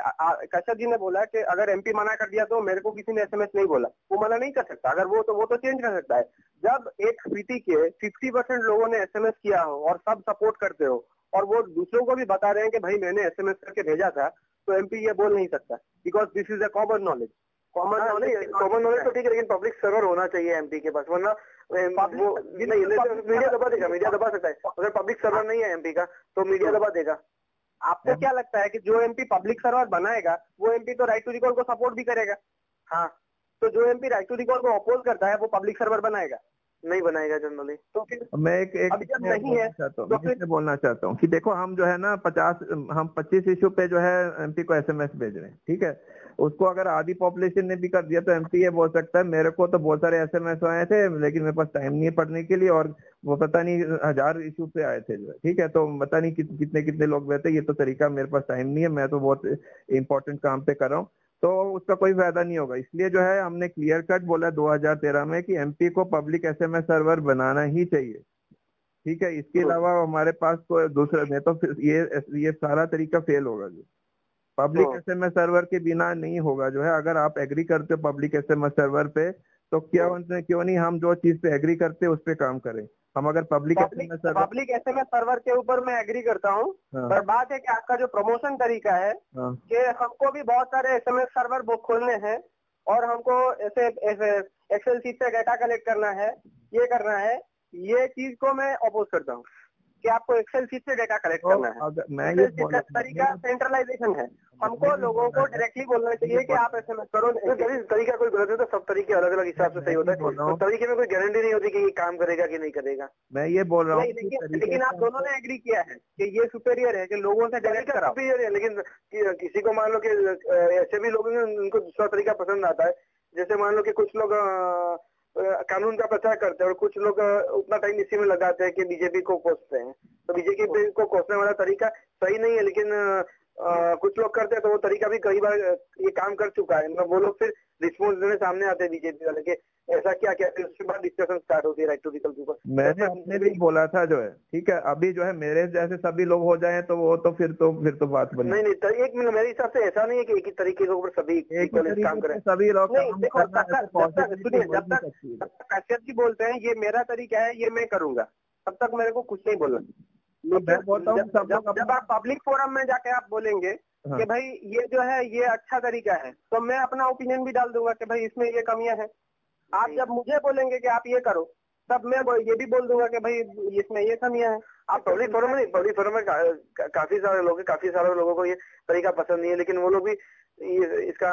कश्यप जी ने बोला कि अगर एमपी मना कर दिया तो मेरे को किसी ने एसएमएस नहीं बोला। वो मना नहीं कर सकता। अगर वो तो वो तो चेंज कर सकता है। जब एक स्पीति के 50 परसेंट लोगों ने एसएमएस किया हो और सब सपोर्ट करते हो और वो दूसरों को भी बता रहे हैं कि भाई मैंने एसएमएस करके भेजा था तो एमपी ये बोल नहीं सकता। Because this is a common knowledge common knowledge common knowledge तो ठीक है लेकिन पब्लिक सर्वर होना चाहिए एमपी के पास। वरना वो नहीं मीडिया दबा देगा मीडिया दबा सकता है। अगर पब्लिक सर्वर नहीं है एमपी का तो मीडिया दबा देगा। आपको क्या लगता है कि जो एमपी पब्लिक सर्वर बनाएगा वो एमपी तो राइट टू रिकॉल को सपोर्ट भी करेगा? हाँ। तो जो एमपी राइट टू रिकॉल को अपोज करता है वो पब्लिक सर्वर बनाएगा। नहीं बनाएगा जनरली तो फिर मैं एक एक अभी जब नहीं है चाहता तो हूँ मैं बोलना चाहता हूँ कि देखो हम जो है ना पचास हम पच्चीस इशू पे जो है एमपी को एसएमएस भेज रहे हैं ठीक है? उसको अगर आधी पॉपुलेशन ने भी कर दिया तो एमपी ये बोल सकता है मेरे को तो बहुत सारे एसएमएस आए थे लेकिन मेरे पास टाइम नहीं है पढ़ने के लिए और वो पता नहीं हज़ार इशू पे आए थे जो है ठीक है? तो पता नहीं कितने कितने लोग बैठे ये तो तरीका मेरे पास टाइम नहीं है मैं तो बहुत इंपॉर्टेंट काम पे कर रहा हूँ। तो उसका कोई फ़ायदा नहीं होगा। इसलिए जो है हमने क्लियर कट बोला 2013 में कि एमपी को पब्लिक एसएमएस सर्वर बनाना ही चाहिए। ठीक है? इसके अलावा हमारे पास कोई दूसरा नहीं तो ये ये सारा तरीका फेल होगा जो। पब्लिक एस एसएमएस सर्वर के बिना नहीं होगा जो है। अगर आप एग्री करते हो पब्लिक एसएमएस सर्वर पे तो क्यों क्यों नहीं हम जो चीज़ पे एग्री करते हैं उस पर काम करें। हम अगर public SMS server public SMS server के ऊपर मैं एग्री करता हूँ हाँ। पर बात है कि आपका जो प्रमोशन तरीका है हाँ। कि हमको भी बहुत सारे एसएमएस सर्वर बुक खोलने हैं और हमको ऐसे एक्सेल सीट से डेटा कलेक्ट करना है ये करना है ये चीज़ को मैं अपोज करता हूँ कि आपको एक्सेल सीट से डेटा कलेक्ट करना है मैं ये तरीका सेंट्रलाइजेशन है हमको लोगों को डायरेक्टली बोलना चाहिए कि आप ऐसे मत करो। तरीका कोई गलत होता सब तरीके अलग अलग हिसाब से सही होता है। तो तरीके में कोई गारंटी नहीं होती कि ये काम करेगा कि नहीं करेगा। मैं ये बोल रहा हूँ लेकिन आप दोनों ने एग्री किया है कि ये सुपेरियर है कि लोगों से डायरेक्ट करा सुपेरियर है लेकिन किसी को मान लो कि ऐसे भी लोग उनको दूसरा तरीका पसंद आता है। जैसे मान लो कि कुछ लोग कानून का प्रचार करते हैं और कुछ लोग उतना टाइम इसी में लगाते हैं कि बीजेपी को कोसते हैं। तो बीजेपी को कोसने वाला तरीका सही नहीं है लेकिन आ, कुछ लोग करते हैं तो वो तरीका भी कई बार ये काम कर चुका है। मतलब वो लोग फिर रिस्पॉन्स देने सामने आते हैं बीजेपी वाले के ऐसा क्या क्या? फिर उसके बाद डिस्कशन स्टार्ट होती है राइट टू विकल्प के ऊपर मैंने अपने भी बोला था जो है ठीक है? अभी जो है मेरे जैसे सभी लोग हो जाए तो वो तो फिर तो फिर तो बात बनी। नहीं नहीं एक मिनट मेरे हिसाब से ऐसा नहीं है कि एक ही तरीके के ऊपर सभी एक काम करें। सभी लोग कश्यप जी बोलते हैं ये मेरा तरीका है ये मैं करूँगा। तब तक मेरे को कुछ नहीं बोलना। जब आप पब्लिक फोरम में जाके आप बोलेंगे हाँ। कि भाई ये जो है ये अच्छा तरीका है तो मैं अपना ओपिनियन भी डाल दूँगा कि भाई इसमें ये कमियाँ हैं। आप जब मुझे बोलेंगे कि आप ये करो तब मैं ये भी बोल दूँगा कि भाई इसमें ये कमियाँ हैं। आप पब्लिक फोरम में पब्लिक फोरम में काफ़ी सारे लोग काफ़ी सारे लोगों को ये तरीका पसंद नहीं है लेकिन वो लोग भी इसका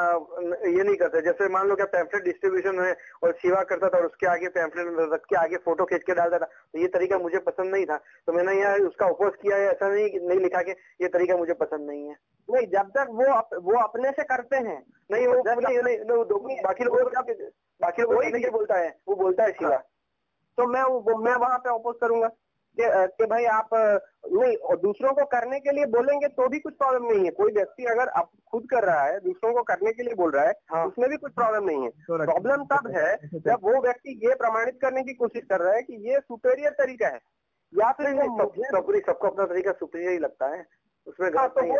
ये नहीं करते। जैसे मान लो क्या पैम्फलेट डिस्ट्रीब्यूशन है और शिवा करता था और उसके आगे पैम्फलेट रख के आगे फ़ोटो खींच के डालता था तो ये तरीका मुझे पसंद नहीं था। तो मैंने यहाँ उसका अपोज किया है ऐसा नहीं नहीं लिखा के ये तरीका मुझे पसंद नहीं है। नहीं जब तक वो अप, वो अपने से करते हैं। नहीं वो नहीं, नहीं, नहीं, बाकी लोग बाकी लोग बोलता है वो बोलता है शिवा। तो मैं मैं वहाँ पे अपोज करूँगा। कि, कि भाई आप नहीं और दूसरों को करने के लिए बोलेंगे तो भी कुछ प्रॉब्लम नहीं है। कोई व्यक्ति अगर आप खुद कर रहा है दूसरों को करने के लिए बोल रहा है हाँ। उसमें भी कुछ प्रॉब्लम नहीं है। प्रॉब्लम तब है (laughs) जब वो व्यक्ति ये प्रमाणित करने की कोशिश कर रहा है कि ये सुपेरियर तरीका है। या फिर सबको अपना तरीका सुपेरियर ही लगता है। उसमें हाँ, तो वो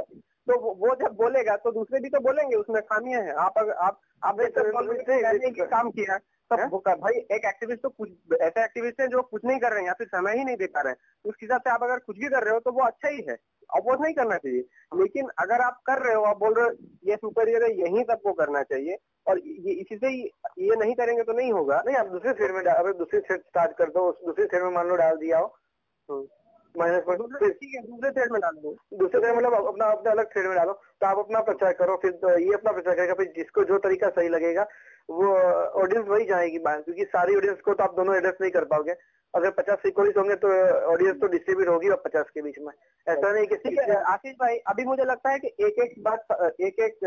तो वो जब बोलेगा तो दूसरे भी तो बोलेंगे उसमें खामियाँ हैं। आप अगर आप आप काम किया। तब भाई एक एक्टिविस्ट तो कुछ ऐसे एक्टिविस्ट हैं जो कुछ नहीं कर रहे हैं या फिर समय ही नहीं दे पा रहे हैं। उस हिसाब से आप अगर कुछ भी कर रहे हो तो वो अच्छा ही है। अपोज नहीं करना चाहिए। लेकिन अगर आप कर रहे हो आप बोल रहे हो ये सुपरियर है यही सबको करना चाहिए। और ये इसी से ये नहीं करेंगे तो नहीं होगा। नहीं आप दूसरे शेर में अगर दूसरी थ्रेड स्टार्ट कर दो दूसरे थ्रेड में मान लो डाल दिया हो तो माइनस पॉइंट ठीक है दूसरे थ्रेड में डालो दूसरे थ्रेड मतलब अपना अपने अलग थ्रेड में डालो तो आप अपना प्रचार करो फिर तो ये अपना प्रचार करेगा फिर जिसको जो तरीका सही लगेगा वो ऑडियंस वही जाएगी बाहर क्योंकि सारी ऑडियंस को तो आप दोनों एड्रेस नहीं कर पाओगे। अगर पचास इक्वलिस होंगे तो ऑडियंस तो डिस्ट्रीब्यूट होगी और पचास के बीच में। ऐसा नहीं कि आशीष भाई अभी मुझे लगता है कि एक एक बात एक एक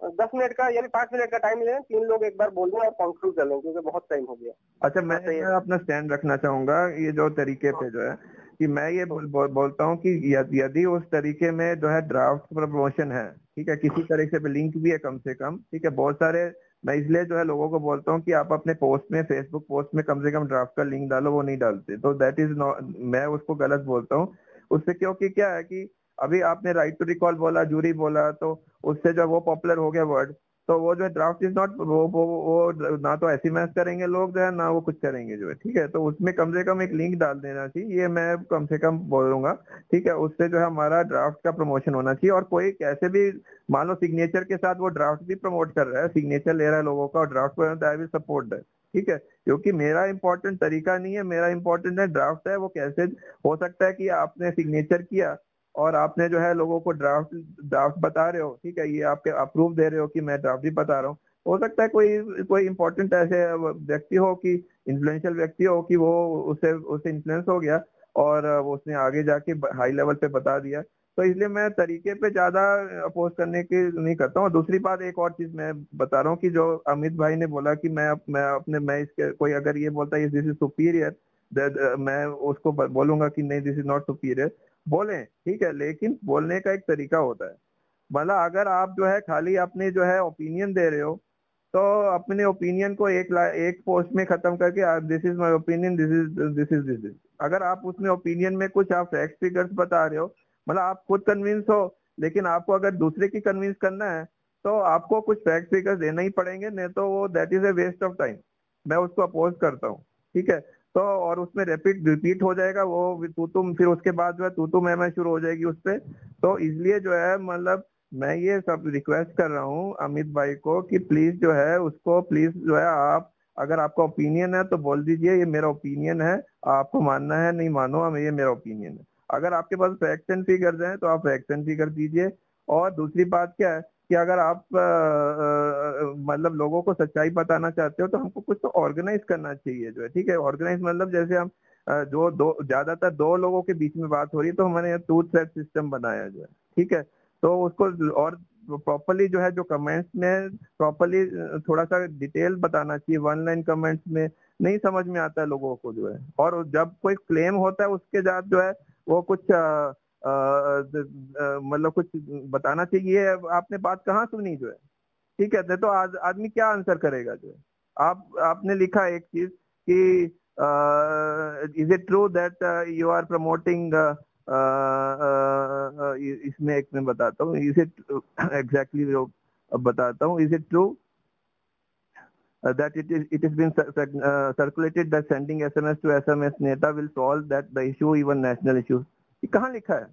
दस मिनट का यानी पाँच मिनट का टाइम लें तीन लोग एक बार बोल दें और कंक्लूड कर लें क्योंकि बहुत टाइम हो गया। अच्छा मैं अपना स्टैंड रखना चाहूँगा ये जो तरीके पे जो है कि मैं ये बोल, बोल, बोलता हूँ कि यदि उस तरीके में जो है ड्राफ्ट प्रमोशन है ठीक है किसी तरीके से लिंक भी है कम से कम ठीक है बहुत सारे मैं इसलिए जो है लोगों को बोलता हूँ कि आप अपने पोस्ट में फेसबुक पोस्ट में कम से कम ड्राफ्ट का लिंक डालो वो नहीं डालते। तो दैट इज़ नॉट मैं उसको गलत बोलता हूँ। उससे क्योंकि क्या है कि अभी आपने राइट टू रिकॉल बोला जूरी बोला तो उससे जो वो पॉपुलर हो गया वर्ड तो वो जो है ड्राफ्ट इज़ नॉट वो वो वो ना तो ऐसी मैच करेंगे लोग जो है, ना वो कुछ करेंगे जो है, ठीक है? तो उसमें कम से कम एक लिंक डाल देना चाहिए, ये मैं कम से कम बोलूँगा, ठीक है? उससे जो है हमारा ड्राफ्ट का प्रमोशन होना चाहिए और कोई कैसे भी, मान लो सिग्नेचर के साथ वो ड्राफ्ट भी प्रमोट कर रहा है सिग्नेचर ले रहा है लोगों का और draft I will support that ठीक है? क्योंकि मेरा इंपॉर्टेंट तरीका नहीं है, मेरा इंपॉर्टेंट है ड्राफ्ट है, वो कैसे हो सकता है कि आपने सिग्नेचर किया और आपने जो है लोगों को ड्राफ्ट ड्राफ्ट बता रहे हो, ठीक है? ये आपके अप्रूव दे रहे हो कि मैं ड्राफ्ट भी बता रहा हूँ। हो सकता है कोई कोई इंपॉर्टेंट ऐसे व्यक्ति हो कि इन्फ्लुएंशियल व्यक्ति हो कि वो उससे उससे इन्फ्लुएंस हो गया और उसने आगे जाके हाई लेवल पे बता दिया। तो इसलिए मैं तरीके पे ज़्यादा अपोज करने की नहीं करता हूँ। दूसरी बात, एक और चीज़ मैं बता रहा हूँ कि जो अमित भाई ने बोला कि मैं मैं अपने, मैं इसके, कोई अगर ये बोलता है दिस इज़ सुपीरियर मैं उसको बोलूँगा कि, नहीं दिस इज़ नॉट सुपीरियर बोले, ठीक है, लेकिन बोलने का एक तरीका होता है। मतलब अगर आप जो है खाली अपने जो है ओपिनियन दे रहे हो तो अपने ओपिनियन को एक एक पोस्ट में खत्म करके this is my opinion this is this is this is अगर आप उसमें ओपिनियन में कुछ आप फैक्ट फिगर्स बता रहे हो मतलब आप खुद कन्विंस हो, लेकिन आपको अगर दूसरे की कन्विंस करना है तो आपको कुछ फैक्ट फिगर्स देना ही पड़ेंगे, नहीं तो वो that is a waste of time मैं उसको अपोज करता हूँ, ठीक है? तो और उसमें रिपीट रिपीट हो जाएगा, वो तू तुम, फिर उसके बाद जो है तू तुम एम शुरू हो जाएगी उस पर तो इसलिए जो है मतलब मैं ये सब रिक्वेस्ट कर रहा हूँ अमित भाई को कि प्लीज़ जो है उसको प्लीज़ जो है आप, अगर आपका ओपिनियन है तो बोल दीजिए, ये मेरा ओपिनियन है, आपको मानना है, नहीं मानो, हमें ये मेरा ओपिनियन है। अगर आपके पास एंड फिगर्स हैं तो आप एंड फिगर दीजिए। और दूसरी बात क्या है कि अगर आप मतलब लोगों को सच्चाई बताना चाहते हो तो हमको कुछ तो ऑर्गेनाइज करना चाहिए जो है, ठीक है? ऑर्गेनाइज मतलब जैसे हम जो, दो, ज़्यादातर दो लोगों के बीच में बात हो रही है तो हमने टू थ्रेड सिस्टम बनाया जो है, ठीक है? तो उसको और प्रॉपरली जो है, जो कमेंट्स में प्रॉपरली थोड़ा सा डिटेल बताना चाहिए वन लाइन कमेंट्स में। नहीं समझ में आता है लोगों को जो है। और जब कोई क्लेम होता है, उसके साथ जो है, वो कुछ मतलब कुछ बताना चाहिए आपने बात कहाँ सुनी जो है? ठीक है तो आज आदमी क्या आंसर करेगा जो है? आप आपने लिखा एक चीज़ कि is it true that you are promoting इसमें एक मैं बताता हूँ इज़ इट एग्जैक्टली बताता हूँ is it true that it is it has been uh, circulated that sending SMS to SMS Neta will solve that the issue even national issues ये कहाँ लिखा है?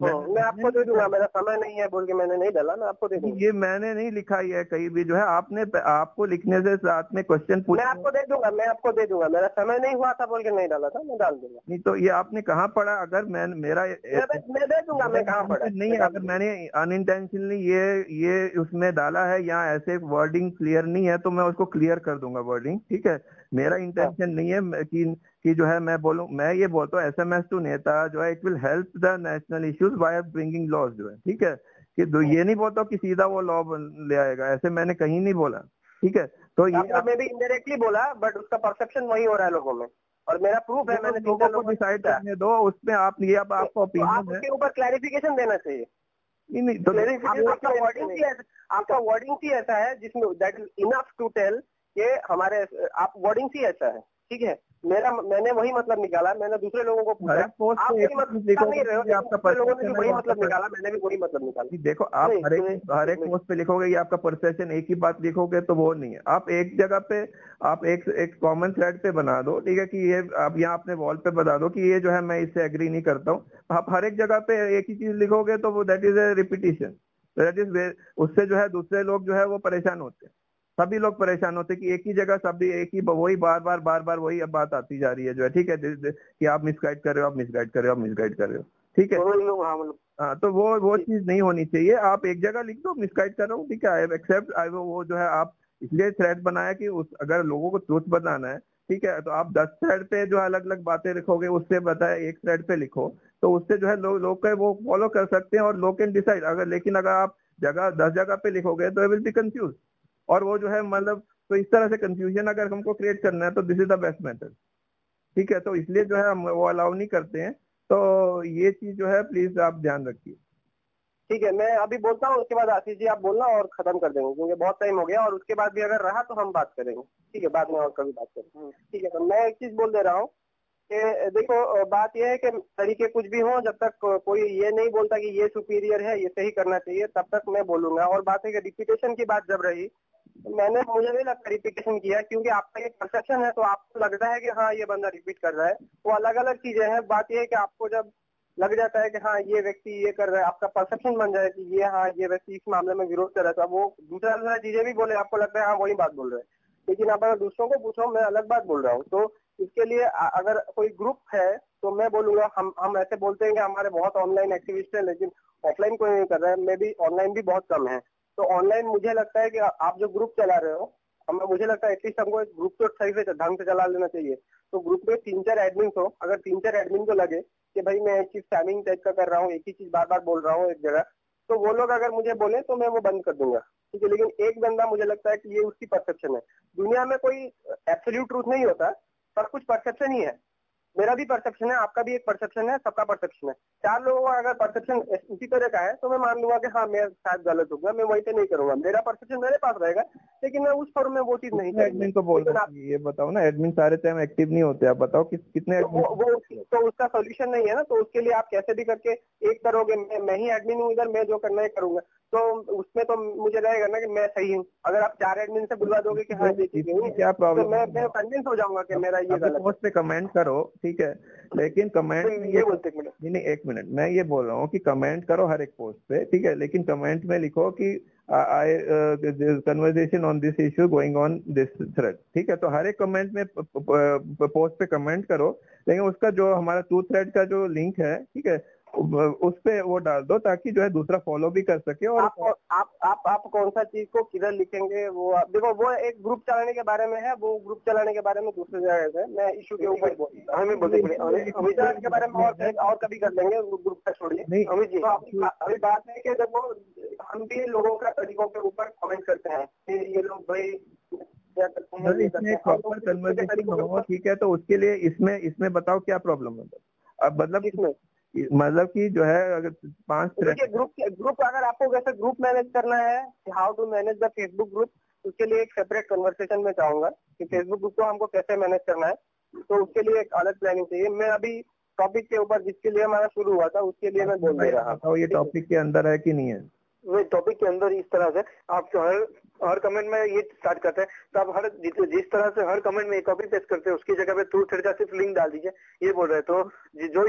हाँ, मैं आपको दे दूँगा मेरा समय नहीं है बोल के मैंने नहीं डाला मैं आपको दे दूँगा। ये मैंने नहीं लिखा है कहीं भी जो है आपने आपको लिखने से साथ में क्वेश्चन पूछ मैं आपको दे दूँगा मैं आपको दे दूँगा मेरा समय नहीं हुआ था बोल के नहीं डाला था मैं डाल दूँगा। नहीं तो ये आपने कहाँ पढ़ा? अगर मैं मेरा मैं दे दूँगा मैं कहाँ पढ़ा? नहीं अगर मैंने अनइंटेंशनली ये ये उसमें डाला है या ऐसे वर्डिंग क्लियर नहीं है तो मैं उसको क्लियर कर दूँगा वर्डिंग ठीक है? मेरा इंटेंशन हाँ। नहीं है कि कि जो है मैं बोलूँ मैं ये बोलता हूँ एस एम एस टू नेता जो है it will help the national issues by bringing laws जो है ठीक है? कि ये नहीं बोलता कि सीधा वो लॉ ले आएगा ऐसे मैंने कहीं नहीं बोला ठीक है? तो ये मैं भी इनडायरेक्टली बोला बट उसका परसेप्शन वही हो रहा है लोगों में और मेरा प्रूफ है मैंने लोगों को डिसाइड करने दो उसमें आप ये अब आपका ओपिनियन है। ऊपर क्लैरिफिकेशन देना चाहिए। नहीं नहीं तो आपका वर्डिंग ही आपका वर्डिंग ही ऐसा है जिसमें that is enough to tell कि हमारे आप वर्डिंग ही ऐसा है ठीक है? मेरा मैंने वही मतलब निकाला मैंने दूसरे लोगों को पूछा। आप मतलब नहीं रहे हो आपका लोगों ने वही मतलब निकाला मैंने भी वही मतलब निकाला। देखो आप हर एक हर एक पोस्ट पे लिखोगे ये आपका परसेप्शन एक ही बात लिखोगे तो वो नहीं है। आप एक जगह पे आप एक एक कॉमन थ्रेड पे बना दो ठीक है कि ये आप यहाँ अपने वॉल पे बता दो कि ये जो है मैं इससे एग्री नहीं करता हूँ। आप हर एक जगह पे एक ही चीज़ लिखोगे तो वो that is a repetition that is उससे जो है दूसरे लोग जो है वो परेशान होते हैं। सभी लोग परेशान होते कि एक ही जगह सभी एक ही वही बार बार बार बार वही अब बात आती जा रही है जो है ठीक है? कि आप मिसगाइड कर रहे हो आप मिसगाइड कर रहे हो आप मिसगाइड कर रहे हो ठीक है? हाँ, हाँ तो वो वो चीज़ नहीं होनी चाहिए। आप एक जगह लिख दो मिसगाइड कर रहा हूँ ठीक है? आई एक्सेप्ट आई वो जो है आप इसलिए थ्रेड बनाया कि उस अगर लोगों को ट्रूथ बताना है ठीक है? तो आप दस थ्रेड पे जो अलग अलग बातें लिखोगे उससे बताए एक थ्रेड पे लिखो। तो उससे जो है लोग लोग वो फॉलो कर सकते हैं और लोग कैन डिसाइड अगर लेकिन अगर आप जगह दस जगह पे लिखोगे तो विल बी कंफ्यूज और वो जो है मतलब तो इस तरह से कंफ्यूजन अगर हमको क्रिएट करना है तो this is the best method ठीक है? तो इसलिए जो है हम वो अलाउ नहीं करते हैं। तो ये चीज़ जो है प्लीज़ आप ध्यान रखिए। ठीक है मैं अभी बोलता हूँ उसके बाद आशीष जी आप बोलना और खत्म कर देंगे क्योंकि बहुत टाइम हो गया और उसके बाद भी अगर रहा तो हम बात करेंगे। ठीक है बाद में और कभी बात करेंगे। हम्म। ठीक है तो मैं एक चीज़ बोल दे रहा हूँ कि देखो बात यह है कि तरीके कुछ भी हो जब तक कोई ये नहीं बोलता कि ये सुपीरियर है ये सही करना चाहिए तब तक मैं बोलूँगा। और बात है कि रिपीटेशन की बात जब रही तो मैंने मुझे नहीं लगता रिपीटेशन किया, क्योंकि आपका एक परसेप्शन है तो आपको लगता है कि हाँ ये बंदा रिपीट कर रहा है। वो अलग अलग चीज़ें हैं। बात यह है कि आपको जब लग जाता है कि हाँ ये व्यक्ति ये कर रहा है, आपका परसेप्शन बन जाए कि ये हाँ ये व्यक्ति इस मामले में विरोध कर रहा था वो दूसरा दूसरा चीज़ें भी बोले, आपको लगता है हाँ वही बात बोल रहे हैं। लेकिन आप अगर दूसरों को पूछो, मैं अलग बात बोल रहा हूँ तो इसके लिए अगर कोई ग्रुप है तो मैं बोलूँगा, हम हम ऐसे बोलते हैं कि हमारे बहुत ऑनलाइन एक्टिविस्ट है, लेकिन ऑफलाइन कोई नहीं कर रहा है। मे भी ऑनलाइन भी बहुत कम है। तो ऑनलाइन मुझे लगता है कि आप जो ग्रुप चला रहे हो, हमें, मुझे लगता है एटलीस्ट हमको एक ग्रुप तो सही से ढंग से चला लेना चाहिए। तो ग्रुप में तीन चार एडमिन हो, अगर तीन चार एडमिन को लगे कि भाई मैं एक चीज़ टाइमिंग टाइप का कर रहा हूँ, एक ही चीज़ बार बार बोल रहा हूँ एक जगह तो वो लोग अगर मुझे बोले तो मैं वो बंद कर दूँगा। ठीक है, लेकिन एक बंदा मुझे लगता है कि ये उसकी परसेप्शन है। दुनिया में कोई एब्सोल्यूट ट्रूथ नहीं होता, पर कुछ परसेप्शन ही है। मेरा भी परसेप्शन है आपका भी एक परसेप्शन है सबका परसेप्शन है। चार लोगों का अगर परसेप्शन उसी तरह का है तो मैं मान लूँगा कि हाँ मैं शायद गलत होगा मैं वहीं पे नहीं करूँगा। मेरा परसेप्शन मेरे पास रहेगा लेकिन मैं उस फॉर्म में वो चीज़ नहीं एडमिन को बोल ये बताओ ना एडमिन सारे टाइम एक्टिव नहीं होते आप बताओ किस कितने तो वो, वो तो उसका सोल्यूशन नहीं है ना तो उसके लिए आप कैसे भी करके एक करोगे मैं, मैं ही एडमिन हूँ इधर मैं जो करना है करूँगा। तो उसमें तो मुझे रहेगा ना कि मैं सही हूँ। अगर आप चार एडमिन से बुलवा दोगे कि हाँ देखिए क्या प्रॉब्लम तो मैं मैं कन्विंस हो जाऊँगा कि मेरा ये गलत पोस्ट पे कमेंट करो ठीक है? लेकिन कमेंट में ये बोलते नहीं नहीं एक मिनट। मैं ये बोल रहा हूँ कि कमेंट करो हर एक पोस्ट पे ठीक है? लेकिन कमेंट में लिखो कि I conversation on this issue going on this thread ठीक है? तो हर एक कमेंट में पोस्ट पे कमेंट करो। लेकिन उसका जो हमारा टू थ्रेड का जो लिंक है ठीक है? उस पे वो डाल दो ताकि जो है दूसरा फॉलो भी कर सके और आप आप आप, आप कौन सा चीज़ को किधर लिखेंगे वो देखो वो एक ग्रुप चलाने के बारे में है वो ग्रुप चलाने के बारे में दूसरे जगह है। मैं इशू के ऊपर हमें बोलते अमित के बारे में और और कभी कर लेंगे ग्रुप का छोड़िए। अमित जी अभी बात है कि देखो हम भी लोगों का तरीकों के ऊपर कमेंट करते हैं ये लोग भाई इसमें प्रॉपर कन्वर्सेशन हो ठीक है तो उसके लिए इसमें इसमें बताओ क्या प्रॉब्लम है अब मतलब इसमें मतलब कि जो है अगर पाँच ग्रुप ग्रुप अगर आपको वैसे ग्रुप मैनेज करना है how to manage the Facebook group उसके लिए एक सेपरेट कन्वर्सेशन में चाहूँगा कि फेसबुक ग्रुप को हमको कैसे मैनेज करना है। तो उसके लिए एक अलग प्लानिंग चाहिए। मैं अभी टॉपिक के ऊपर जिसके लिए हमारा शुरू हुआ था उसके लिए मैं बोल रहा। था ये टॉपिक के अंदर है कि नहीं है? टॉपिक के अंदर इस तरह से आप हर हर कमेंट में ये स्टार्ट करते हैं तो आप हर जिस तरह से हर कमेंट में कॉपी पेस्ट करते हैं, उसकी जगह पे टू थ्रेड का सिर्फ़ लिंक डाल दीजिए, ये बोल रहे हैं। तो जो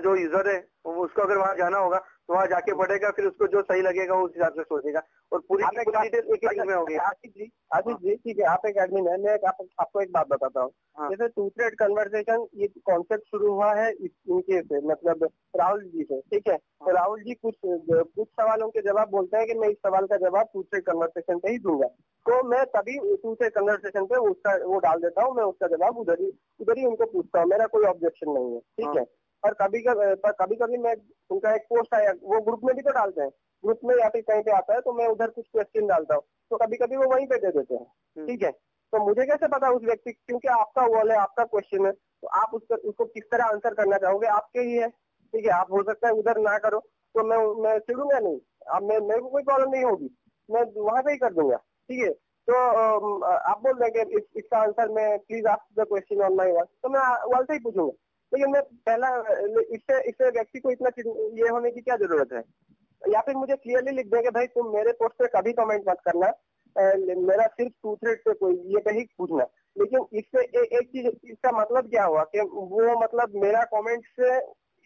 जो यूज़र है उसको अगर वहाँ जाना होगा तो वहाँ जाके पढ़ेगा फिर उसको जो सही लगेगा उस हिसाब से सोचेगा और पूरी डिटेल एक में होगी आशीष जी आशीष जी ठीक है आप एक एडमिन है मैं एक आप, आपको एक बात बताता हूँ हाँ। जैसे टू थ्रेड कन्वर्सेशन ये कॉन्सेप्ट शुरू हुआ है इनके से मतलब राहुल जी से ठीक है तो हाँ। राहुल जी कुछ कुछ सवालों के जवाब बोलते हैं कि मैं इस सवाल का जवाब टू थ्रेड कन्वर्सेशन पे ही दूँगा तो मैं तभी टू थ्रेड कन्वर्सेशन पे उसका वो डाल देता हूँ मैं उसका जवाब उधर ही उधर ही उनको पूछता हूँ मेरा कोई ऑब्जेक्शन नहीं है ठीक हाँ। है और कभी कभी कभी कभी मैं उनका एक पोस्ट आया वो ग्रुप में भी तो डालते हैं। ग्रुप में या फिर कहीं पे आता है तो मैं उधर कुछ क्वेश्चन डालता हूँ। तो कभी कभी वो वहीं पे दे देते हैं। हम्म। ठीक है? तो मुझे कैसे पता उस व्यक्ति क्योंकि आपका वॉल है आपका क्वेश्चन है तो आप उसको उसको किस तरह आंसर करना चाहोगे आपके ही है। ठीक है? आप हो सकता है उधर ना करो तो मैं मैं चिड़ूँगा नहीं। अब मैं मेरे को कोई प्रॉब्लम नहीं होगी। मैं वहाँ पे ही कर दूँगा। ठीक है? तो आप बोल देंगे इसका आंसर मैं प्लीज़ आप the question on my wall तो मैं वॉल से ही पूछूँगा। लेकिन मैं पहला इससे इससे व्यक्ति को इतना ये होने की क्या ज़रूरत है? या फिर मुझे क्लियरली लिख देंगे भाई तुम मेरे पोस्ट पे कभी कमेंट मत करना। मेरा सिर्फ़ टू थ्रेड पे कोई ये कहीं पूछना। लेकिन इससे ए, एक चीज़ इसका मतलब क्या हुआ कि वो मतलब मेरा कमेंट से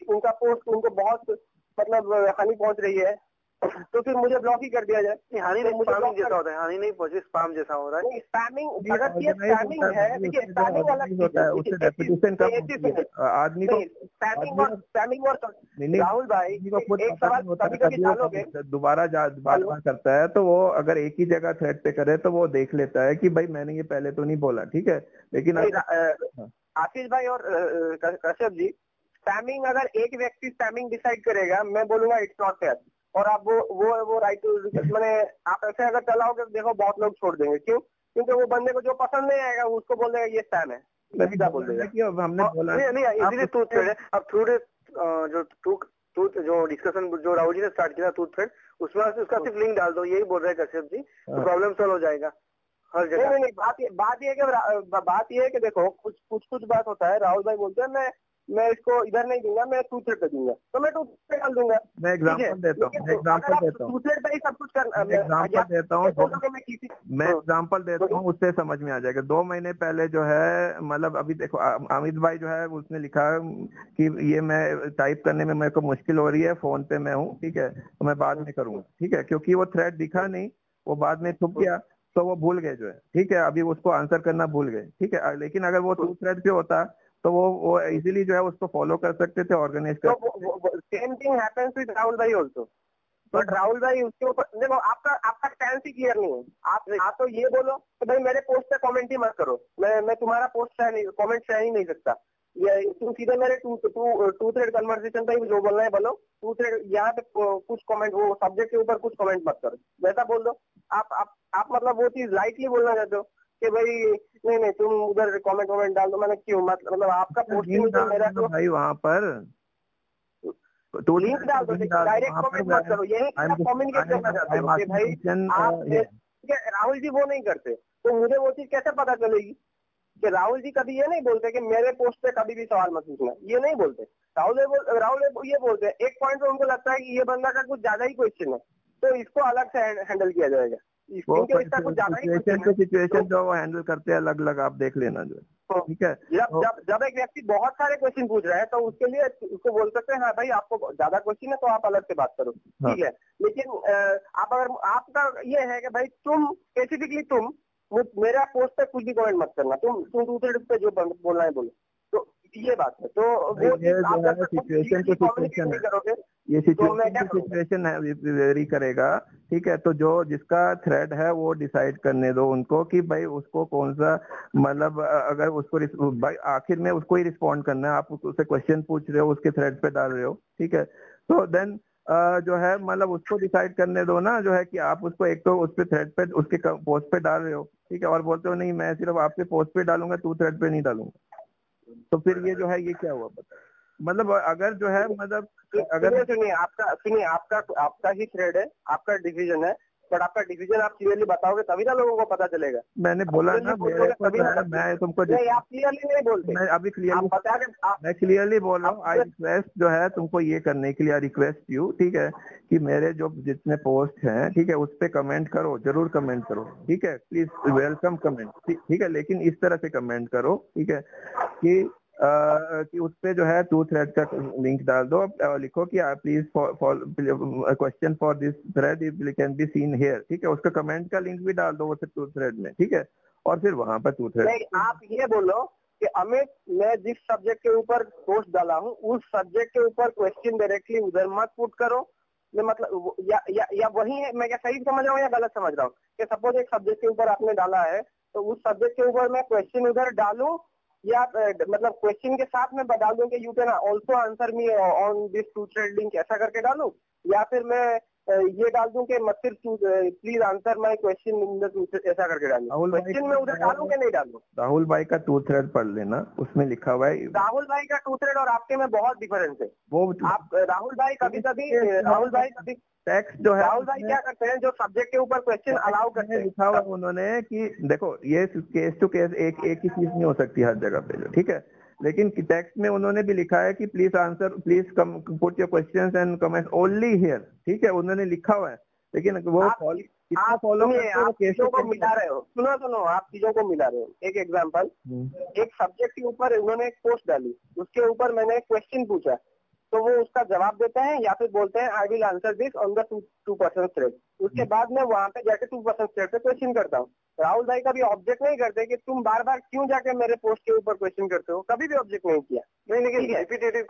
उनका पोस्ट उनको बहुत मतलब हानि पहुँच रही है। तो फिर मुझे ब्लॉक ही कर दिया जाए। हानि नहीं स्पैमिंग जैसा होता है हानि नहीं पहुँचे स्पैम जैसा हो रहा है। स्पैमिंग अगर ये स्पैमिंग है देखिए स्पैमिंग अलग होता है उससे रेपुटेशन कम आदमी को स्पैमिंग और स्पैमिंग और राहुल भाई एक सवाल कभी कभी डालोगे दोबारा बार बार करता है तो वो अगर एक ही जगह थ्रेड पे करे तो वो देख लेता है कि भाई मैंने ये पहले तो नहीं बोला ठीक है? लेकिन हाँ। आशीष भाई और कश्यप जी स्पैमिंग अगर एक व्यक्ति स्पैमिंग डिसाइड करेगा मैं बोलूँगा इट्स नॉट फेयर और आप वो वो वो राइट टू मैंने आप ऐसे अगर चलाओगे तो देखो बहुत लोग छोड़ देंगे। क्यों? क्योंकि वो बंदे को जो पसंद नहीं आएगा उसको बोल देगा ये स्पैम है। सीधा बोल देगा। हमने बोला नहीं नहीं आप इसीलिए थ्रेड अब थ्रू डे जो जो डिस्कशन जो राहुल जी ने स्टार्ट किया टू थ्रेड उसमें उसका सिर्फ़ लिंक डाल दो। यही बोल रहे हैं कश्यप जी तो हाँ। प्रॉब्लम सॉल्व हो जाएगा हर जगह। नहीं नहीं बात ये बात ये है कि बात ये है कि देखो कुछ कुछ कुछ बात होता है। राहुल भाई बोलते हैं मैं मैं इसको इधर नहीं दूँगा मैं टू थ्रेड पे दूँगा। तो मैं टू थ्रेड डाल दूँगा। मैं ठीक एग्जांपल देता हूँ एग्जांपल देता हूँ। टू थ्रेड पे ही सब कुछ कर मैं एग्जांपल देता हूँ मैं मैं हाँ। देता हूँ उससे समझ में आ जाएगा। दो महीने पहले जो है मतलब अभी देखो अमित भाई जो है उसने लिखा कि ये मैं टाइप करने में मेरे को मुश्किल हो रही है फ़ोन पे मैं हूँ ठीक है? तो मैं बाद में करूँगा ठीक है? क्योंकि वो थ्रेड दिखा नहीं वो बाद में छुप गया तो वो भूल गए जो है ठीक है? अभी उसको आंसर करना भूल गए ठीक है? लेकिन अगर वो टू थ्रेड पे होता तो वो वो इजीली जो है उसको फॉलो कर सकते थे ऑर्गेनाइज कर same thing happens with Rahul भाई ऑल्सो बट राहुल भाई उसके ऊपर देखो आपका आपका स्टैंड ही क्लियर नहीं है। आप आप तो ये बोलो कि भाई मेरे पोस्ट पे कमेंट ही मत करो। मैं मैं तुम्हारा पोस्ट नहीं कमेंट सह ही नहीं सकता। ये तुम सीधे मेरे two two two thread conversation पे जो बोलना है बोलो। टू थ्रेड यहाँ पे कुछ कमेंट वो सब्जेक्ट के ऊपर कुछ कमेंट मत करो। वैसा बोल दो। आप आप आप मतलब वो चीज़ लाइटली बोलना चाहते हो। कि भाई नहीं नहीं तुम उधर कमेंट वमेंट डाल दो मैंने क्यों? मतलब मतलब आपका पोस्ट लिंक डाल मेरा तो भाई वहाँ पर। तो लिंक डाल दो डायरेक्ट कमेंट मत करो यही कम्युनिकेट करना हो भाई आप राहुल जी वो नहीं करते तो मुझे वो चीज़ कैसे पता चलेगी कि राहुल जी कभी ये नहीं बोलते कि मेरे पोस्ट पे कभी भी सवाल मत पूछना ये नहीं बोलते। राहुल बोल राहुल ये बोलते हैं एक पॉइंट पे उनको लगता है कि ये बंदा का कुछ ज़्यादा ही क्वेश्चन है तो इसको अलग से हैंडल किया जाएगा। वो सिचुएशन टू सिचुएशन जो वो हैंडल करते हैं अलग अलग आप देख लेना जो तो ठीक है? जब तो- जब जब एक व्यक्ति बहुत सारे क्वेश्चन पूछ रहा है तो उसके लिए उसको बोल सकते हैं हाँ भाई आपको ज़्यादा क्वेश्चन है तो आप अलग से बात करो। हाँ। ठीक है? लेकिन आप अगर आपका ये है कि भाई तुम स्पेसिफिकली तुम मेरा पोस्ट पे कुछ भी कमेंट मत करना। तुम तुम दूसरे पे जो बोलना है बोलो। तो ये बात है। तो वो चीज़ आप जो है ये तो सिचुएशन सिचुएशन है वेरी करेगा ठीक है? तो जो जिसका थ्रेड है वो डिसाइड करने दो उनको कि भाई उसको कौन सा मतलब अगर उसको भाई आखिर में उसको ही रिस्पॉन्ड करना है आप उससे क्वेश्चन पूछ रहे हो उसके थ्रेड पे डाल रहे हो ठीक है? तो देन जो है मतलब उसको डिसाइड करने दो ना जो है कि आप उसको एक तो उस पे थ्रेड पे उसके पोस्ट पे डाल रहे हो ठीक है? और बोलते हो नहीं मैं सिर्फ़ आपके पोस्ट पे डालूँगा टू थ्रेड पे नहीं डालूँगा। तो फिर ये जो है ये क्या हुआ पता मतलब अगर जो है मतलब अगर सुनिए सुनिए आपका सुनिए आपका आपका ही थ्रेड है आपका डिसीज़न है। बट आपका डिवीज़न आप क्लियरली बताओगे तभी ना लोगों को पता चलेगा। मैंने बोला ना मेरे को मैं तुमको नहीं आप क्लियरली नहीं बोलते। मैं अभी क्लियरली बता के मैं क्लियरली बोल रहा हूँ आई रिक्वेस्ट जो है तुमको ये करने के लिए रिक्वेस्ट यू ठीक है कि मेरे जो जितने पोस्ट हैं ठीक है उस पे कमेंट करो ज़रूर कमेंट करो ठीक है प्लीज़ वेलकम कमेंट ठीक है लेकिन इस तरह से कमेंट करो ठीक है कि कि उस पे जो है टू थ्रेड का लिंक डाल दो। लिखो कि please question for this thread can be seen here ठीक है? उसका कमेंट का लिंक भी डाल दो वो टू थ्रेड में। ठीक है? और फिर वहाँ पर टू थ्रेड आप ये बोलो कि अमित मैं जिस सब्जेक्ट के ऊपर पोस्ट डाला हूँ उस सब्जेक्ट के ऊपर क्वेश्चन डायरेक्टली उधर मत पुट करो। मैं मतलब या, या, या वही है मैं क्या सही समझ रहा हूँ या गलत समझ रहा हूँ? कि सपोज़ एक सब्जेक्ट के ऊपर आपने डाला है तो उस सब्जेक्ट के ऊपर मैं क्वेश्चन उधर डालूं या आप मतलब क्वेश्चन के साथ में बता दूँ कि you can also answer me on this two thread link ऐसा करके डालू, या फिर मैं ये डाल दूँ कि मत सिर्फ़ please answer my question in the ऐसा करके डालूं। राहुल क्वेश्चन में उधर डालूं कि नहीं डालूं? राहुल भाई का टू थ्रेड पढ़ लेना उसमें लिखा हुआ है राहुल भाई का टू थ्रेड और आपके में बहुत डिफरेंस है। वो आप राहुल भाई कभी कभी राहुल भाई कभी टेक्स्ट जो है राहुल भाई क्या करते हैं जो सब्जेक्ट के ऊपर क्वेश्चन अलाउ करते उसमें लिखा हुआ उन्होंने कि देखो ये केस टू केस एक एक ही चीज़ नहीं हो सकती हर जगह पे जो ठीक है? लेकिन टेक्स्ट में उन्होंने भी लिखा है कि please answer please come put your questions and comments only here ठीक है उन्होंने लिखा हुआ है। लेकिन वो आप- फॉलो आप चीज़ों को मिला रहे हो। सुनो सुनो आप चीज़ों को मिला रहे हो। एक एग्जांपल एक सब्जेक्ट के ऊपर उन्होंने एक पोस्ट डाली। उसके ऊपर मैंने एक क्वेश्चन पूछा। तो वो उसका जवाब देते हैं या फिर बोलते हैं I will answer this on the two percent thread उसके बाद मैं वहाँ पे जाके टू परसेंट थ्रेड पे क्वेश्चन करता हूँ। राहुल भाई कभी ऑब्जेक्ट नहीं करते कि तुम बार बार क्यों जाके मेरे पोस्ट के ऊपर क्वेश्चन करते हो? कभी भी ऑब्जेक्ट नहीं किया। नहीं लेकिन रिपीटेटिव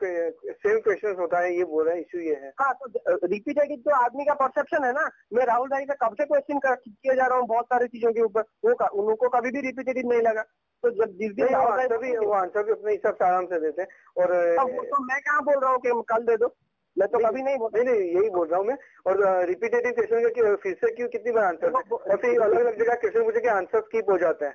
सेम क्वेश्चन होता है ये बोल रहा है इशू ये है। हाँ तो रिपीटेटिव तो आदमी का परसेप्शन है ना। मैं राहुल भाई से कब से क्वेश्चन किया जा रहा हूँ बहुत सारी चीज़ों के ऊपर। वो उनको कभी भी रिपीटेटिव नहीं लगा। तो जब जिस दिन आंसर भी वो आंसर भी अपने हिसाब से आराम से देते हैं। और तो मैं कहाँ बोल रहा हूँ कि कल दे दो। मैं तो कभी नहीं बोल नहीं नहीं यही बोल रहा हूँ मैं। और रिपीटेटिव क्वेश्चन का फिर से क्यों कितनी बार आंसर और फिर अलग अलग जगह क्वेश्चन पूछे कि आंसर स्किप हो जाता है।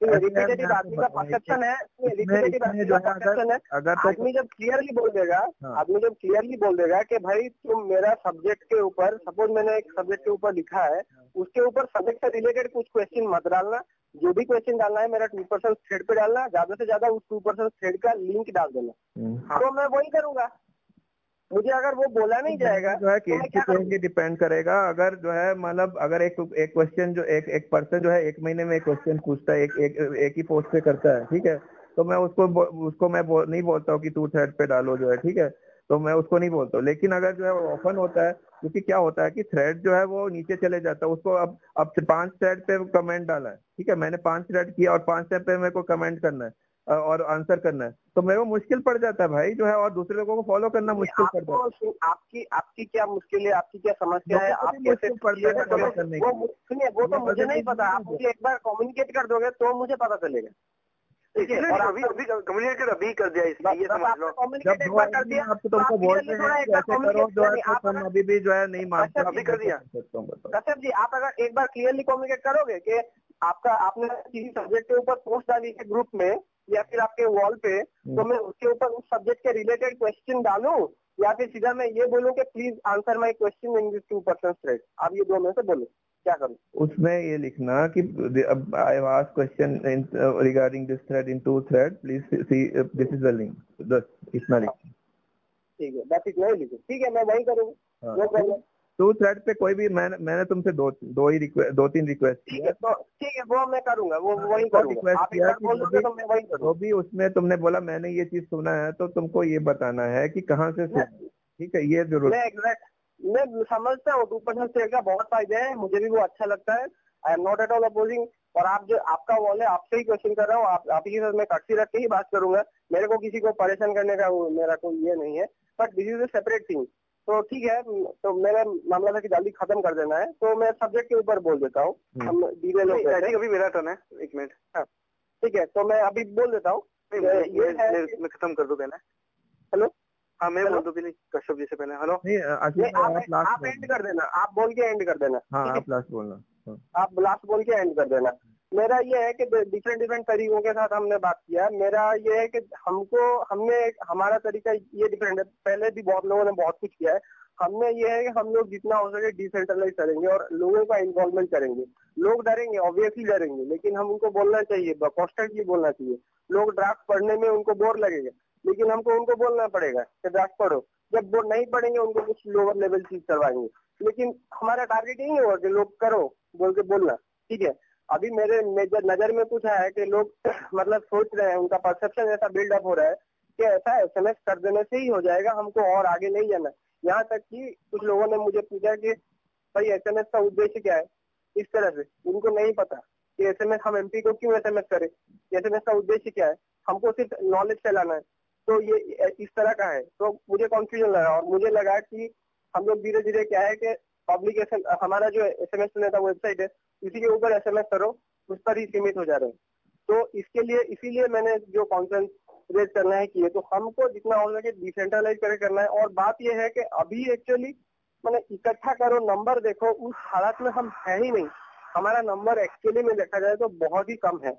रिपीटेटिव आदमी का परसेप्शन है रिपीटेटिव आदमी का परसेप्शन है तो आदमी जब क्लियरली बोल देगा हाँ। आदमी जब क्लियरली बोल देगा कि भाई तुम मेरा सब्जेक्ट के ऊपर सपोज़ मैंने एक सब्जेक्ट के ऊपर लिखा है उसके ऊपर सब्जेक्ट से रिलेटेड कुछ क्वेश्चन मत डालना। जो भी क्वेश्चन डालना है मेरा टू परसेंट थ्रेड पे डालना ज़्यादा से ज़्यादा उस टू परसेंट थ्रेड का लिंक डाल देना। हम्म। तो मैं वही करूँगा। मुझे अगर वो बोला नहीं जाएगा जो है तो केस पे करूँगा डिपेंड करेगा। अगर जो है मतलब अगर एक एक क्वेश्चन जो एक एक पर्सन जो है एक महीने में एक क्वेश्चन पूछता है एक एक एक ही पोस्ट पे करता है ठीक है? तो मैं उसको उसको मैं बो, नहीं बोलता हूँ कि तू थ्रेड पे डालो जो है ठीक है? तो मैं उसको नहीं बोलता हूँ। लेकिन अगर जो है ओपन होता है क्योंकि क्या होता है कि थ्रेड जो है वो नीचे चले जाता है। उसको अब अब पाँच थ्रेड पे कमेंट डाला है ठीक है? मैंने पाँच थ्रेड किया और पाँच थ्रेड पे मेरे को कमेंट करना है। और आंसर करना है। तो मेरे को मुश्किल पड़ जाता है भाई जो है और दूसरे लोगों को फॉलो करना मुश्किल पड़ जाता है। आपकी आपकी क्या मुश्किल है? आपकी क्या समस्या है? आप कैसे मुश्किल पड़ता है ये करने वो सुनिए वो तो मुझे नहीं पता। आप मुझे। एक बार कम्युनिकेट कर दोगे तो मुझे पता चलेगा। ठीक है? इसलिए और अभी अभी कम्युनिकेट अभी कर दिया इसलिए ये समझ लो। जब एक बार कर दिया। आपको तुमको आप बोल clearly रहे थोड़ा हैं एक कि बार ऐसे करो जो है नहीं, आप तुम अभी भी जो है नहीं मानते अभी कर दिया। सकता बताओ। कश्यप जी आप अगर एक बार क्लियरली कम्युनिकेट करोगे कि आपका आपने किसी सब्जेक्ट के ऊपर पोस्ट डाली है ग्रुप में या फिर आपके वॉल पे हम्म। तो मैं उसके ऊपर उस सब्जेक्ट के रिलेटेड क्वेश्चन डालूं या फिर सीधा मैं ये बोलूँ कि please answer my question in this two percent thread आप ये दो में से बोलो क्या करूँ? उसमें ये लिखना कि I have question regarding this thread in two thread please see this is the link बस इतना लिखना ठीक है बस इतना ही लिखो। ठीक है मैं वही करूँगा। नो प्रॉब्लम टू थ्रेड पे कोई भी मैंने मैंने तुमसे दो दो ही रिक्वेस्ट दो तीन रिक्वेस्ट ठीक किया है। तो ठीक है वो मैं करूँगा वो वही एक किया कि दोगे तो जो भी उसमें तुमने बोला मैंने ये चीज़ सुना है तो तुमको ये बताना है कि कहाँ से सुना ठीक है ये ज़रूर। मैं एग्जैक्ट मैं समझता हूँ टू परसेंट शेयर का बहुत फ़ायदे है मुझे भी वो अच्छा लगता है। I am not at all opposing और आप जो आपका वॉल है आपसे ही क्वेश्चन कर रहा हूँ आप आप ही के साथ मैं कटसी रख के ही बात करूँगा। मेरे को किसी को परेशान करने का मेरा कोई ये नहीं है but this is a separate thing तो ठीक है तो मेरा मामला था कि जल्दी खत्म कर देना है तो मैं सब्जेक्ट के ऊपर बोल देता हूँ। हम्म। हम डिटेल अभी मेरा टर्न है एक मिनट ठीक है तो मैं अभी बोल देता हूँ। है खत्म कर दूँ पहले। हेलो? हाँ मैं बोल दूँ कश्यप जी से पहले। हेलो? आप आप लास्ट आप एंड कर देना आप बोल के एंड कर देना हाँ है? आप लास्ट बोलना हाँ। आप लास्ट बोल के एंड कर देना। मेरा ये है कि डिफरेंट डिफरेंट तरीकों के साथ हमने बात किया। मेरा ये है कि हमको, हमने, हमारा तरीका ये डिफरेंट है। पहले भी बहुत लोगों ने बहुत कुछ किया है। हमने ये है कि हम लोग जितना हो सके डिसेंट्रलाइज करेंगे और लोगों का इन्वॉल्वमेंट करेंगे। लोग डरेंगे ऑब्वियसली डरेंगे, लेकिन हम उनको बोलना चाहिए कॉन्स्टेंटली बोलना चाहिए। लोग ड्राफ्ट पढ़ने में उनको बोर लगेगा, लेकिन हमको उनको बोलना पड़ेगा कि ड्राफ्ट पढ़ो। जब वो नहीं पढ़ेंगे, उनको कुछ लोअर लेवल चीज़ करवाएँगे। लेकिन हमारा टारगेट यही होगा कि लोग करो, बोल के बोलना। ठीक है? अभी मेरे नज़र में कुछ है कि लोग मतलब सोच रहे हैं, उनका परसेप्शन ऐसा बिल्डअप हो रहा है कि ऐसा एसएमएस कर देने से ही हो जाएगा, हमको और आगे नहीं जाना यहाँ तक कि कुछ लोगों ने मुझे पूछा कि भाई एसएमएस का उद्देश्य क्या है? इस तरह से। उनको नहीं पता कि एसएमएस हम एमपी को क्यों एसएमएस करें? एसएमएस का उद्देश्य क्या है? हमको सिर्फ़ नॉलेज फैलाना है। तो ये इस तरह का है। तो मुझे कॉन्फ्यूजन लगा और मुझे लगा कि हम लोग धीरे धीरे क्या है कि पब्लिकेशन हमारा जो एस एसएमएस नेता वेबसाइट है इसी के ऊपर एसएमएस करो, उस पर ही सीमित हो जा रहे हैं। तो इसके लिए, इसीलिए मैंने जो कॉन्फ्रेंस रेज करना है किए तो हमको जितना हो सके डिसेंट्रलाइज करके करना है। और बात यह है कि अभी एक्चुअली मैंने इकट्ठा करो नंबर देखो, उस हालत में हम है ही नहीं। हमारा नंबर एक्चुअली में देखा जाए तो बहुत ही कम है।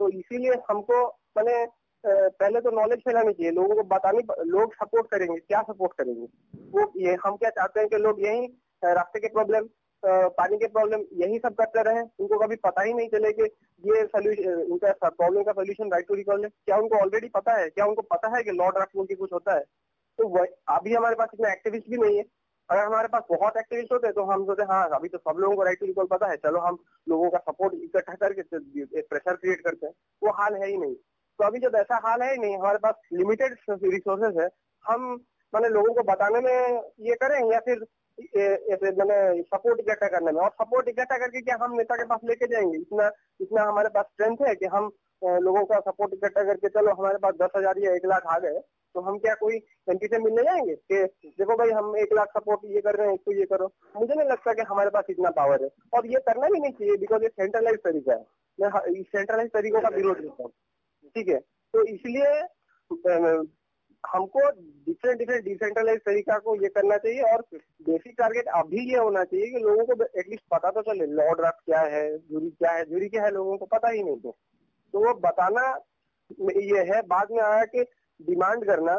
तो इसीलिए हमको, मैंने पहले तो नॉलेज फैलानी चाहिए, लोगों को बतानी लोग सपोर्ट करेंगे, क्या सपोर्ट करेंगे? वो ये, हम क्या चाहते हैं कि लोग यही रास्ते के प्रॉब्लम पानी के प्रॉब्लम यही सब करते रहे। उनको कभी पता ही नहीं चले कि ये सोल्यूशन उनका प्रॉब्लम का सोल्यूशन राइट टू रिकॉल क्या उनको ऑलरेडी पता है? क्या उनको पता है कि लॉ ड्राफ्ट बोल कुछ होता है? तो अभी हमारे पास इतना एक्टिविस्ट भी नहीं है। अगर हमारे पास बहुत एक्टिविस्ट होते तो हम सोचते हाँ अभी तो सब लोगों को राइट टू रिकॉल पता है। चलो हम लोगों का सपोर्ट इकट्ठा करके एक प्रेशर क्रिएट करते हैं। वो हाल है ही नहीं। तो अभी जब ऐसा हाल है ही नहीं, हमारे पास लिमिटेड रिसोर्सेज है। हम, मैंने लोगों को बताने में ये करें या फिर ऐसे मैंने सपोर्ट इकट्ठा करने में और सपोर्ट इकट्ठा करके क्या हम नेता के पास लेके जाएँगे? इतना इतना हमारे पास स्ट्रेंथ है कि हम लोगों का सपोर्ट इकट्ठा करके चलो, हमारे पास दस हज़ार या एक लाख आ गए तो हम क्या कोई एमपी से मिलने जाएँगे? कि देखो भाई, हम एक लाख सपोर्ट ये कर रहे हैं, इसको ये करो। मुझे नहीं लगता कि हमारे पास इतना पावर है। और ये करना भी नहीं चाहिए बिकॉज़ ये सेंट्रलाइज तरीका है। मैं सेंट्रलाइज तरीकों का विरोध करता हूँ। ठीक है? तो इसलिए हमको डिफरेंट डिफरेंट डिसेंट्रलाइज तरीका को ये करना चाहिए और बेसिक टारगेट अभी ये होना चाहिए कि लोगों को एटलीस्ट पता तो चले लॉ ड्राफ्ट क्या है जूरी क्या है जूरी क्या है, लोगों को पता ही नहीं तो तो वो बताना ये है, बाद में आया कि डिमांड करना।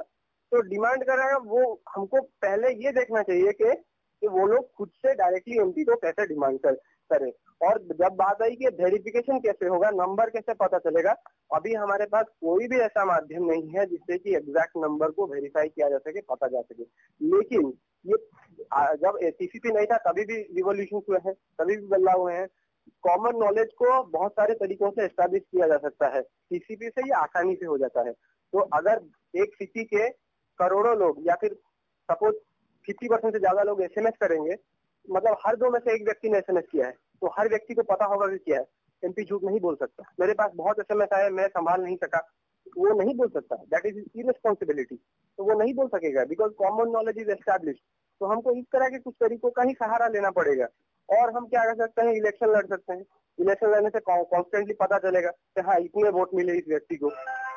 तो डिमांड करना वो हमको पहले ये देखना चाहिए कि कि वो लोग खुद से डायरेक्टली एमपी को कैसे डिमांड कर, करें। और जब बात आई कि वेरिफिकेशन कैसे होगा नंबर कैसे पता चलेगा, अभी हमारे पास कोई भी ऐसा माध्यम नहीं है जिससे कि एग्जैक्ट नंबर को वेरीफाई किया जा सके, पता जा सके। लेकिन ये जब टीसीपी नहीं था, तभी भी रिवोल्यूशन हुए हैं, तभी भी बदलाव हुए हैं। कॉमन नॉलेज को बहुत सारे तरीकों से एस्टेब्लिश किया जा सकता है। टीसीपी से ये आसानी से हो जाता है। तो अगर एक सिटी के करोड़ों लोग या फिर सपोज़ फिफ्टी परसेंट से ज़्यादा लोग एसएमएस करेंगे मतलब हर दो में से एक व्यक्ति ने एसएमएस किया है। तो हर व्यक्ति को पता होगा कि क्या है। एमपी झूठ नहीं बोल सकता। मेरे पास बहुत एसएमएस आए मैं संभाल नहीं सका। वो नहीं बोल सकता। दैट इज़ इरेस्पॉन्सिबिलिटी तो वो नहीं बोल सकेगा। Because common knowledge is establish तो हमको इस तरह के कुछ तरीकों का ही सहारा लेना पड़ेगा। और हम क्या कर सकते हैं? इलेक्शन लड़ सकते हैं। इलेक्शन लड़ने से कॉन्स्टेंटली पता चलेगा कि हाँ इतने वोट मिले इस व्यक्ति को।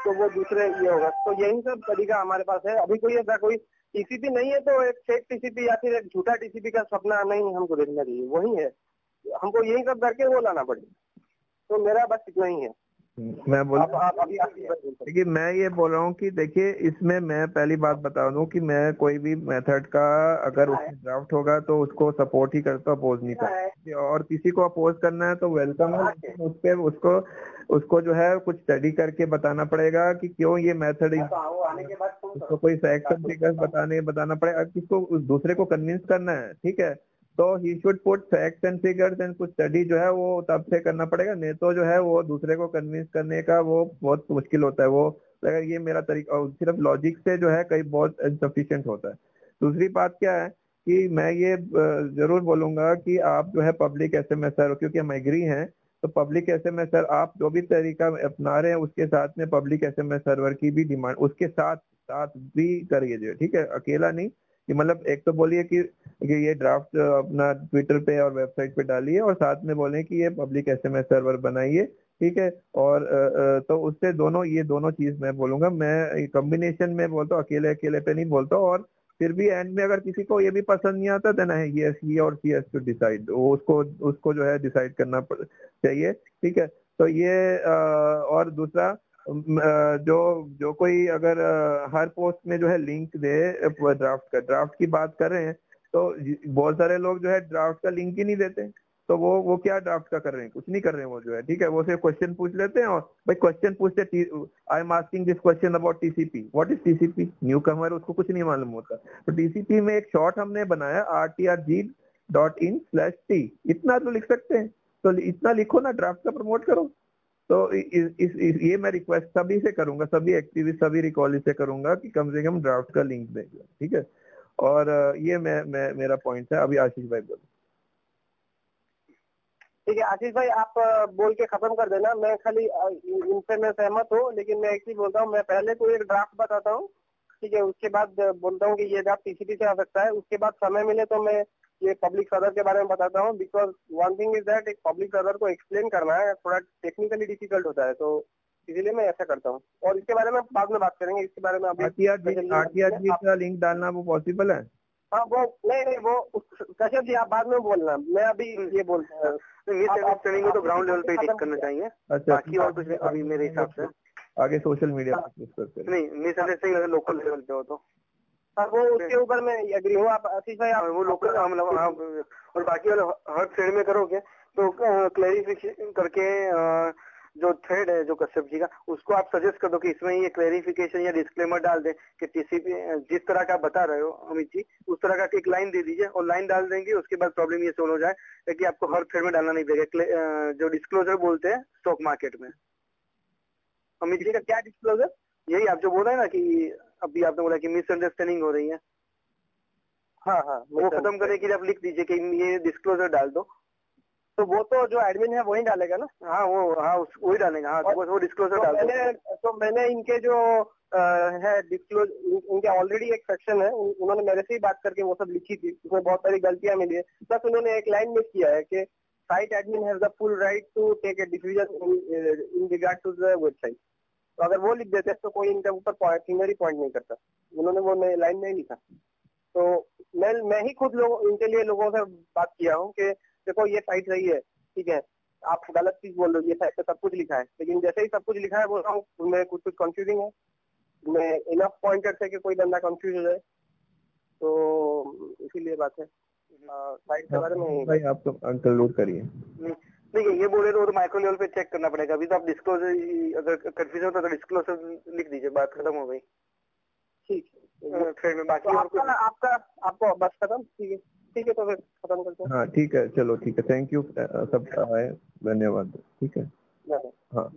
तो वो दूसरे ये होगा। तो यही सब तरीका हमारे पास है। अभी कोई ऐसा कोई टीसीपी नहीं है तो एक फेक टीसीपी या फिर एक झूठा टीसीपी का सपना नहीं हमको देखना चाहिए। वही है। हमको यही सब करके वो लाना पड़ेगा। तो मेरा बस इतना ही है। मैं बोल देखिए मैं ये बोल रहा हूँ कि देखिए इसमें मैं पहली बात बता दूँ कि मैं कोई भी मेथड का अगर उसमें ड्राफ्ट होगा तो उसको सपोर्ट ही करता अपोज नहीं करता। और किसी को अपोज करना है तो वेलकम है लेकिन उस पर उसको उसको जो है कुछ स्टडी करके बताना पड़ेगा कि क्यों ये मेथड उसको कोई फैक्ट बताने बताना पड़ेगा। किसको दूसरे को कन्विंस करना है ठीक है? तो he should put facts and figures and कुछ स्टडी जो है वो तब से करना पड़ेगा, नहीं तो जो है वो दूसरे को कन्विंस करने का वो बहुत मुश्किल होता है। वो अगर ये मेरा तरीका सिर्फ़ लॉजिक से जो है कई बहुत इनसफिशियंट होता है। दूसरी बात क्या है कि मैं ये ज़रूर बोलूँगा कि आप जो है पब्लिक एस एम एस क्योंकि हम एग्री हैं तो public S M S sir आप जो भी तरीका अपना रहे हैं, उसके साथ में public S M S server की भी डिमांड उसके साथ साथ भी करिए ठीक है? अकेला नहीं कि मतलब एक तो बोलिए कि, ये ड्राफ्ट अपना ट्विटर पे और वेबसाइट पे डालिए और साथ में बोलें कि ये पब्लिक एसएमएस सर्वर बनाइए ठीक है? और तो उससे दोनों ये दोनों चीज़ मैं बोलूँगा। मैं कॉम्बिनेशन में बोलता हूँ अकेले अकेले पे नहीं बोलता और फिर भी एंड में अगर किसी को ये भी पसंद नहीं आता देन ही और सी एस टू डिसाइड उसको उसको जो है डिसाइड करना चाहिए ठीक है? तो ये और दूसरा जो जो कोई अगर हर पोस्ट में जो है लिंक दे ड्राफ्ट का, ड्राफ्ट की बात कर रहे हैं तो बहुत सारे लोग जो है ड्राफ्ट का लिंक ही नहीं देते तो वो वो क्या ड्राफ्ट का कर रहे हैं? कुछ नहीं कर रहे हैं वो जो है, ठीक है? वो सिर्फ़ क्वेश्चन पूछ लेते हैं और, भाई क्वेश्चन पूछते I am asking this question about TCP what is TCP newcomer उसको कुछ नहीं मालूम होता। तो टीसीपी में एक शॉर्ट हमने बनाया R T R G dot in slash T इतना तो लिख सकते हैं। तो इतना लिखो ना, ड्राफ्ट का प्रमोट करो। तो इस, इस, इस ये मैं रिक्वेस्ट सभी से करूँगा सभी एक्टिविस्ट सभी रिकॉल से करूँगा कि कम से कम ड्राफ्ट का लिंक दें ठीक है? और ये मैं, मैं मेरा पॉइंट है अभी आशीष भाई बोलो। ठीक है आशीष भाई आप बोल के खत्म कर देना मैं खाली इनसे मैं सहमत हूँ लेकिन मैं एक चीज़ बोलता हूँ मैं पहले को एक ड्राफ्ट बताता हूँ ठीक है? उसके बाद बोलता हूँ कि ये ड्राफ्ट टीसीपी से आ सकता है उसके बाद समय मिले तो मैं ये पब्लिक सर्वर के बारे में बताता हूँ because one thing is that एक पब्लिक सर्वर को एक्सप्लेन करना है थोड़ा टेक्निकली डिफ़िकल्ट होता है तो इसीलिए मैं ऐसा करता हूँ। और इसके बारे में बाद में बात करेंगे इसके बारे में अभी का लिंक डालना वो पॉसिबल है? हाँ वो नहीं नहीं वो कश्यप जी आप बाद में बोलना मैं अभी ये बोलता हूँ मिसअंडरस्टैंडिंग को तो ग्राउंड लेवल पे ठीक करना चाहिए। अच्छा बाकी और कुछ अभी मेरे हिसाब से। आगे सोशल मीडिया पे नहीं मिसअंडरस्टैंडिंग अगर लोकल लेवल पे हो तो। हाँ, वो उसके ऊपर मैं एग्री हूँ आप आशीष भाई आप हाँ, वो लोकल मतलब आप और बाकी वाले हर थ्रेड में करोगे तो क्लैरिफिकेशन करके जो थ्रेड है जो कश्यप जी का उसको आप सजेस्ट कर दो कि इसमें ये क्लैरिफिकेशन या डिस्क्लेमर डाल दें कि टीसीपी जिस तरह का बता रहे हो अमित जी उस तरह का एक लाइन दे दीजिए और लाइन डाल देंगे उसके बाद प्रॉब्लम ये सोल्व हो जाए ताकि आपको हर थ्रेड में डालना नहीं पड़ेगा। जो डिस्क्लोजर बोलते हैं स्टॉक मार्केट में। अमित जी का क्या डिस्क्लोजर यही आप जो बोल रहे हैं ना कि अभी आपने बोला कि मिसअंडरस्टैंडिंग हो रही है। हाँ हाँ वो खत्म करने के लिए आप लिख दीजिए कि ये डिस्क्लोजर डाल दो। तो वो तो जो एडमिन है वही डालेगा ना? हाँ वो हाँ वही डालेगा। हाँ तो वो डिस्क्लोजर तो डाल मैंने तो मैंने इनके जो आ, है डिस्क्लोज इनके ऑलरेडी एक सेक्शन है। उन्होंने मेरे से ही बात करके वो सब लिखी थी। उसमें बहुत सारी गलतियाँ मिली है। प्लस उन्होंने एक लाइन मिस किया है कि site admin has the full right to take a decision in regard to the website तो अगर वो लिख देते तो कोई इनके ऊपर फिंगर ही पॉइंट नहीं करता। उन्होंने वो लाइन नहीं लिखा। तो मैं मैं ही खुद लोग इनके लिए लोगों से बात किया हूँ कि देखो ये साइट सही है ठीक है। आप गलत चीज़ बोल रहे हो ये साइड पे सब कुछ लिखा है। लेकिन जैसे ही सब कुछ लिखा है बोल रहा हूँ उनमें कुछ कुछ कंफ्यूजिंग है। उनमें इनफ पॉइंटर्स है कि कोई बंदा कंफ्यूज हो जाए। तो इसीलिए बात है। साइड के बारे में भाई आप तो कंक्लूड करिए। नहीं, देखिए ये बोले तो माइक्रो लेवल पे चेक करना पड़ेगा। अभी तो आप डिस्क्लोज अगर कंफ्यूजन होता तो डिस्क्लोज लिख दीजिए बात खत्म हो गई। ठीक है। फिर में बाकी तो आपका आपका आपको बस खत्म? ठीक है। ठीक है तो फिर खत्म करते हैं। हाँ ठीक है चलो ठीक है। थैंक यू सब धन्यवाद। ठीक है? हाँ।